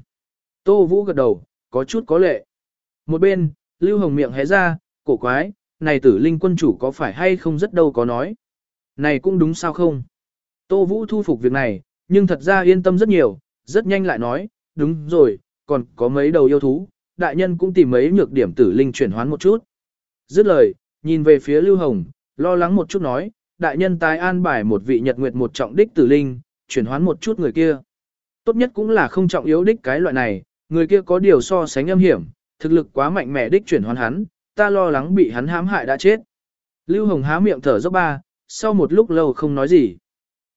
Tô Vũ gật đầu, có chút có lệ. Một bên, Lưu Hồng miệng hé ra, cổ quái, này tử linh quân chủ có phải hay không rất đâu có nói. Này cũng đúng sao không? Tô Vũ thu phục việc này, nhưng thật ra yên tâm rất nhiều, rất nhanh lại nói, đúng rồi, còn có mấy đầu yêu thú, đại nhân cũng tìm mấy nhược điểm tử linh chuyển hoán một chút. Dứt lời, nhìn về phía Lưu Hồng, lo lắng một chút nói, đại nhân tái an bài một vị nhật nguyệt một trọng đích tử linh, chuyển hoán một chút người kia. Tốt nhất cũng là không trọng yếu đích cái loại này, người kia có điều so sánh âm hiểm, thực lực quá mạnh mẽ đích chuyển hoán hắn, ta lo lắng bị hắn hãm hại đã chết. Lưu Hồng há miệng thở dốc ba, sau một lúc lâu không nói gì.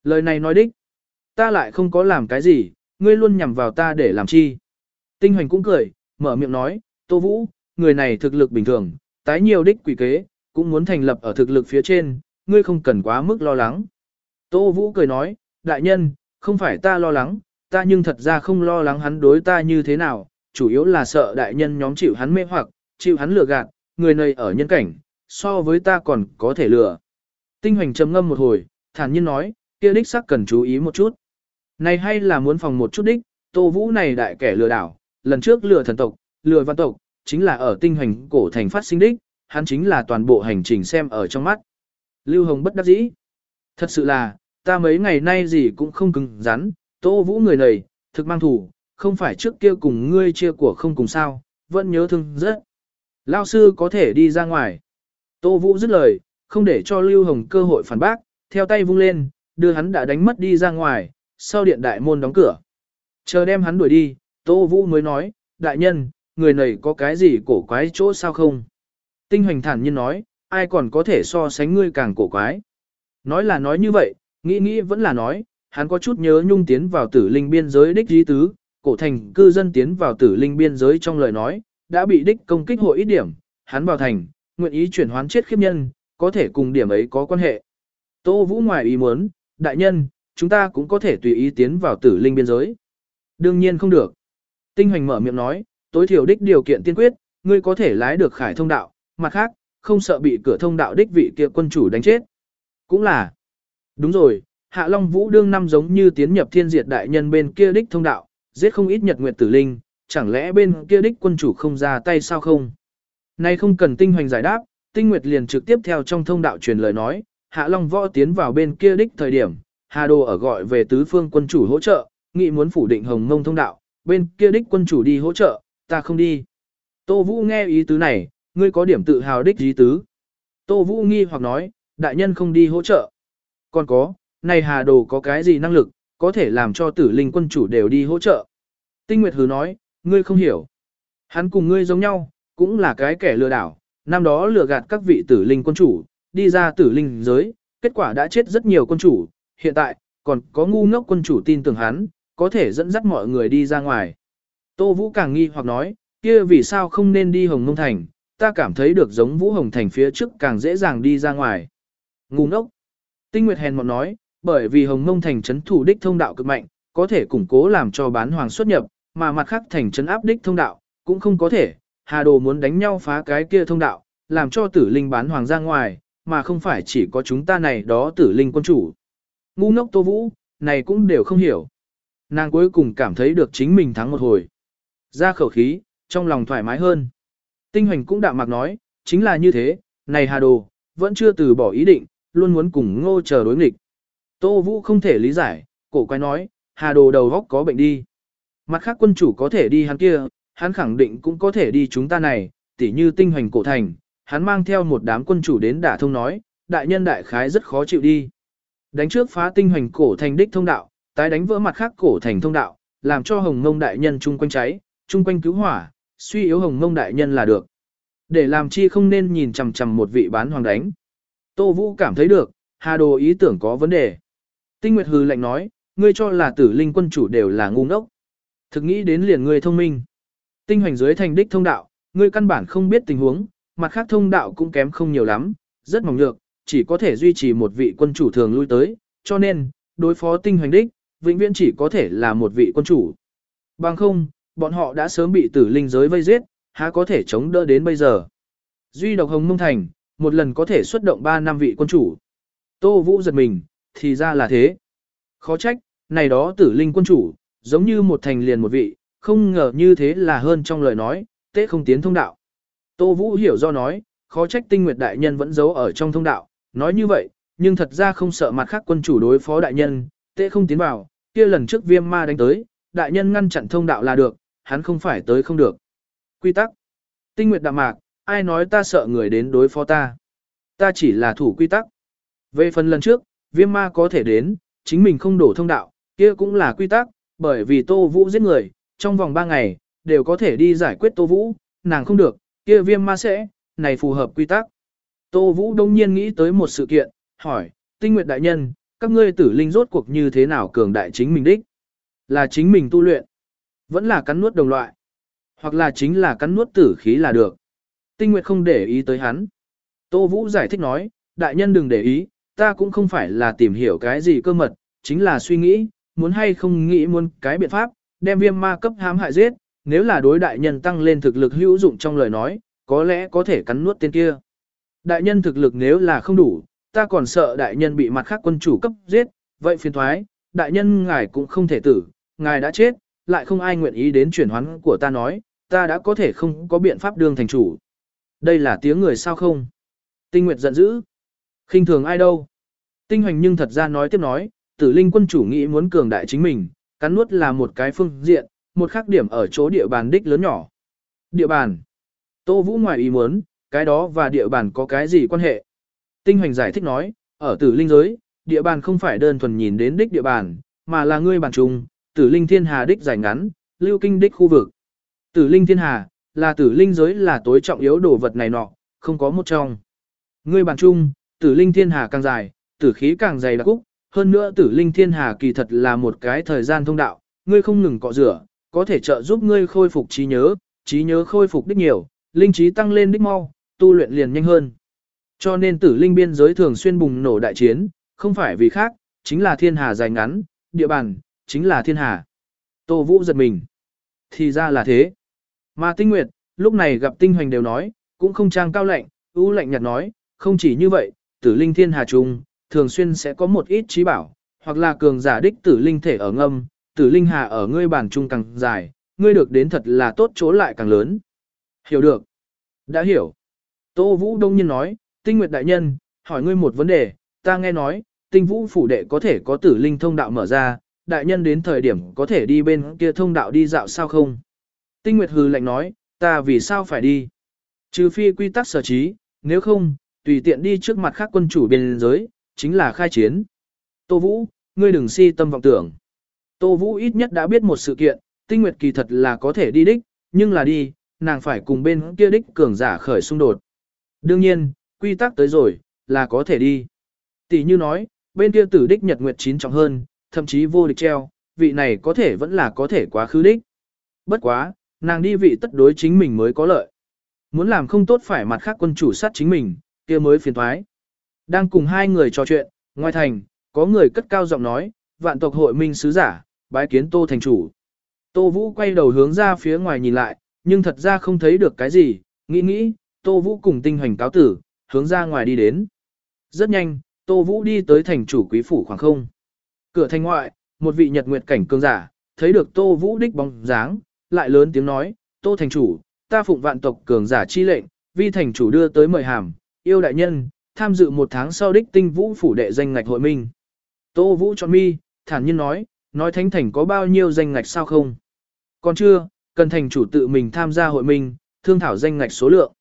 Lời này nói đích, ta lại không có làm cái gì, ngươi luôn nhằm vào ta để làm chi. Tinh hoành cũng cười, mở miệng nói, Tô Vũ, người này thực lực bình thường, tái nhiều đích quỷ kế, cũng muốn thành lập ở thực lực phía trên, ngươi không cần quá mức lo lắng. Tô Vũ cười nói, đại nhân, không phải ta lo lắng, ta nhưng thật ra không lo lắng hắn đối ta như thế nào, chủ yếu là sợ đại nhân nhóm chịu hắn mê hoặc, chịu hắn lừa gạt, người này ở nhân cảnh, so với ta còn có thể lừa. Tinh hoành trầm ngâm một hồi, thản nhiên nói, kia đích sắc cần chú ý một chút. Này hay là muốn phòng một chút đích, Tô Vũ này đại kẻ lừa đảo, lần trước lừa thần tộc, lừa văn tộc, chính là ở tinh hành cổ thành phát sinh đích, hắn chính là toàn bộ hành trình xem ở trong mắt. Lưu Hồng bất đắc dĩ. Thật sự là, ta mấy ngày nay gì cũng không cứng rắn, Tô Vũ người này, thực mang thủ, không phải trước kia cùng ngươi chia của không cùng sao, vẫn nhớ thương rất. Lao sư có thể đi ra ngoài. Tô Vũ dứt lời, không để cho Lưu Hồng cơ hội phản bác, theo tay vung lên, đưa hắn đã đánh mất đi ra ngoài, sau điện đại môn đóng cửa. Chờ đem hắn đuổi đi, Tô Vũ mới nói, đại nhân, người này có cái gì cổ quái chỗ sao không? Tinh hoành thản nhiên nói, ai còn có thể so sánh ngươi càng cổ quái. Nói là nói như vậy, nghĩ nghĩ vẫn là nói, hắn có chút nhớ nhung tiến vào tử linh biên giới đích dí tứ, cổ thành cư dân tiến vào tử linh biên giới trong lời nói, đã bị đích công kích hội ít điểm, hắn vào thành, nguyện ý chuyển hoán chết khiếp nhân, có thể cùng điểm ấy có quan hệ. Tô Vũ ngoài ý muốn, đại nhân, chúng ta cũng có thể tùy ý tiến vào tử linh biên giới. Đương nhiên không được. Tinh hoành mở miệng nói, tối thiểu đích điều kiện tiên quyết, ngươi có thể lái được khải thông đạo, mặt khác, không sợ bị cửa thông đạo đích vị kia quân chủ đánh chết. Cũng là. Đúng rồi, Hạ Long Vũ đương năm giống như tiến nhập thiên diệt đại nhân bên kia đích thông đạo, giết không ít nhật nguyệt tử linh, chẳng lẽ bên kia đích quân chủ không ra tay sao không? Nay không cần tinh hoành giải đáp, tinh nguyệt liền trực tiếp theo trong thông đạo truyền lời nói, Hạ Long Võ tiến vào bên kia đích thời điểm, Hà Đồ ở gọi về tứ phương quân chủ hỗ trợ, nghị muốn phủ định hồng mông thông đạo, bên kia đích quân chủ đi hỗ trợ, ta không đi. Tô Vũ nghe ý tứ này, ngươi có điểm tự hào đích ý tứ. Tô Vũ nghi hoặc nói, đại nhân không đi hỗ trợ. Còn có, này Hà Đồ có cái gì năng lực, có thể làm cho tử linh quân chủ đều đi hỗ trợ. Tinh Nguyệt Hứ nói, ngươi không hiểu. Hắn cùng ngươi giống nhau, cũng là cái kẻ lừa đảo, năm đó lừa gạt các vị tử linh quân chủ, đi ra tử linh giới, kết quả đã chết rất nhiều quân chủ, hiện tại, còn có ngu ngốc quân chủ tin tưởng hắn, có thể dẫn dắt mọi người đi ra ngoài. Tô Vũ càng nghi hoặc nói, kia vì sao không nên đi Hồng Nông Thành, ta cảm thấy được giống Vũ Hồng Thành phía trước càng dễ dàng đi ra ngoài. Ngu ngốc. Tinh Nguyệt hèn một nói, bởi vì Hồng Nông Thành trấn thủ đích thông đạo cực mạnh, có thể củng cố làm cho bán hoàng xuất nhập, mà mặt khác thành trấn áp đích thông đạo, cũng không có thể. Hà Đồ muốn đánh nhau phá cái kia thông đạo, làm cho tử linh bán hoàng ra ngoài, mà không phải chỉ có chúng ta này đó tử linh quân chủ. Ngu ngốc Tô Vũ, này cũng đều không hiểu. Nàng cuối cùng cảm thấy được chính mình thắng một hồi. Ra khẩu khí, trong lòng thoải mái hơn. Tinh hoành cũng đạm mạc nói, chính là như thế, này Hà Đồ, vẫn chưa từ bỏ ý định, luôn muốn cùng ngô chờ đối nghịch. Tô Vũ không thể lý giải, cổ quay nói, Hà Đồ đầu góc có bệnh đi. Mặt khác quân chủ có thể đi hắn kia, hắn khẳng định cũng có thể đi chúng ta này, tỉ như tinh hoành cổ thành, hắn mang theo một đám quân chủ đến đả thông nói, đại nhân đại khái rất khó chịu đi. Đánh trước phá tinh hoành cổ thành đích thông đạo, tái đánh vỡ mặt khác cổ thành thông đạo, làm cho hồng mông đại nhân chung quanh cháy, chung quanh cứu hỏa, suy yếu hồng mông đại nhân là được. Để làm chi không nên nhìn chằm chằm một vị bán hoàng đánh. Tô Vũ cảm thấy được, Hà Đồ ý tưởng có vấn đề. Tinh Nguyệt hừ lạnh nói, ngươi cho là tử linh quân chủ đều là ngu ngốc. Thực nghĩ đến liền ngươi thông minh. Tinh hoành dưới thành đích thông đạo, ngươi căn bản không biết tình huống, mặt khác thông đạo cũng kém không nhiều lắm, rất mỏng nhược, chỉ có thể duy trì một vị quân chủ thường lui tới, cho nên, đối phó tinh hoành đích, vĩnh viễn chỉ có thể là một vị quân chủ. Bằng không, bọn họ đã sớm bị tử linh giới vây giết, há có thể chống đỡ đến bây giờ. Duy độc hồng mông thành, một lần có thể xuất động 3 năm vị quân chủ. Tô Vũ giật mình, thì ra là thế. Khó trách, này đó tử linh quân chủ, giống như một thành liền một vị, không ngờ như thế là hơn trong lời nói, tế không tiến thông đạo. Tô Vũ hiểu do nói, khó trách tinh nguyệt đại nhân vẫn giấu ở trong thông đạo, nói như vậy, nhưng thật ra không sợ mặt khác quân chủ đối phó đại nhân, tệ không tiến vào, kia lần trước viêm ma đánh tới, đại nhân ngăn chặn thông đạo là được, hắn không phải tới không được. Quy tắc. Tinh nguyệt đạm mạc, ai nói ta sợ người đến đối phó ta. Ta chỉ là thủ quy tắc. Về phần lần trước, viêm ma có thể đến, chính mình không đổ thông đạo, kia cũng là quy tắc, bởi vì Tô Vũ giết người, trong vòng 3 ngày, đều có thể đi giải quyết Tô Vũ, nàng không được, kia viêm ma sẽ, này phù hợp quy tắc. Tô Vũ đông nhiên nghĩ tới một sự kiện, hỏi, tinh nguyệt đại nhân, các ngươi tử linh rốt cuộc như thế nào cường đại chính mình đích? Là chính mình tu luyện, vẫn là cắn nuốt đồng loại, hoặc là chính là cắn nuốt tử khí là được. Tinh nguyệt không để ý tới hắn. Tô Vũ giải thích nói, đại nhân đừng để ý, ta cũng không phải là tìm hiểu cái gì cơ mật, chính là suy nghĩ, muốn hay không nghĩ muốn cái biện pháp, đem viêm ma cấp hãm hại giết, nếu là đối đại nhân tăng lên thực lực hữu dụng trong lời nói, có lẽ có thể cắn nuốt tên kia. Đại nhân thực lực nếu là không đủ, ta còn sợ đại nhân bị mặt khác quân chủ cấp giết, vậy phiền thoái, đại nhân ngài cũng không thể tử, ngài đã chết, lại không ai nguyện ý đến chuyển hoán của ta nói, ta đã có thể không có biện pháp đương thành chủ. Đây là tiếng người sao không? Tinh Nguyệt giận dữ. khinh thường ai đâu? Tinh Hoành nhưng thật ra nói tiếp nói, tử linh quân chủ nghĩ muốn cường đại chính mình, cắn nuốt là một cái phương diện, một khác điểm ở chỗ địa bàn đích lớn nhỏ. Địa bàn. Tô Vũ ngoài ý muốn, cái đó và địa bàn có cái gì quan hệ? Tinh Hoành giải thích nói, ở tử linh giới, địa bàn không phải đơn thuần nhìn đến đích địa bàn, mà là ngươi bàn trùng, tử linh thiên hà đích giải ngắn, lưu kinh đích khu vực. Tử linh thiên hà, là tử linh giới là tối trọng yếu đồ vật này nọ, không có một trong. Ngươi bàn trung, tử linh thiên hà càng dài, tử khí càng dày đặc cúc, hơn nữa tử linh thiên hà kỳ thật là một cái thời gian thông đạo, ngươi không ngừng cọ rửa, có thể trợ giúp ngươi khôi phục trí nhớ, trí nhớ khôi phục đích nhiều, linh trí tăng lên đích mau, tu luyện liền nhanh hơn. Cho nên tử linh biên giới thường xuyên bùng nổ đại chiến, không phải vì khác, chính là thiên hà dài ngắn, địa bàn, chính là thiên hà. Tô Vũ giật mình. Thì ra là thế. Mà tinh nguyệt, lúc này gặp tinh hoành đều nói, cũng không trang cao lạnh, ưu lạnh nhạt nói, không chỉ như vậy, tử linh thiên hà trung, thường xuyên sẽ có một ít trí bảo, hoặc là cường giả đích tử linh thể ở ngâm, tử linh hà ở ngươi bản trung càng dài, ngươi được đến thật là tốt chỗ lại càng lớn. Hiểu được. Đã hiểu. Tô Vũ đông nhiên nói, tinh nguyệt đại nhân, hỏi ngươi một vấn đề, ta nghe nói, tinh vũ phủ đệ có thể có tử linh thông đạo mở ra, đại nhân đến thời điểm có thể đi bên kia thông đạo đi dạo sao không? Tinh nguyệt hừ lạnh nói, ta vì sao phải đi? Trừ phi quy tắc sở trí, nếu không, tùy tiện đi trước mặt khác quân chủ biên giới, chính là khai chiến. Tô Vũ, ngươi đừng si tâm vọng tưởng. Tô Vũ ít nhất đã biết một sự kiện, tinh nguyệt kỳ thật là có thể đi đích, nhưng là đi, nàng phải cùng bên kia đích cường giả khởi xung đột. Đương nhiên, quy tắc tới rồi, là có thể đi. Tỷ như nói, bên kia tử đích nhật nguyệt chín trọng hơn, thậm chí vô địch treo, vị này có thể vẫn là có thể quá khứ đích. Bất quá, nàng đi vị tất đối chính mình mới có lợi. Muốn làm không tốt phải mặt khác quân chủ sát chính mình, kia mới phiền thoái. Đang cùng hai người trò chuyện, ngoài thành, có người cất cao giọng nói, vạn tộc hội minh sứ giả, bái kiến Tô thành chủ. Tô Vũ quay đầu hướng ra phía ngoài nhìn lại, nhưng thật ra không thấy được cái gì, nghĩ nghĩ, Tô Vũ cùng tinh hoành cáo tử, hướng ra ngoài đi đến. Rất nhanh, Tô Vũ đi tới thành chủ quý phủ khoảng không. Cửa thành ngoại, một vị nhật nguyệt cảnh cường giả, thấy được Tô Vũ đích bóng dáng, lại lớn tiếng nói, Tô thành chủ, ta phụng vạn tộc cường giả chi lệnh, vi thành chủ đưa tới mời hàm, yêu đại nhân, tham dự một tháng sau đích tinh vũ phủ đệ danh ngạch hội minh. Tô Vũ chọn mi, thản nhiên nói, nói thánh thành có bao nhiêu danh ngạch sao không? Còn chưa, cần thành chủ tự mình tham gia hội minh, thương thảo danh ngạch số lượng.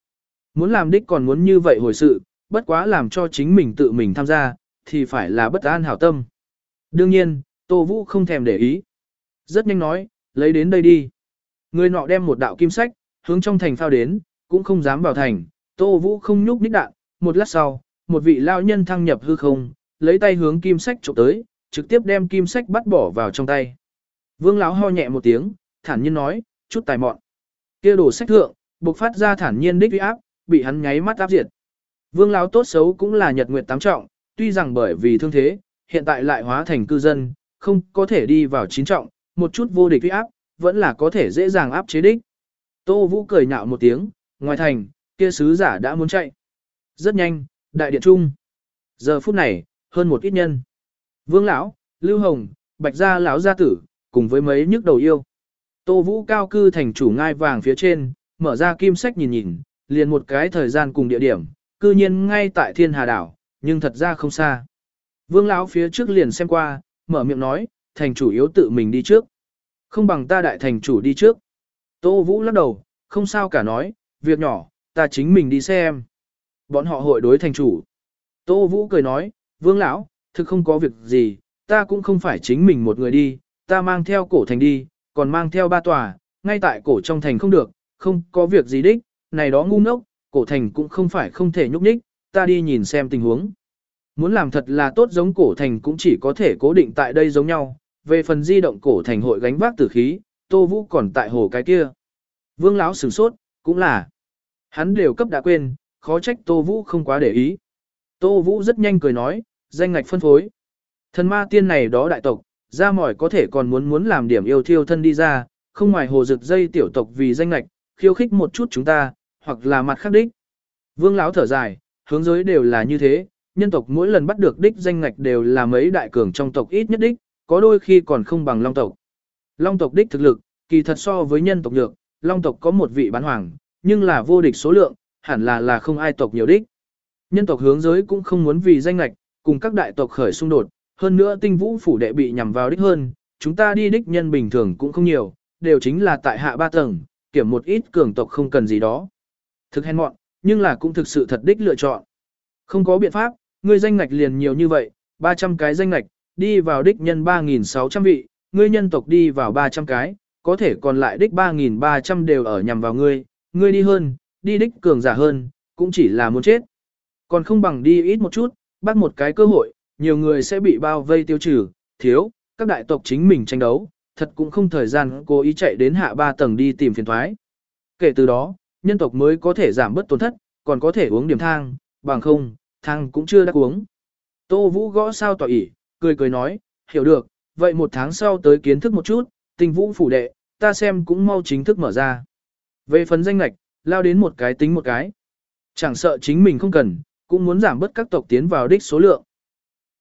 Muốn làm đích còn muốn như vậy hồi sự, bất quá làm cho chính mình tự mình tham gia, thì phải là bất an hảo tâm. Đương nhiên, Tô Vũ không thèm để ý. Rất nhanh nói, lấy đến đây đi. Người nọ đem một đạo kim sách, hướng trong thành phao đến, cũng không dám vào thành. Tô Vũ không nhúc nhích đạn, một lát sau, một vị lao nhân thăng nhập hư không, lấy tay hướng kim sách trộm tới, trực tiếp đem kim sách bắt bỏ vào trong tay. Vương lão ho nhẹ một tiếng, thản nhiên nói, chút tài mọn. Kia đổ sách thượng, bộc phát ra thản nhiên đích uy áp, bị hắn nháy mắt áp diệt. Vương lão tốt xấu cũng là nhật nguyệt tám trọng, tuy rằng bởi vì thương thế, hiện tại lại hóa thành cư dân, không có thể đi vào chín trọng, một chút vô địch uy áp, vẫn là có thể dễ dàng áp chế đích. Tô Vũ cười nhạo một tiếng, ngoài thành, kia sứ giả đã muốn chạy. Rất nhanh, đại điện trung. Giờ phút này, hơn một ít nhân. Vương lão, Lưu Hồng, Bạch gia lão gia tử, cùng với mấy nhức đầu yêu. Tô Vũ cao cư thành chủ ngai vàng phía trên, mở ra kim sách nhìn nhìn, liền một cái thời gian cùng địa điểm, cư nhiên ngay tại Thiên Hà đảo, nhưng thật ra không xa. Vương lão phía trước liền xem qua, mở miệng nói, thành chủ yếu tự mình đi trước. Không bằng ta đại thành chủ đi trước. Tô Vũ lắc đầu, không sao cả nói, việc nhỏ, ta chính mình đi xem. Bọn họ hội đối thành chủ. Tô Vũ cười nói, vương lão, thực không có việc gì, ta cũng không phải chính mình một người đi, ta mang theo cổ thành đi, còn mang theo ba tòa, ngay tại cổ trong thành không được, không có việc gì đích, này đó ngu ngốc, cổ thành cũng không phải không thể nhúc nhích, ta đi nhìn xem tình huống. Muốn làm thật là tốt giống cổ thành cũng chỉ có thể cố định tại đây giống nhau, về phần di động cổ thành hội gánh vác tử khí, Tô Vũ còn tại hồ cái kia. Vương lão sửng sốt, cũng là. Hắn đều cấp đã quên, khó trách Tô Vũ không quá để ý. Tô Vũ rất nhanh cười nói, danh ngạch phân phối. Thần ma tiên này đó đại tộc, ra mỏi có thể còn muốn muốn làm điểm yêu thiêu thân đi ra, không ngoài hồ rực dây tiểu tộc vì danh ngạch, khiêu khích một chút chúng ta, hoặc là mặt khác đích. Vương lão thở dài, hướng giới đều là như thế, nhân tộc mỗi lần bắt được đích danh ngạch đều là mấy đại cường trong tộc ít nhất đích, có đôi khi còn không bằng long tộc. Long tộc đích thực lực, kỳ thật so với nhân tộc nhược, long tộc có một vị bán hoàng, nhưng là vô địch số lượng, hẳn là là không ai tộc nhiều đích. Nhân tộc hướng giới cũng không muốn vì danh ngạch, cùng các đại tộc khởi xung đột, hơn nữa tinh vũ phủ đệ bị nhằm vào đích hơn, chúng ta đi đích nhân bình thường cũng không nhiều, đều chính là tại hạ ba tầng, kiểm một ít cường tộc không cần gì đó. Thực hèn mọn, nhưng là cũng thực sự thật đích lựa chọn. Không có biện pháp, ngươi danh ngạch liền nhiều như vậy, 300 cái danh ngạch, đi vào đích nhân 3.600 vị, ngươi nhân tộc đi vào 300 cái, có thể còn lại đích 3.300 đều ở nhằm vào ngươi, ngươi đi hơn, đi đích cường giả hơn, cũng chỉ là muốn chết. Còn không bằng đi ít một chút, bắt một cái cơ hội, nhiều người sẽ bị bao vây tiêu trừ, thiếu, các đại tộc chính mình tranh đấu, thật cũng không thời gian cố ý chạy đến hạ ba tầng đi tìm phiền thoái. Kể từ đó, nhân tộc mới có thể giảm bớt tổn thất, còn có thể uống điểm thang, bằng không, thang cũng chưa đã uống. Tô Vũ gõ sao tỏ ỉ, cười cười nói, hiểu được, vậy một tháng sau tới kiến thức một chút, tình vũ phủ đệ, ta xem cũng mau chính thức mở ra. Về phần danh lạch, lao đến một cái tính một cái. Chẳng sợ chính mình không cần, cũng muốn giảm bớt các tộc tiến vào đích số lượng.